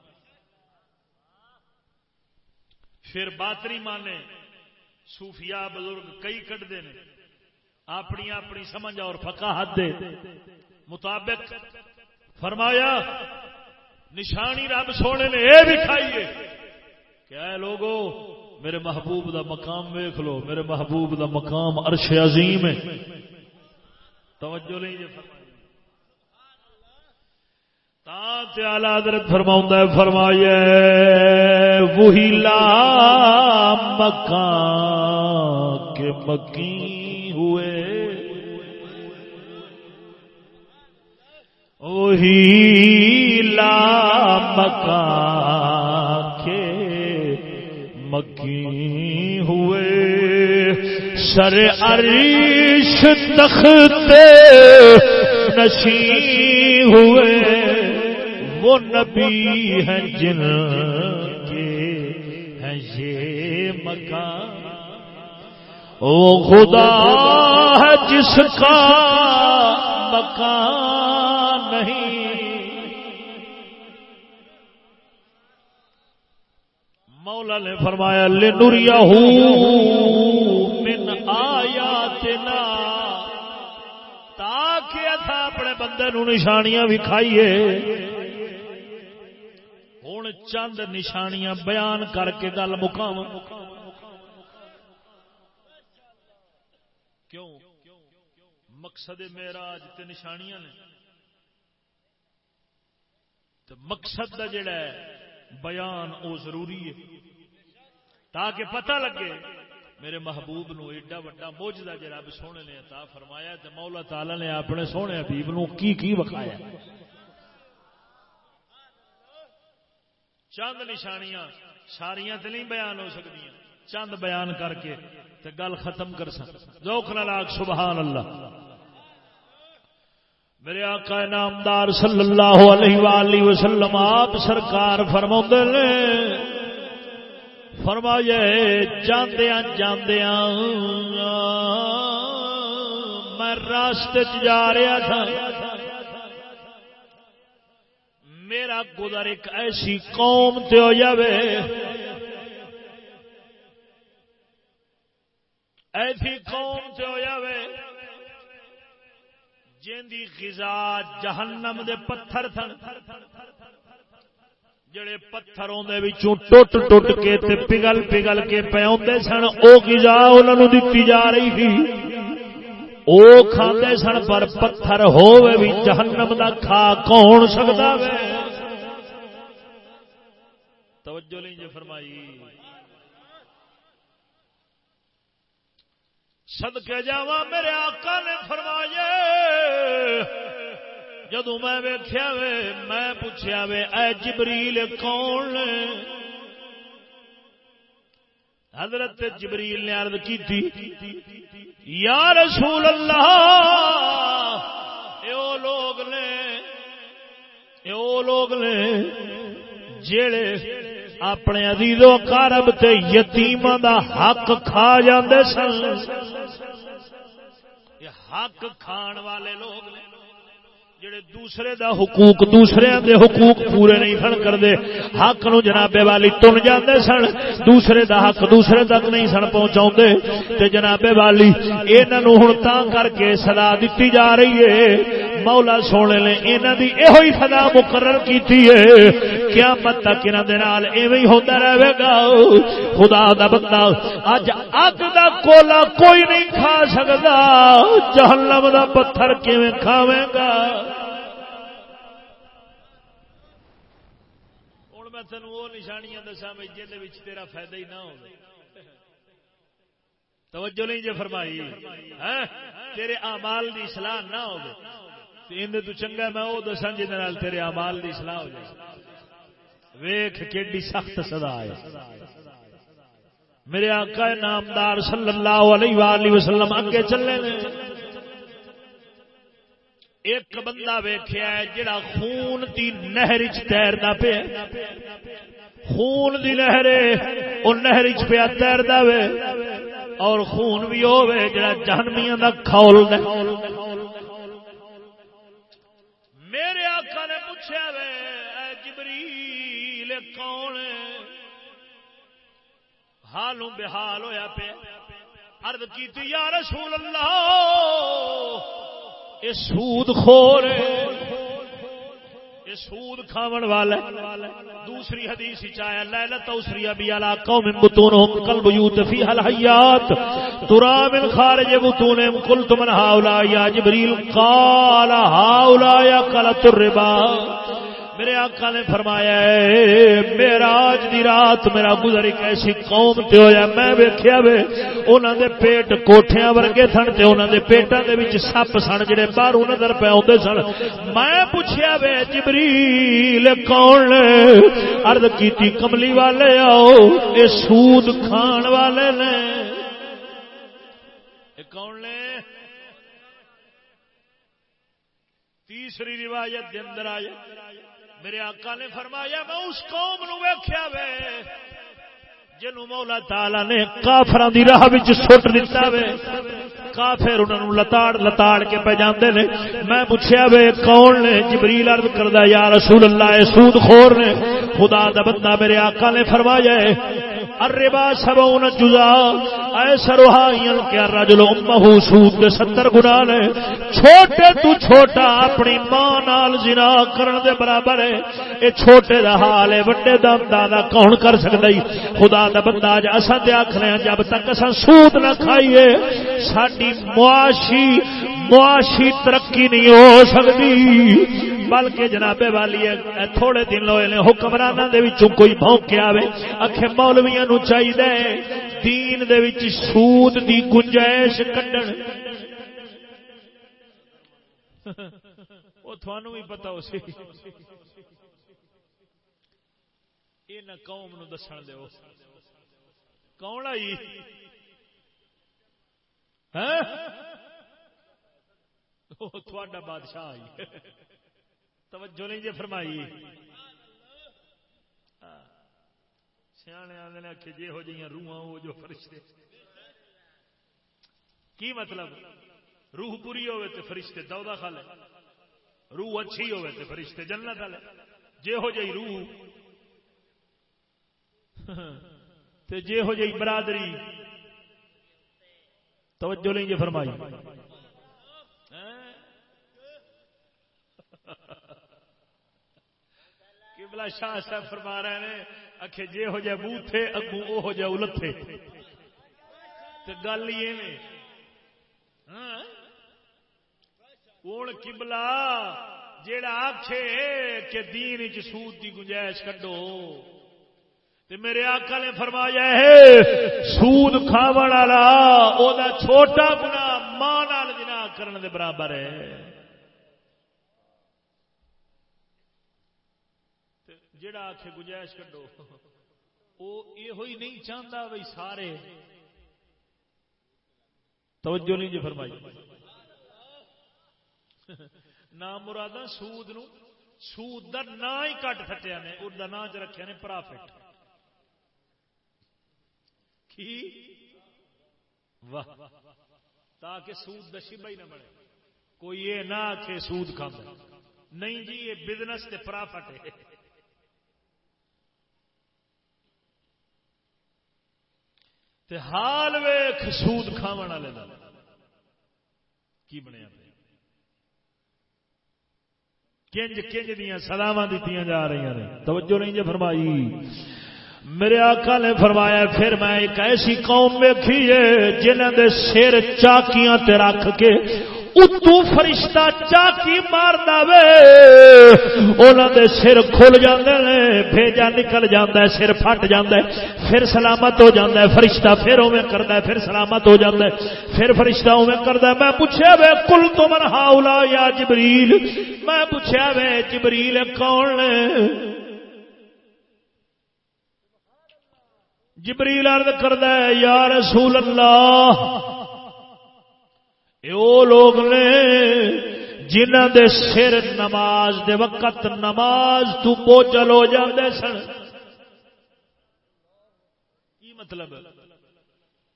پھر باطری مانے صوفیاء بزرگ کئی کٹتے ہیں، اپنی اپنی سمجھ اور فقاہت دے۔ مطابق فرمایا، نشانی رب سونے نے یہ بھی کھائیے کیا لوگو، میرے محبوب دا مقام ویخ لو، میرے محبوب دا مقام عرش عظیم ہے۔ توجہ نہیں جی فرمایا حضرت فرما فرمایا وہی لا مکان کے مکی ہوئے۔ وہی لا مکان کے مکی ہوئے۔ سر عرش تخت نشی ہوئے۔ وہ نبی ہیں جن کے ہیں یہ مکان۔ او خدا ہے جس کا مکان نہیں۔ مولا نے فرمایا لنوریا من آیاتنا تاکہ اپنے بندے نو نشانیاں بھی کھائیے ہوں چند نشانیاں بیان کر کے گل مقام کیوں مقصد میراج تے نشانیاں نے تو مقصد دا جڑا ہے بیان او ضروری ہے تاکہ پتہ لگے میرے محبوب نو ایڈا وڈا موجدہ جڑا رب سونے نے عطا فرمایا تے مولا تعالی نے اپنے سونے حبیب نو کی کی وکھایا چند نشانیاں ساریاں تو نہیں بیان ہو سکتی چند بیان کر کے تے گل ختم کر سک ذوق نالاک سبحان اللہ۔ میرے آقا نامدار صلی اللہ علیہ وآلہ وسلم، آپ سرکار فرما نے فرمایا جاندیاں جاندیاں، میں راستے جا رہا تھا۔ میرا گزر ایک ایسی قوم تے ہو جاوے۔ ایسی قوم تے ہو جاوے جن دی غذا جہنم دے پتھر تھن جڑے پتھروں دے وچوں ٹوٹ ٹوٹ کے تے پگل پگل کے پیاوندے سن، او غذا انہاں نو دتی جا رہی تھی۔ او کھاندے سن، پر پتھر ہووے بھی جہنم دا کھا کون سکدا وے؟ توجہ نہیں جی فرمائی۔ صدقے جاوا میرے آقا نے فرمایا جدو میں ویخیا وے، میں پوچھا وے، اے جبریل کون حضرت جبریل نے عرض کی تھی یا رسول اللہ، اے او لوگ نے، اے او لوگ نے جڑے اپنے عزیزو کارب تے یتیم دا حق کھا جاندے سن۔ یہ حق کھان والے لوگ نے جڑے دوسرے دا حقوق دوسرے دے حقوق پورے نہیں سن کرتے حق نو جنابے والی تن جاندے سن۔ دوسرے دا حق دوسرے تک نہیں سن پہنچاؤ تے جنابے والی انہوں ہوں تا کر کے سدا دیتی جا رہی ہے۔ مولا سونے نے انہوں دی یہ سدا مقرر کی کیا مت تک انہوں دے ایویں ہوتا رہے گا۔ خدا دا بندہ اج اگ دا کولا کوئی نہیں کھا سکتا جہنم دا پتھر کیویں کھاوے گا۔ میں تین وہ نشانیاں دسا بھائی جہد تیرا فائدہ ہی نہ ہو توجہ نہیں جی فرمائی۔ تیرے امال کی سلاح نہ ہو تو چنگا میں وہ دسا جہد تیرے امال کی سلاح ہو جائے۔ ویخ کی سخت سدا ہے۔ میرے آقا نامدار صلی اللہ علیہ وآلہ وسلم اگے چلے نے۔ ایک بندہ ویخیا جڑا خون دی نہر تیرتا پیا خون دی نہر وہ نہر چ پیا تیرتا وے۔ اور خون بھی ہوے جڑا جہنمیاں دا کھول دے میرے آقا نے پوچھا وے اے جبریل کون حالوں بحال ہویا پیا۔ عرض کی یا رسول اللہ اے سود خور سود کھاون والا دوسری حدیث چایا لیلت اسری ابی علا قوم بطونهم قلب یوت فی الحیات۔ ترا من خارج بطونهم قلت من هؤلاء یا جبریل قال هؤلاء قلت الربا۔ میرے آقا نے فرمایا ہے، میرا دی رات میرا گزر ایک ایسی قوم تے ہویا میں ویکھیا وے، انہاں دے پیٹ کوٹھیاں ورگے سن تے انہاں دے پیٹاں دے وچ سپ سن جڑے باہر نظر پے اوندے سن۔ میں پوچھیا وے، جبریل کون عرض کیتی، کملی والے آؤ، اے سود کھان والے نے۔ اے کون نے؟ تیسری روایت دے اندر آیا۔ میرے آقا نے فرمایا، میں اس قوم نو ویخیا وے جن مولا تالا نے کافر دی راہ سٹ دتا وے۔ کافر انہوں لتاڑ لتاڑ کے پہ جاندے نے۔ میں پوچھیا وے، کون نے؟ جبریل عرض کردا یا رسول اللہ سود خور نے۔ خدا دا بندہ میرے آقا نے فرمایا ہے الربا سبعون جزا ایسا روحائیاں کیا رجل امہو سود دے ستر گناہ نے؟ چھوٹے تو چھوٹا اپنی ماں نال زنا کرن دے برابر ہے۔ اے چھوٹے دا حال ہے، وڈے دا دادا کون کر سکتا خدا دا بندہ آج اسا دے آکھنے ہیں، جب تک اسا سود نہ کھائیے، ساڈی معاشی معاشی ترقی نہیں ہو سکتی۔ بلکہ جنابے والی ہے تھوڑے دن ہوئے نے حکمران دے وچوں کوئی بھونکے آوے اکھے مولویاں نو چاہیے دین دے وچ سود دی گنجائش کڈن۔ وہ تھانوں بھی پتہ ہو یہ نہ قوم نو دسن دیو کون آئی؟ ہاں؟ تھوڑا بادشاہ آئی۔ توجہ نہیں جی فرمائی۔ ہاں۔ سیانے آدھے آخ جی ہو جی روح وہ جو فرشتے۔ کی مطلب؟ روح پوری ہوئے تو فرشتے دودا کھا روح اچھی ہوئے تو فرشتے جنت والے۔ جے ہو جی روح۔ تے جے ہو جی برادری۔ توجہ نہیں جی فرمائی۔ قبلہ شاہ صاحب فرما رہے ہیں ہاں؟ اکھے جے ہو جائے منہ تھے اگو او ہو جائے التھے تو گل یہ میں ہاں؟ ہوں کبلا جیڑا آخے کہ دین چ سود کی گنجائش کڈو۔ تے میرے آقا نے فرمایا ہے، سود کھاون والا، او دا چھوٹا گناہ ماں نال جنا کرن دے برابر ہے۔ جڑا آخ گنجائش کڈو وہ یہ نہیں چاہتا بھائی سارے۔ توجہ نہیں جی فرمائی۔ نام مرادہ سود نو، سود دا نا ہی کٹ تھٹیا نے اس کا نام چ رکھے نے پرافٹ۔ کی؟ واہ۔ تاکہ سود شبہ ہی نہ بنے کوئی یہ نہ آخے سود کھانا نہیں جی یہ بزنس تے پرافٹ ہے۔ تے حال ویخ سود کھا والے کی بنیا کنج کنج دیا سلاوا دیتی جا رہی ہیں توجہ نہیں جی فرمائی۔ میرے آقا نے فرمایا، پھر میں ایک ایسی قوم ویکھی ہے جنہ دے سر چاکیاں تے رکھ کے اتو فرشتہ چاکی مار دے انہوں دے سر کھل جاندے نے، بھیجا نکل جاندہ ہے، سر پھٹ جاندہ ہے، پھر سلامت ہو جاندہ ہے۔ فرشتہ پھر اوے کردا ہے، پھر سلامت ہو جاندہ ہے۔ پھر فرشتہ اوے کردا ہے۔ میں پوچھیا وے کل تو من ہاولا یا جبریل؟ میں پوچھیا وے، جبریل کون نے؟ جبریل عرض کردا ہے، یا رسول اللہ او لوگ نے جنہ دے سر نماز دے وقت نماز تو بوجھل ہو جاندے سن۔ کی مطلب؟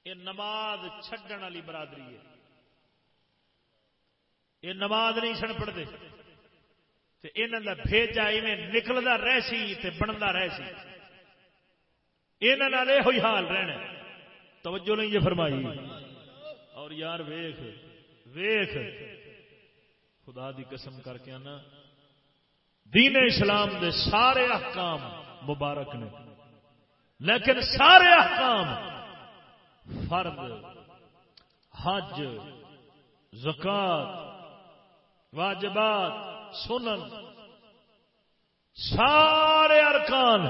یہ نماز چھڈن والی برادری ہے۔ یہ نماز نہیں سن پڑھتے انہوں کا بھیجا ایویں نکلتا رہ سی بنتا رہ سی۔ یہ حال رہنا توجہ نہیں یہ فرمائی۔ اور یار ویخ ویخ خدا دی قسم کر کے آنا۔ دین اسلام دے سارے احکام مبارک نے۔ لیکن سارے احکام فرد حج، زکات، واجبات، سنن، سارے ارکان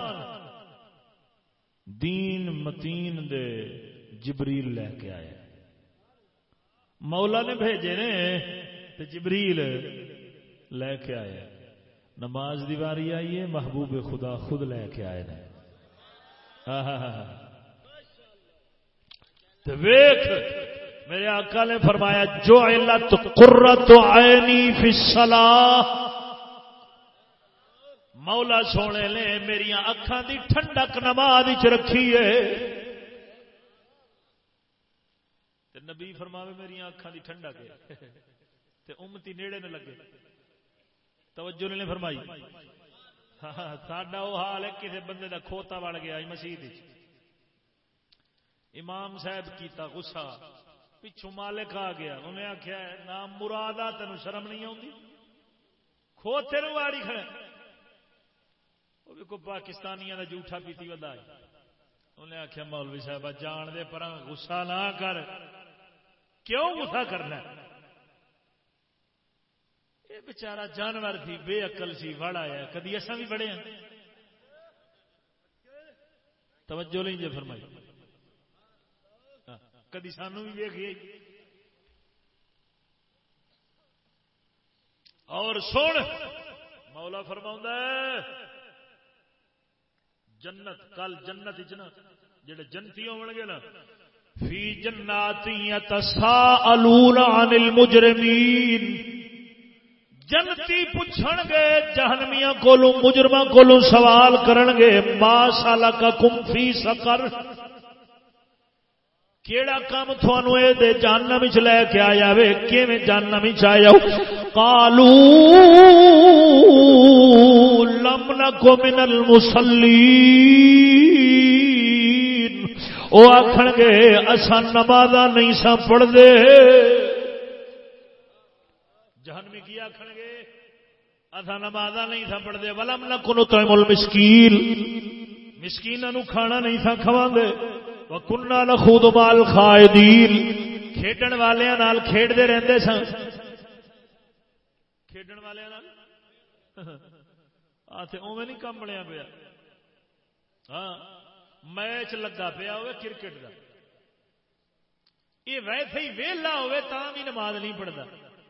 دین متین دے جبریل لے کے آئے۔ مولا نے بھیجے نے تو جبریل لے کے آئے نماز دیواری آئی ہے، محبوب خدا خود لے کے آئے نا ویخ میرے آقا نے فرمایا جو علت قرت عینی فی الصلاح۔ مولا سونے نے میری اکھان دی ٹھنڈک نماز چ رکھی ہے۔ نبی فرماوے میری اکھان کی ٹھنڈا کے امتی نیڑے نہ لگے۔ توجہ نے فرمائی۔ ہاں، ساڈا وہ حال ہے کسی بندے کا کھوتا وڑ گیا مسیح امام صاحب کیتا غصہ۔ پچھو مالک آ گیا۔ انہیں آخیا نام مراد آ تین شرم نہیں آتی کھوتے نو واڑی کھڑے۔ کو پاکستانیاں کا جھوٹا پیتی ودا انہیں آخیا مولوی صاحب جان دے پر غصہ نہ کر۔ کیوں گسا کرنا یہ بچارا جانور تھی، بے اقل سی وڑ آیا کدی اصا بھی بڑے ہیں؟ توجہ نہیں جی فرمائی۔ کدی سانو بھی ویک اور سن، مولا فرما جنت، کل جنت جڑے جنتی ہو گے نا فی جنات یتساءلون عن المجرمین۔ جنتی پوچھن گے جہنمیاں کولوں، مجرماں کولوں سوال کرن گے ما سالککم فی سقر۔ کیڑا کام تھانو اے دے جہنم وچ لے کے آیا وے، کیویں جہنم وچ آیا؟ قالو لم نکو من المصلین وہ آخ گے اصا نماز نہیں سا پڑھتے جہنمی کی آخ گے اصا نماز نہیں سا پڑھتے ولم نہ کنو تو مسکیل مسکین کھانا نہیں سا کھوا دے کنا نہ خود مال کھائے کھیڈن والوں کھیڈتے رہتے سن کھیڈن والوں اوے نہیں کم بنیا پیا۔ ہاں۔ میچ لگا پیا ہوئے کرکٹ کا یہ ویسے ہی ویلا ہوئے بھی نماز نہیں پڑھتا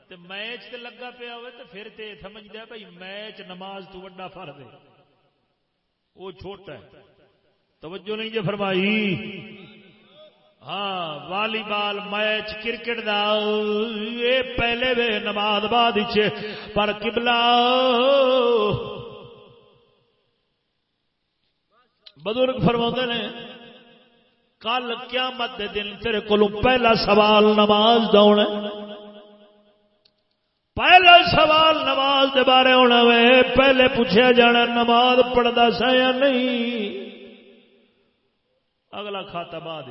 تے میچ تے لگا پیا ہوئے تے پھر تے سمجھدا بھائی میچ نماز تو وڈا فرض ہے۔ وہ چھوٹا ہے۔ توجہ نہیں جی فرمائی۔ ہاں والی بال میچ کرکٹ دا۔ اے پہلے وے نماز بعد پر قبلہ بزرگ فرما نے، کل کیا مت دن تیرے کو پہلا سوال نماز دوڑ پہلا سوال نماز دے بارے ہونا وے پہلے پوچھا جانا نماز پڑھتا سا یا نہیں؟ اگلا کھاتا بعد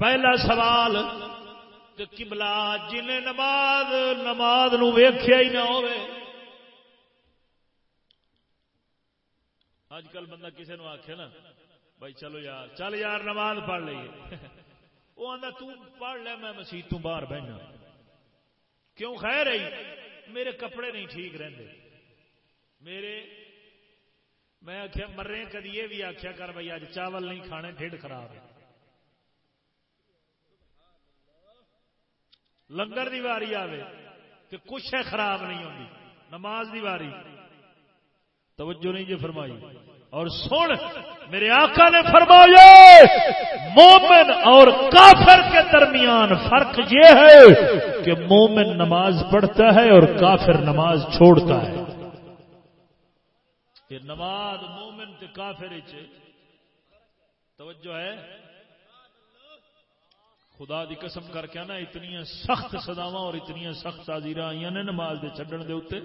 پہلا سوال کبلا جن نماز نماز نو ویخیا ہی نہ ہوئے۔ اج کل بندہ کسی نے آخ نا، بھائی چلو یار، چل یار نماز پڑھ لیے وہ آتا پڑھ لے، میں مسیح تو باہر بہنا کیوں خیر رہی میرے کپڑے نہیں ٹھیک رہتے میرے، میں آخیا مرے کدی یہ بھی آخیا کر، بھائی اج چاول نہیں کھانے، ڈھڈ خراب ہے۔ لنگر دی واری آوے کہ کچھ ہے خراب نہیں ہوتی نماز دی واری۔ توجہ نہیں جی فرمائی۔ اور سن، میرے آقا نے فرمایا، مومن اور کافر کے درمیان فرق یہ ہے کہ مومن نماز پڑھتا ہے اور کافر نماز چھوڑتا ہے۔ کہ نماز مومن تے کافر توجہ ہے۔ خدا دی قسم کر کے نا، اتنی سخت سداوا اور اتنی سخت آزیر آئی نے نماز دے چڈن دے اتنے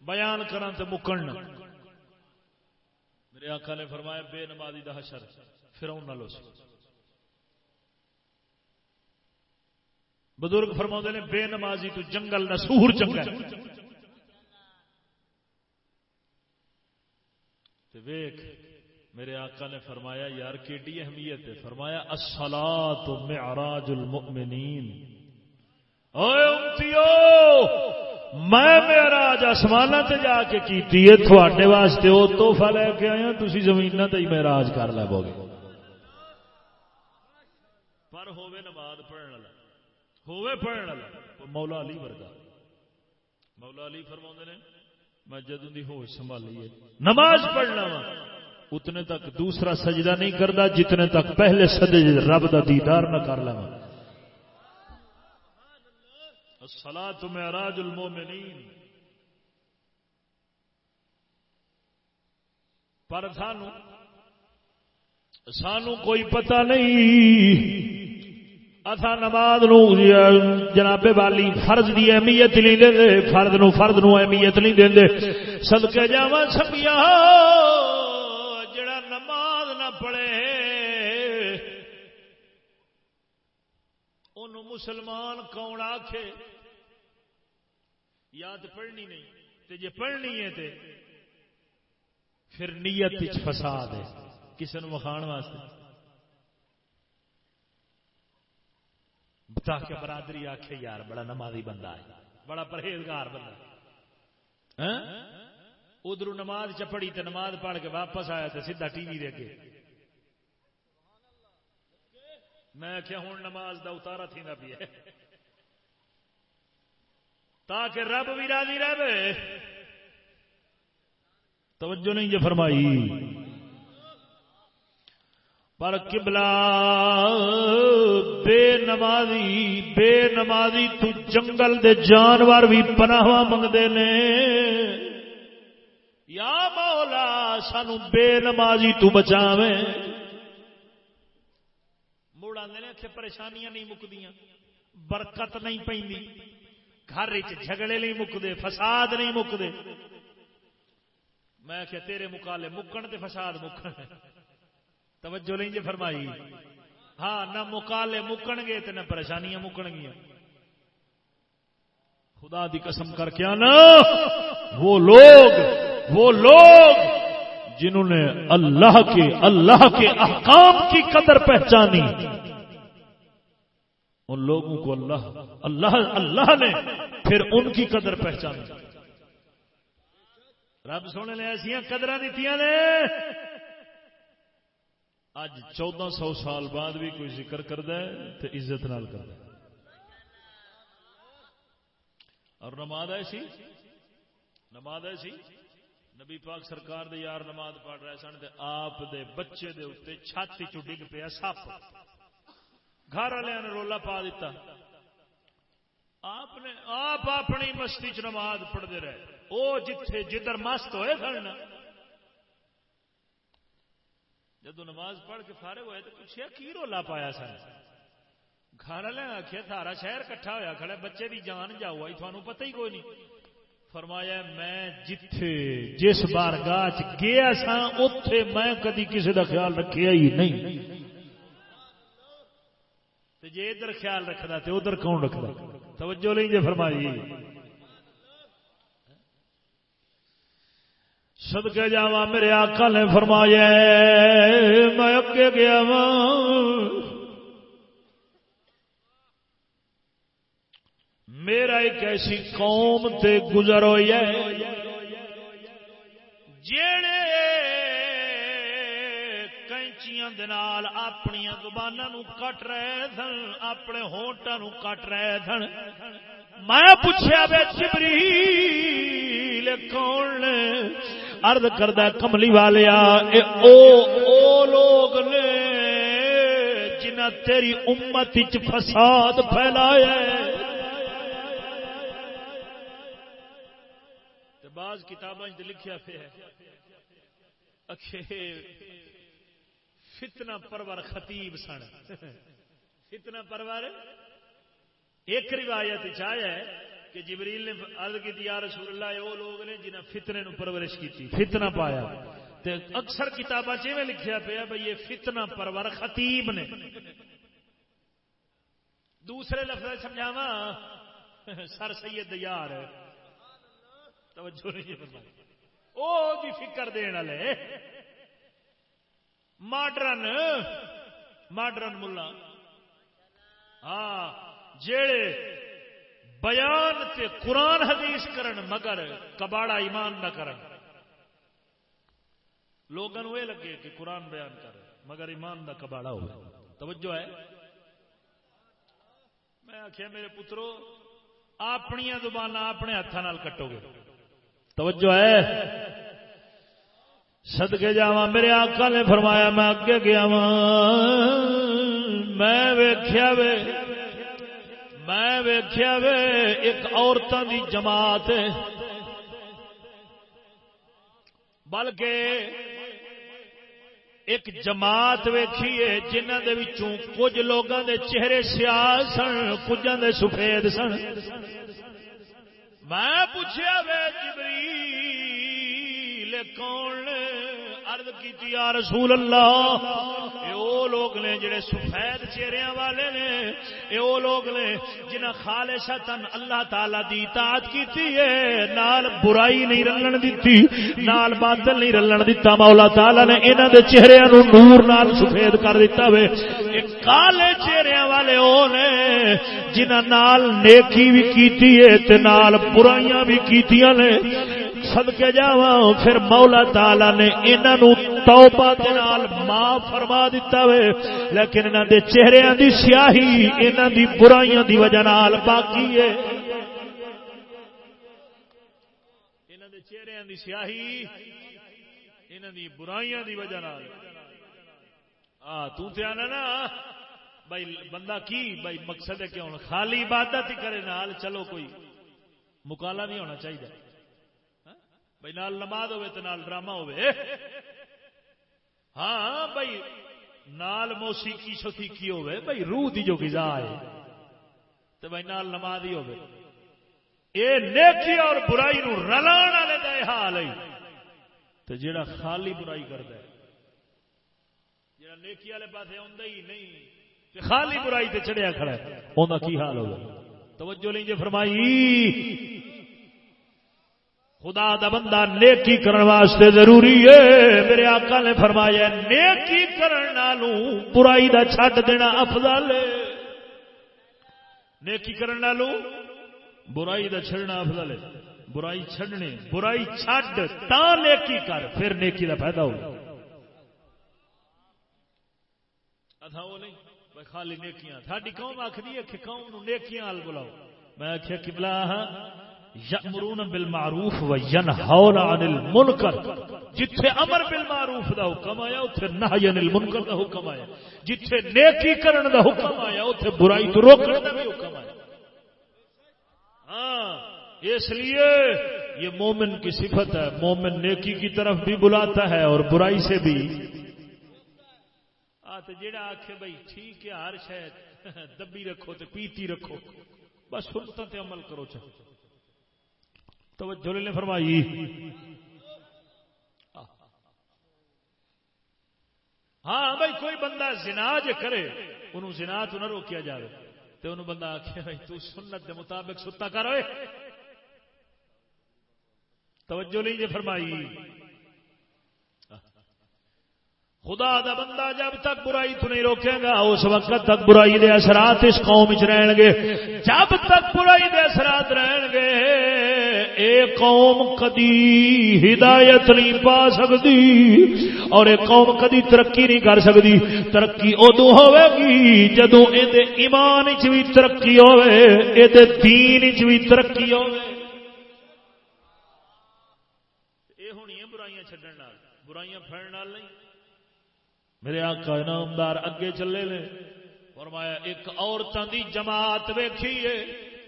بیان کرن تے مکن میرے آقا نے فرمایا، بے نمازی دا حشر پھر نہ لو بزرگ فرما نے، بے نمازی تو جنگل نہ سور جنگل ویخ میرے آقا نے فرمایا، یار کیڈی اہمیت ہے۔ فرمایا اصلا معراج المؤمنین۔ اوے امتیو! میں معراج آسمان تے جا کے کیتی ہے، تھوڑے واسطے وہ تحفہ لے کے آیا ہاں، تھی زمین تے معراج کر لو گے پر ہوے نماز پڑھن والا ہوے پڑھن والا مولا علی ورگا۔ مولا علی فرما نے، میں جدوں دی ہوش سنبھالی ہے۔ نماز پڑھنا وا، اتنے تک دوسرا سجدہ نہیں کرتا جتنے تک پہلے سجد رب دا دیدار نہ کر لوا سلا تو راج المومنین پر سانو سانو کوئی پتہ نہیں۔ اتھا نماز نو جناب والی فرض دی اہمیت نہیں دے فرد نو فرد نو اہمیت نہیں دے سدکے جا سکیا پڑے ان مسلمان کون آخے یاد پڑھنی نہیں۔ تے جے پڑھنی ہے تے پھر نیت فساد ہے کسی نے وکھان واسطے۔ تاکہ برادری آخے یار بڑا نمازی بندہ ہے، بڑا پرہیزگار بندہ ہاں؟ ادھر نماز چپڑی تے نماز پڑھ کے واپس آیا تے سیدھا ٹی وی دے کے۔ میں کیا ہوں نماز دا اتارا تھی نہ بھی تاکہ رب بھی راضی رہے۔ توجہ نہیں جو فرمائی۔ پر کبلا بے نمازی بے نمازی تو جنگل دے جانور بھی پناہ منگتے نے۔ یا مولا، سانو بے نمازی تو بچاویں۔ آتے پریشانیاں نہیں مکدیاں۔ برکت نہیں پی گھر جھگڑے نہیں مکتے فساد نہیں مکتے میں کہ تیرے مکالے مکن تے فساد مکن۔ توجہ نہیں جی فرمائی۔ ہاں نہ مکالے مکن گے تو نہ پریشانیاں مکن گیا خدا دی قسم کر کے آنا۔ وہ لوگ وہ لوگ جنہوں نے اللہ کے اللہ کے احکام کی قدر پہچانی۔ ان لوگوں کو اللہ اللہ اللہ نے پھر ان کی قدر پہچانی۔ رب سونے نے ایسا قدر دیتی نے۔ اج چودہ سو سال بعد بھی کوئی ذکر کرد تو عزت نال کر اور نماز ایسی؟ نماز ایسی؟ نبی پاک سرکار دے یار نماز پڑھ رہے سن آپ دے بچے دے اتنے چھاتی چ ڈگ پیا سپ گھر والے نے رولا پا دیتا۔ آپ نے آپ اپنی مستی چ نماز پڑھتے رہے۔ وہ جتھے جدھر مست ہوئے سن جدو نماز پڑھ کے فارغ ہوئے تو پوچھا کی رولا پایا سر گھر والے آخیا تھارا شہر کٹھا ہوا کھڑا بچے کی جان جاؤ آئی تھانوں پتہ ہی کوئی نہیں۔ فرمایا، میں جتھے جس بار گاہ گیا سا اتے میں کدی کسی کا خیال رکھیا ہی نہیں۔ جی ادھر خیال رکھنا تو ادھر کون رکھنا توجہ نہیں جی فرمائی۔ سدکے جا میرے آقا نے فرمایا، میں اگے گیا وا میرا ایک ایسی قوم تے گزر ہوئی ہے جڑے کینچیاں دنال اپنی زبانوں کٹ رہے سن اپنے ہونٹوں کٹ رہے سن میں پوچھا بے جبریل کون ارد کردہ کملی والے او او لوگ نے جنہ تیری امت فساد پھیلایا بعض کتابیں لکھیا پہ ہے فتنہ پرور خطیب سن. فتنہ پرور؟ ایک روایت چاہیا ہے کہ جبریل نے عرض کی یا رسول اللہ وہ لوگ نے جنہیں فتنے نو پرورش کی فتنہ پایا۔ تے اکثر کتاباں میں لکھیا پیا بھائی یہ فتنہ پرور خطیب نے۔ دوسرے لفظ سمجھاوا سر سید یار۔ توجہ نہیں او دی فکر دین والے۔ ماڈرن ماڈرن ملا ہاں جڑے بیان تے قرآن حدیث کرن مگر کباڑا ایمان نہ کرن لوگوں یہ لگے کہ قرآن بیان کر مگر ایمان نہ کباڑا ہو توجہ ہے میں آخیا میرے پترو اپنی زبان اپنے ہاتھوں کٹو گے توجہ ہے سدکے جا میرے آقا نے فرمایا، میں اگے گیا وا میں ویخیا وے، میں ویخیا وے، ایک عورتوں کی جماعت بلکہ ایک جماعت ویکھیے جنہ دے وچوں کچھ لوگوں دے چہرے سیاہ سن کچھ دے سفید سن۔ میں پوچھا وے، جبریل کون عرض کی یا رسول اللہ، اے او لوگ نے جڑے سفید چہرے والے نے، اے او لوگ نے جنہ خالصتاً اللہ تعالی دی اطاعت کیتی ہے، نال برائی نہیں رلن دتی نال باطل نہیں رلن دتا مولا تعالی نے انہاں دے چہریاں نو نور نال سفید کر دیتا وے۔ اے کالے چہرے والے او نے، جنہ نال نیکی بھی کیتی ہے تے نال برائیاں بھی کیتیاں نے۔ سدکے جا پھر مولا تالا نے انہوں توبہ نال معاف فرما دیتا وے۔ لیکن انہوں دے چہرے دی سیاہی انہوں دی برائیاں دی وجہ نال باقی ہے۔ دے چہرے دی سیاہی انہوں دی برائیاں دی وجہ نال۔ تو تے آنا نا۔ بھائی، بندہ کی؟ بھائی، مقصد ہے کیوں خالی عبادت ہی کرے، نال چلو کوئی مکالا نہیں ہونا چاہیے۔ بھائی نال نماز ہوے تو نال ڈرامہ ہوے ہاں بھائی نال موسیقی شوسیقی ہوے بھائی روح دی جو غذا ہے۔ تو بھائی نال نماز ہی ہوے اے نیکی اور برائی نو رلان والے دا اے حال ہے۔ تو جیڑا خالی برائی کرتا ہے، جیڑا نیکی والے پاسے آندا ہی نہیں خالی برائی تے چڑھیا کھڑا ہے، اوندا کی حال ہوگا توجہ نہیں جے فرمائی۔ خدا دا بندہ نیکی کرن واسطے ضروری ہے۔ میرے آقا نے فرمایا، نیکی کرن نالوں برائی دا چھڈ دینا افضل ہے۔ نیکی کرن نالوں برائی دا چھڑنا افضل ہے۔ برائی چھڈنے، برائی چھڈ، تا نیکی کر، پھر نیکی کا فائدہ ہو۔ اتھا وہ نہیں۔ بھائی خالی نیکیاں۔ ساری قوم آخری ہے کہ قوم نو نیکیاں بلاؤ۔ میں آخیا کبلا ہاں یامرون بالمعروف و ینہون عن المنکر. جتھے امر بالمعروف دا حکم آیا اوتھے نہی عن المنکر دا حکم آیا. جتھے نیکی کرن دا حکم آیا اوتھے برائی تو روکنے دا بھی حکم آیا. ہاں اس لیے یہ مومن کی صفت ہے، مومن نیکی کی طرف بھی بلاتا ہے اور برائی سے بھی. جڑا آخ بھائی ٹھیک ہے، ہر شاید دبی رکھو تو پیتی رکھو۔ بس سنتا تے عمل کرو چاہو توجہ نے فرمائی۔ ہاں بھائی، کوئی بندہ زنا جے کرے، انہوں زنا تو نہ روکیا جائے تو انہوں بندہ آخیا بھائی، تو سنت دے مطابق ستا کرو توجہ نہیں جے فرمائی۔ خدا دا بندہ جب تک برائی تو نہیں روکے گا، اس وقت تک برائی دے اثرات اس قوم چ رہن گے۔ جب تک برائی دے اثرات رہن گے اے قوم کدی ہدایت نہیں پا سکتی اور اے قوم کدی ترقی نہیں کر سکتی۔ ترقی ادو ہوے گی جدو یہ ایمان چ بھی ترقی ہوے یہ دین چ بھی ترقی ہوے۔ یہ ہونی برائیاں چڈن برائیاں پھڑن نہیں۔ میرے آقا انعامدار اگے چلے نے، فرمایا ایک عورتوں دی جماعت ویکھیے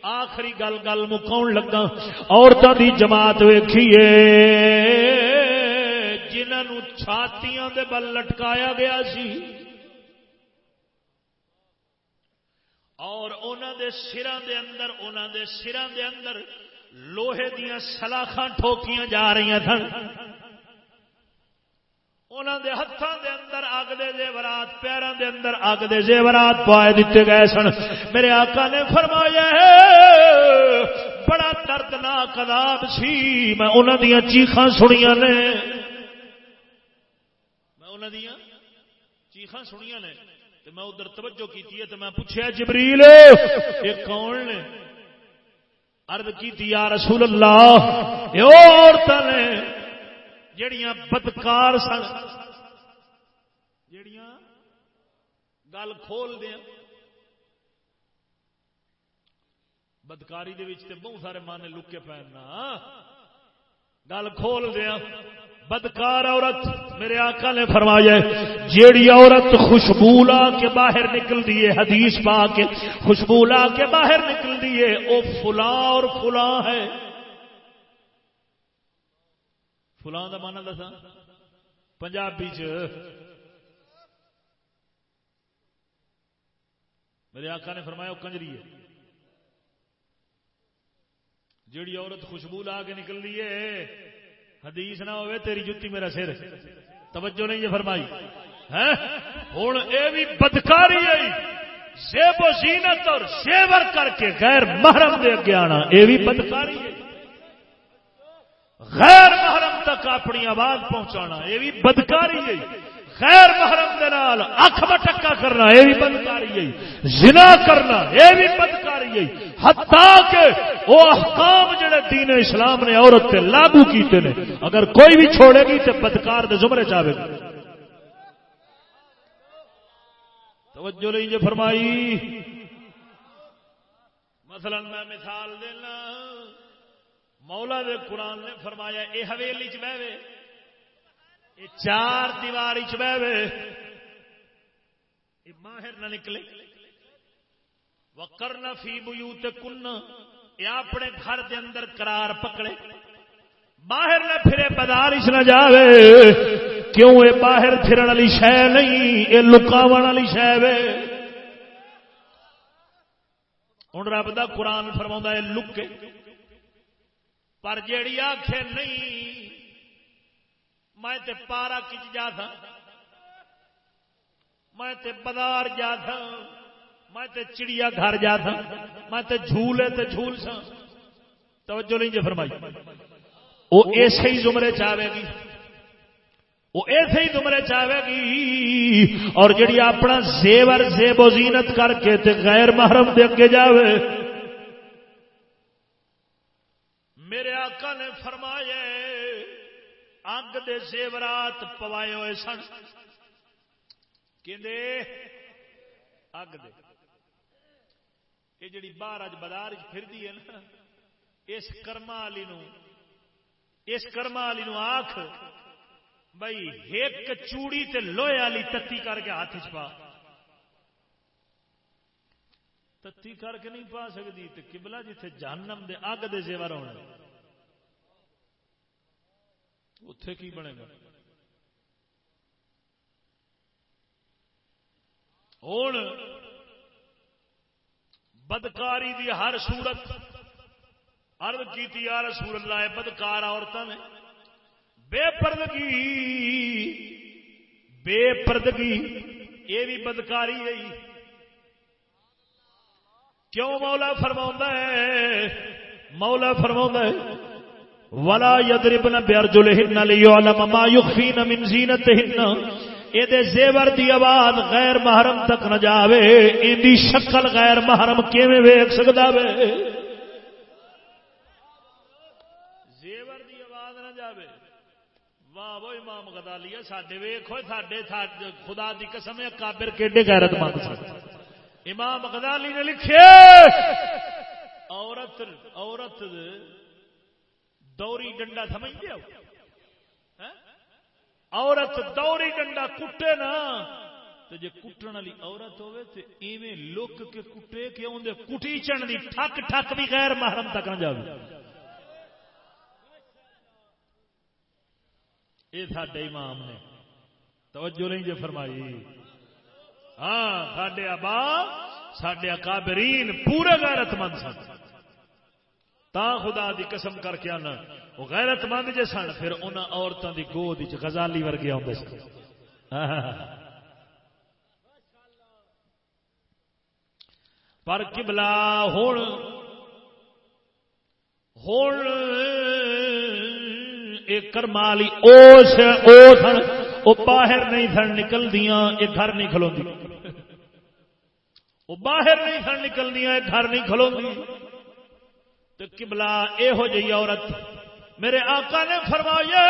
آخری گل گل مکاؤن لگا۔ عورتوں دی جماعت ویکھیے۔ جنہوں چھاتیاں دے بل لٹکایا گیا سی۔ اور انہوں دے دے اندر انہوں دے سران دے اندر لوہے دیاں سلاخاں ٹھوکیاں جا رہی تھن۔ انہوں دے ہاتھوں دے اندر اگ دے زیورات پیروں دے اندر اگ دے زیورات پائے دیتے گئے سن۔ میرے آقا نے فرمایا ہے بڑا دردناک عذاب سی۔ میں انہوں دیا چیخاں سنیا نے۔ میں انہوں دیا چیخاں سنیا نے۔ تو میں ادھر توجہ کی ہے تو میں پوچھا جبریل، یہ کون نے؟ ارد کی یا رسول اللہ، یہ عورتیں نے۔ جڑیاں بدکار سن۔ جڑیاں گل کھول دیا۔ بدکاری دے بہت سارے مانے لکے پہننا گل کھول دیا۔ بدکار عورت میرے آقا نے فرمایا جیڑی عورت خوشبو لا کے باہر نکل دیے حدیث پا کے خوشبو لا کے باہر نکل دیے او فلاں اور فلاں ہے۔ فلان کا مانا دسا پنجابی چ۔ میرے آقا نے فرمایا کنجری ہے۔ جیڑی عورت خوشبو لا کے نکل رہی ہے، حدیث نہ ہوئے، تیری جتی میرا سر۔ توجہ نہیں یہ فرمائی۔ ہوں یہ بھی بدکاری ہے۔ سیب و زینت اور سیور کر کے غیر محرم دے اگے آنا یہ بھی بدکاری ہے۔ غیر محرم تک اپنی آواز پہنچانا، یہ بھی بدکاری ہے۔ غیر محرم دے نال، اکھ بٹکا کرنا، یہ بھی بدکاری ہے۔ زنا کرنا، یہ بھی بدکاری ہے۔ حتا کہ وہ احکام جڑے دین اسلام نے عورت تے لاگو کیتے نے، اگر کوئی بھی چھوڑے گی تے بدکار دے زمرے چاہے گا۔ توجہ نہیں جو فرمائی۔ مثلا میں مثال دینا۔ مولا دے قرآن نے فرمایا، اے حویلی چ بہوے، اے چار دیواری چ بہوے، اے ماہر نہ نکلے۔ وکرنا فی بیوت کن اے اپنے گھر دے اندر قرار پکڑے۔ باہر نہ پھرے بازار نہ جاوے۔ کیوں اے باہر پھرن والی شے نہیں، اے لکاون والی شے وے۔ ہوں رب دا قرآن فرما ہے، لکے۔ پر جیڑی آخ نہیں، میں تے پارا کچ جا تھا۔ میں تے بازار جا تھا۔ میں تے چڑیا گھر جا تھا۔ میں تے جھولے تے جھول سا توجہ نہیں جی فرمائی۔ وہ ایسے ہی زمرے چاہے گی۔ وہ ایسے ہی زمرے چاہے گی۔ اور جڑی اپنا زیور، زیب و زینت کر کے تے غیر محرم دے اگے جاوے۔ میرے آقا نے فرمایا اگ دے زیورات پوائے ہوئے سن۔ کہ اگ دے۔ یہ جڑی باہر اج بازار پھرتی ہے نا، اس کرما والی اس کرما والی آخ بھائی ایک چوڑی تے لوہے والی تتی کر کے ہاتھ چا تتی کر کے نہیں پا سکتی تو کبلا جیتے جہنم دے اگ دے زیور ہونے۔ اتے کی بنے گا؟ ہوں بدکاری دی ہر صورت ارد کی رسول اللہ بدکار عورتوں نے، بے پردگی بے پردگی یہ بھی بدکاری ہے جی۔ کیوں مولا فرما ہے؟ مولا فرما ہے ولا یدربن بیرجلہن لیعلم ما یخفین من زینتہن یہ زیور دی آواز غیر محرم تک نہ جاوے ان دی شکل غیر محرم کیویں ویکھ سکدا وے؟ زیور دی آواز نہ جاوے۔ واہ وہ امام غزالی ساڈے ویکھو ساڈے خدا دی قسم ہے، کابر کیڈے غیرت مند سن۔ امام غزالی نے لکھے، عورت عورت دوری ڈنڈا سمجھ ہو؟ عورت دوری ڈنڈا کٹے نا تو جی کٹن والی عورت ہوے تو ایویں لک کے کٹے کہ اندر کٹی چن دی ٹھک ٹھک بھی غیر محرم تک نہ جائے یہ ساڈے امام نے، توجہ نہیں جو فرمائی۔ ہاں سڈے ابا سڈے اکابرین پورے غیرت مند سن۔ تا خدا دی قسم کر کے آنا، وہ غیرت مند جے سن، پھر ان عورتوں کی گود غزالی ورگے آتے سن۔ پر کبلا ہوں ہوں کرمالی او سن وہ باہر نہیں سن نکل دیا یہ گھر نہیں کھلو وہ باہر نہیں سن نکل دیا یہ گھر نہیں کھلو تو کبلا یہ جی عورت میرے آقا نے فرمایا،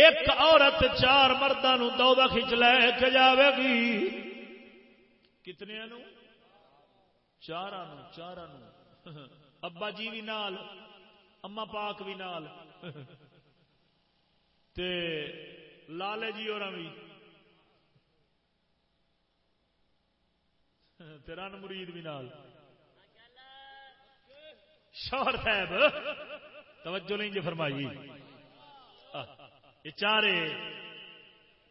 ایک عورت چار مردوں دودہ کھچ لے کے جاوے گی۔ کتنے چار چار ابا جی بھی نال اما پاک بھی نال۔ تے لالے جی اور بھی رن مرید بھی نال۔ شوہر صاحب، توجہ نہیں جی فرمائی۔ یہ چارے،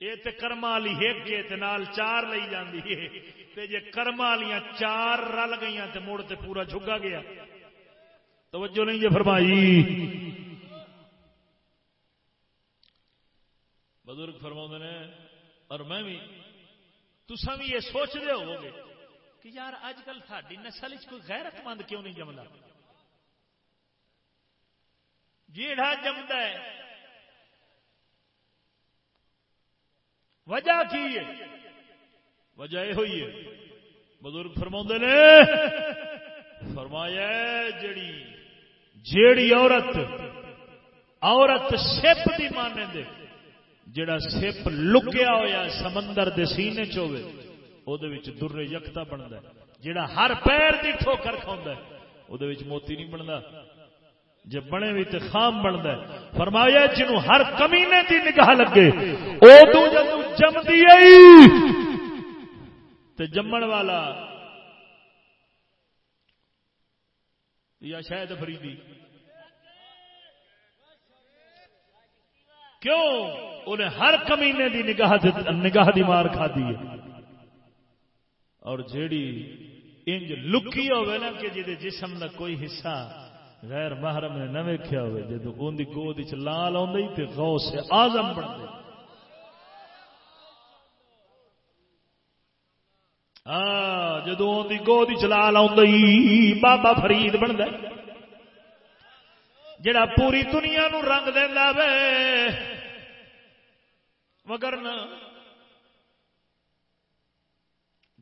یہ تے کرما والی ایک نال چار لئی جاندی ہے۔ تے جے کرما والیاں چار رل گئی تے مڑ تے پورا جھگا گیا۔ توجہ نہیں جی فرمائی۔ بزرگ فرما نے، اور میں بھی تسا بھی یہ سوچتے ہو گے کہ یار اج کل ساری نسل کوئی غیرت مند کیوں نہیں جمتا جیڑا جمد ہے۔ وجہ کی ہے؟ وجہ یہ ہوئی ہے۔ بزرگ فرما نے، فرمایا جڑی جیڑی عورت عورت سپ کی مانے دے جڑا سپ لکیا ہوا سمندر دے سینے چوے وہ در یکتا بنتا جڑا ہر پیر کی ٹھوکر کھاؤں وہ موتی نہیں بنتا جب بنے بھی تو خام بنتا ہے۔ فرمایا جنو ہر کمینے دی نگاہ لگے ادو جدو جمدی تو جمن والا، یا شاید فریدی۔ کیوں؟ انہیں ہر کمینے دی نگاہ نگاہ دی مار کھا دی اور جیڑی انج لکی ہوئے نا کہ جی جسم کا کوئی حصہ غیر محرم نے نہ ویکیا ہوئے جدو ان کی گود لال آئی تو غوث سے آزم بن ہاں جدو ان کی گود لال آئی بابا فرید بن گئے جڑا پوری دنیا نو رنگ دینا وے۔ مگر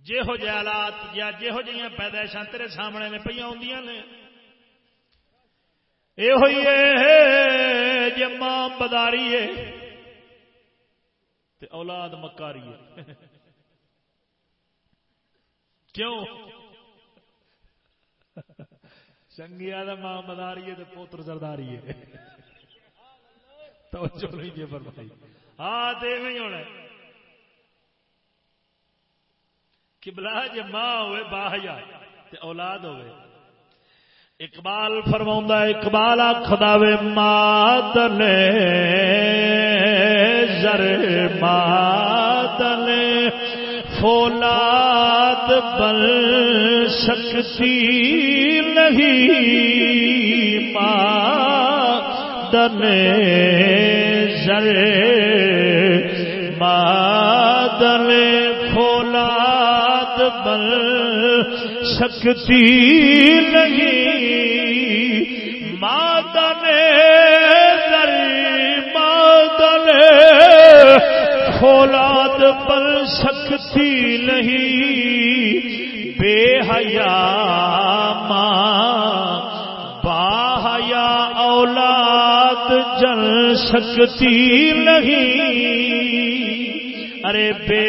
جہو جہ حالات یا جہو جہاں پیدائشاں تیرے سامنے نے پہ آدی نے یہ ہوئی ہے جی ماں بداری ہے تے اولاد مکاری ہے کیوں چنگیا ماں بداری ہے تو پوتر زرداری ہے توجہ نہیں جی فرمائی ہاں تو ہونا کبلا جی ماں ہوئے باہیا اولاد ہوئے اقبال فرما اقبال آخداوے مادل زر مادل فولاد بل سکتی نہیں مادل زر مادل فولاد بل سکتی نہیں۔ مادن مادن فولاد بل سکتی نہیں۔ بے حیا ماں باہیا اولاد جل سکتی نہیں۔ ارے بے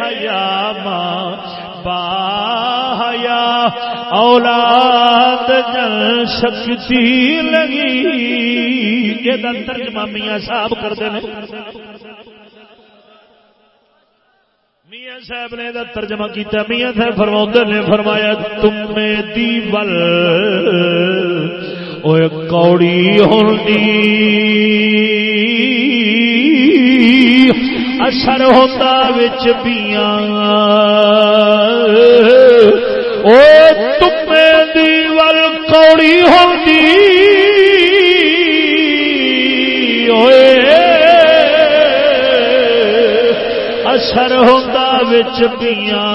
حیا ماں بایا اولاد جل سکتی لگی یہ ترجمہ میاں صاحب کرتے ہیں۔ میاں صاحب نے دا ترجمہ کیتا، میاں صاحب فرما نے، فرمایا، تم میں دیول اوے کوڑی ہوندی۔ اثر ہوتا وچ پیاں او تمے دی ول کوڑی ہوندی۔ اوئے۔ اثر ہوتا وچ پیاں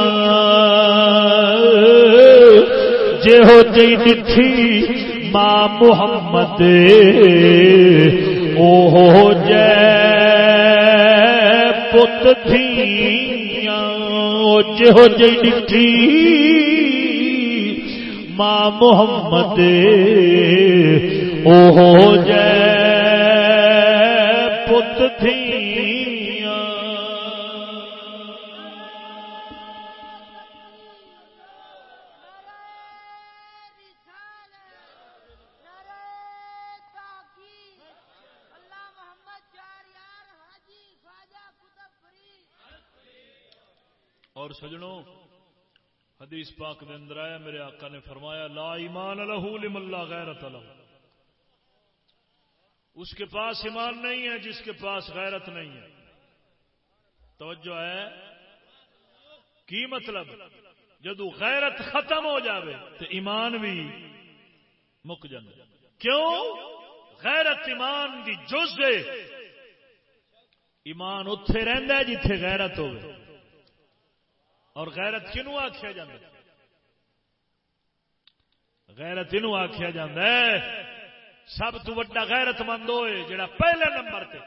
جی مٹھی ماں محمد او ہو جے پت جہو جی ڈٹھی ماں محمد او جے پت تھی اور سجنوں حدیث پاک دے اندر آیا، میرے آقا نے فرمایا، لا ایمان لہو لمن لا غیرت لہو۔ اس کے پاس ایمان نہیں ہے جس کے پاس غیرت نہیں ہے۔ توجہ ہے؟ کی مطلب؟ جدو غیرت ختم ہو جاوے تو ایمان بھی مک جائے کیوں؟ غیرت ایمان کی جز ایمان اتے رہتا ہے جتھے غیرت ہوئے اور غیرت کنو آخیا جا غیرت کنو آخیا جا سب تو وڈا غیرت مند ہوئے جڑا پہلے نمبر تے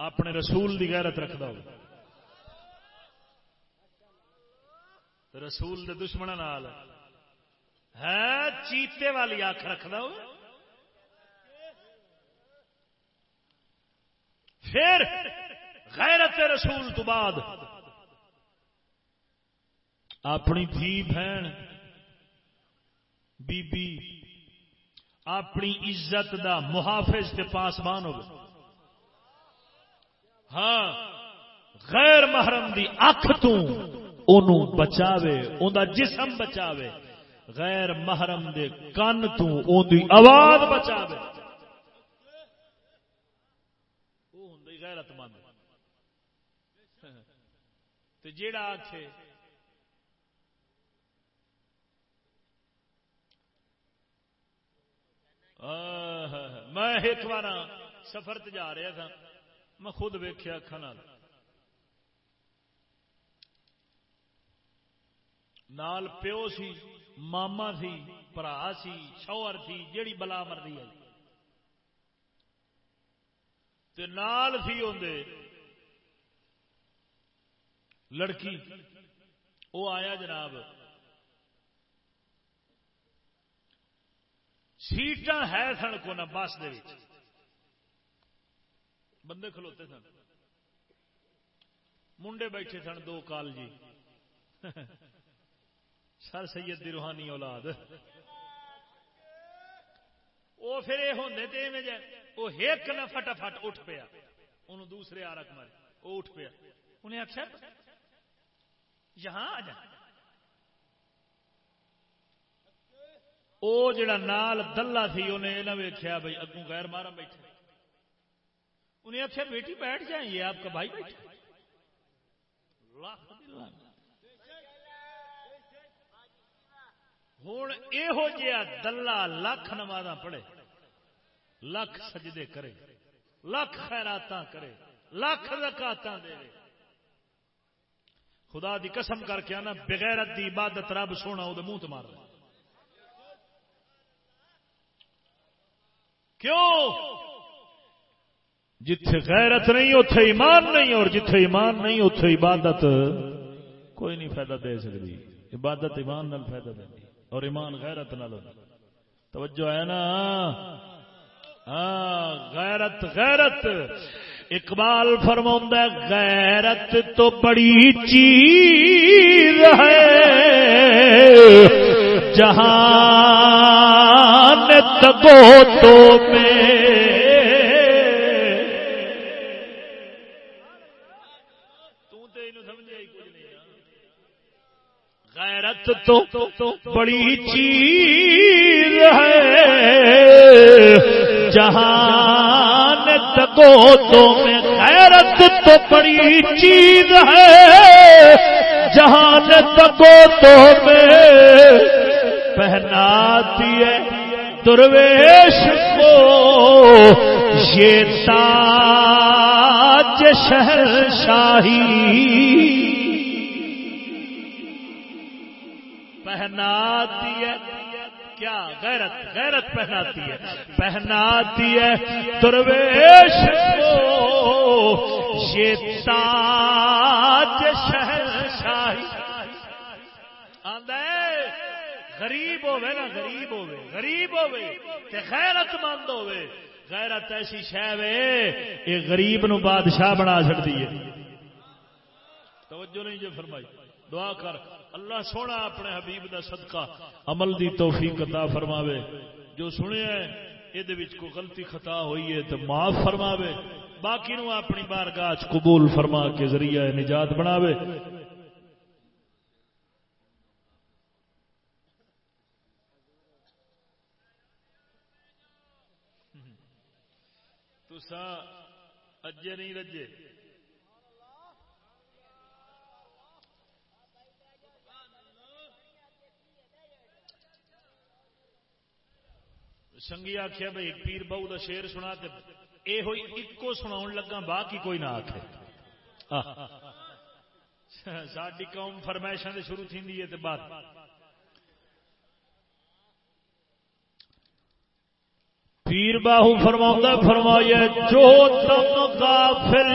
اپنے رسول دی غیرت رکھدا ہو رسول دے دشمن نال ہے چیتے والی آخ رکھدا ہو پھر غیرت رسول تو بعد اپنی دھی بہن بی بی اپنی عزت دا محافظ کے پاسبان ہو ہاں غیر محرم دی اکھ تو انہوں بچاوے ان جسم بچاوے غیر محرم دے کن تو ان دی آواز بچاوے وہ ہوں غیرت مند جیڑا آکھے میں ایک بار سفر جا رہا تھا۔ میں خود ویخیا اکھان نال۔ پیو سی، ماما سی برا سی، شوہر سی، جیڑی بلا مرضی ہے تے نال سی اندے لڑکی وہ آیا جناب سیٹاں ہے سن کو نہ، بس دے بندے کھلوتے سن۔ منڈے بیٹھے سن دو کال جی سر سید دی روحانی اولاد۔ وہ پھر یہ ہوندے تے میں جائے وہ ایک نہ فٹافٹ اٹھ پیا۔ انہوں دوسرے آرک مارے وہ اٹھ پیا۔ انہیں آخیا یہاں آ جا۔ وہ جڑا نال دلہ تھی انہیں یہ نہ ویکیا بھائی اگوں غیر مارا بیٹھے۔ انہیں آخیا بیٹی بیٹھ جائیں، یہ آپ کا بھائی بیٹھا۔ ہوں یہو جہا دلہ لکھ نماز پڑھے لکھ سجدے کرے لکھ خیرات کرے لکھ رکاط دے۔ خدا دی قسم کر کے آنا بغیر دی عبادت رب سونا وہ منہ مار کیوں؟ جتھے غیرت نہیں اتے ایمان نہیں، اور جتھے ایمان نہیں اتے عبادت کوئی نہیں فائدہ دے سکتی۔ عبادت ایمان نال فائدہ دینی اور ایمان غیرت نال توجہ ہے نا؟ ہاں غیرت غیرت۔ اقبال فرما غیرت تو بڑی چیز ہے۔ جہاں تگو تو میں غیرت تو بڑی چیز ہے۔ جہان تکو تو میں خیرت تو بڑی چیز ہے۔ جہان تکو تو میں پہناتی ہے درویش کو یہ تاج شہر شاہی پہناتی ہے۔ کیا غیرت غیرت پہناتی ہے۔ پہناتی ہے درویش یہ تاج شہر شاہی غریب ہوے نا، غریب ہوے غریب ہوے تے غیرت مند ہوے غیرت ایسی شہ وے، یہ غریب نو بادشاہ بنا سکتی ہے۔ توجہ نہیں جو فرمائی۔ دعا کر، اللہ سونا اپنے حبیب دا صدقہ عمل دی توفیق عطا فرماوے۔ جو سنیا ہے یہ کوئی غلطی خطا ہوئی ہے تو معاف فرماوے۔ باقی نو اپنی بارگاہ قبول فرما کے ذریعہ نجات بناوے۔ تسا اجے نہیں رجے۔ سنگی آخیا بھائی پیر بہو کا شیر سنا یہ ہوئی ایکو سنا لگا، باقی کوئی نہ آخ ساری قوم فرمائشاں شروع تھی ہے بات پیر باہو فرما فرمایا جو تم غافل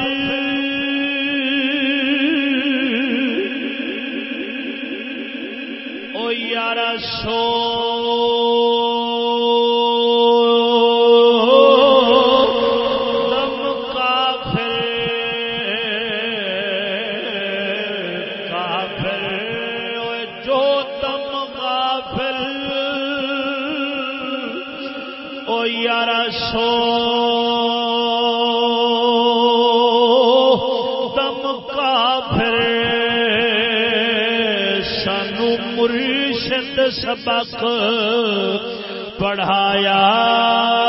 او یارا سو سبق پڑھایا۔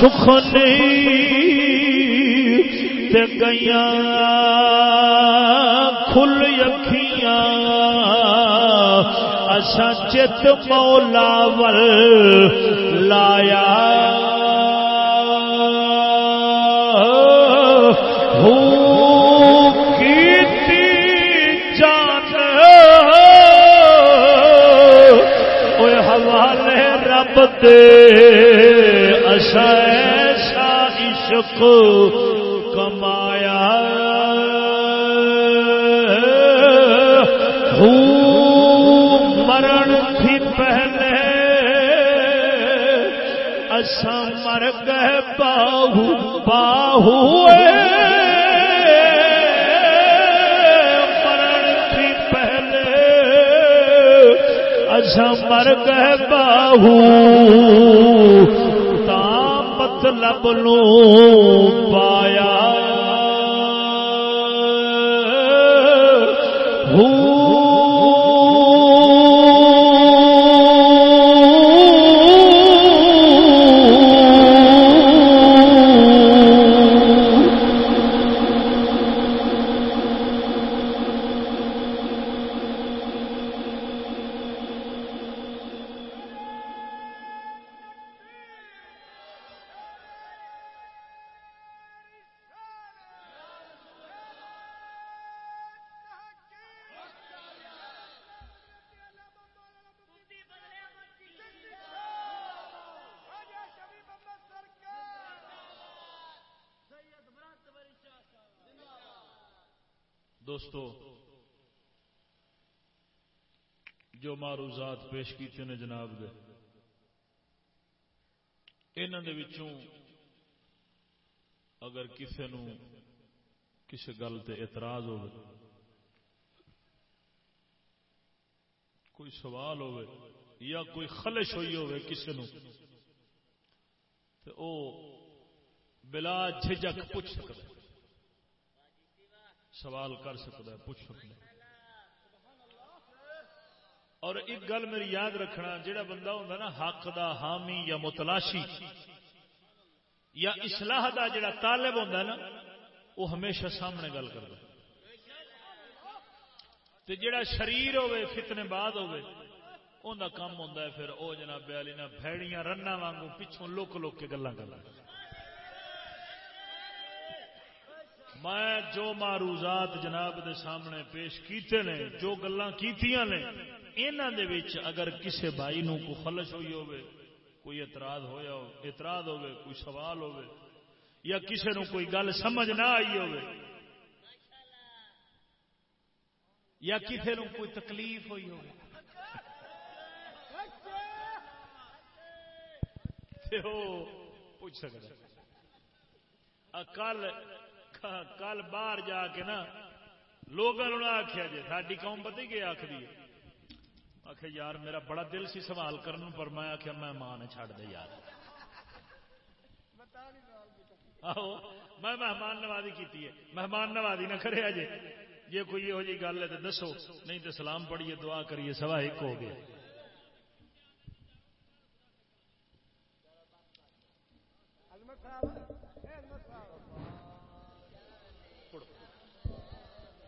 سکھ گیا کھل اکھیاں اصا چت مولا ول لایا مر گئے باہو تا مطلب لو معروضات پیش کیتے نے جناب دے۔ انہوں دے وچوں اگر کسے نو کسی گل تے اعتراض ہو کوئی سوال ہوئے یا کوئی خلش ہوئی ہوئے کسی نو تے او بلا جھجک پوچھ سکتا سوال کر سکتا ہے، پوچھ سکتا ہے۔ اور ایک گل میری یاد رکھنا جڑا بندہ ہوتا نا، حق دا حامی یا متلاشی یا اصلاح دا جڑا طالب ہوتا نا وہ ہمیشہ سامنے گل کرتا تے جڑا شریر ہوے فتنے بعد ہوے ان کا کام ہوتا ہے پھر، او جناب بیالی نہ بھڑیاں رنا وانگو پچھوں لوک لوک کے گلا کر میں جو معروضات جناب دے سامنے پیش کیتے نے، جو گلاں کیتیاں نے انہاں دے وچ اگر کسے بھائی نو کو خلش ہوئی ہوئے کوئی اعتراض ہویا ہو، اعتراض ہوئے کوئی سوال ہوئے یا کسے نو کوئی گل سمجھ نہ آئی ہوئے یا کسے نو کوئی تکلیف ہوئی ہوئے پوچھ سکتا کل کل باہر جا کے نا لوگوں نے آخیا جی ساری قوم پتی گیا آخری آخ یار میرا بڑا دل سی سوال کرنے پر میں آخیا میں ماں نے چھڑ دے یار۔ آہو، میں مہمان نوازی کی مہمان نوازی نہ کرے جی جی کوئی یہو جی گل ہے تو دسو، نہیں تو سلام پڑھیے، دعا کریے، سوا ایک ہو گیا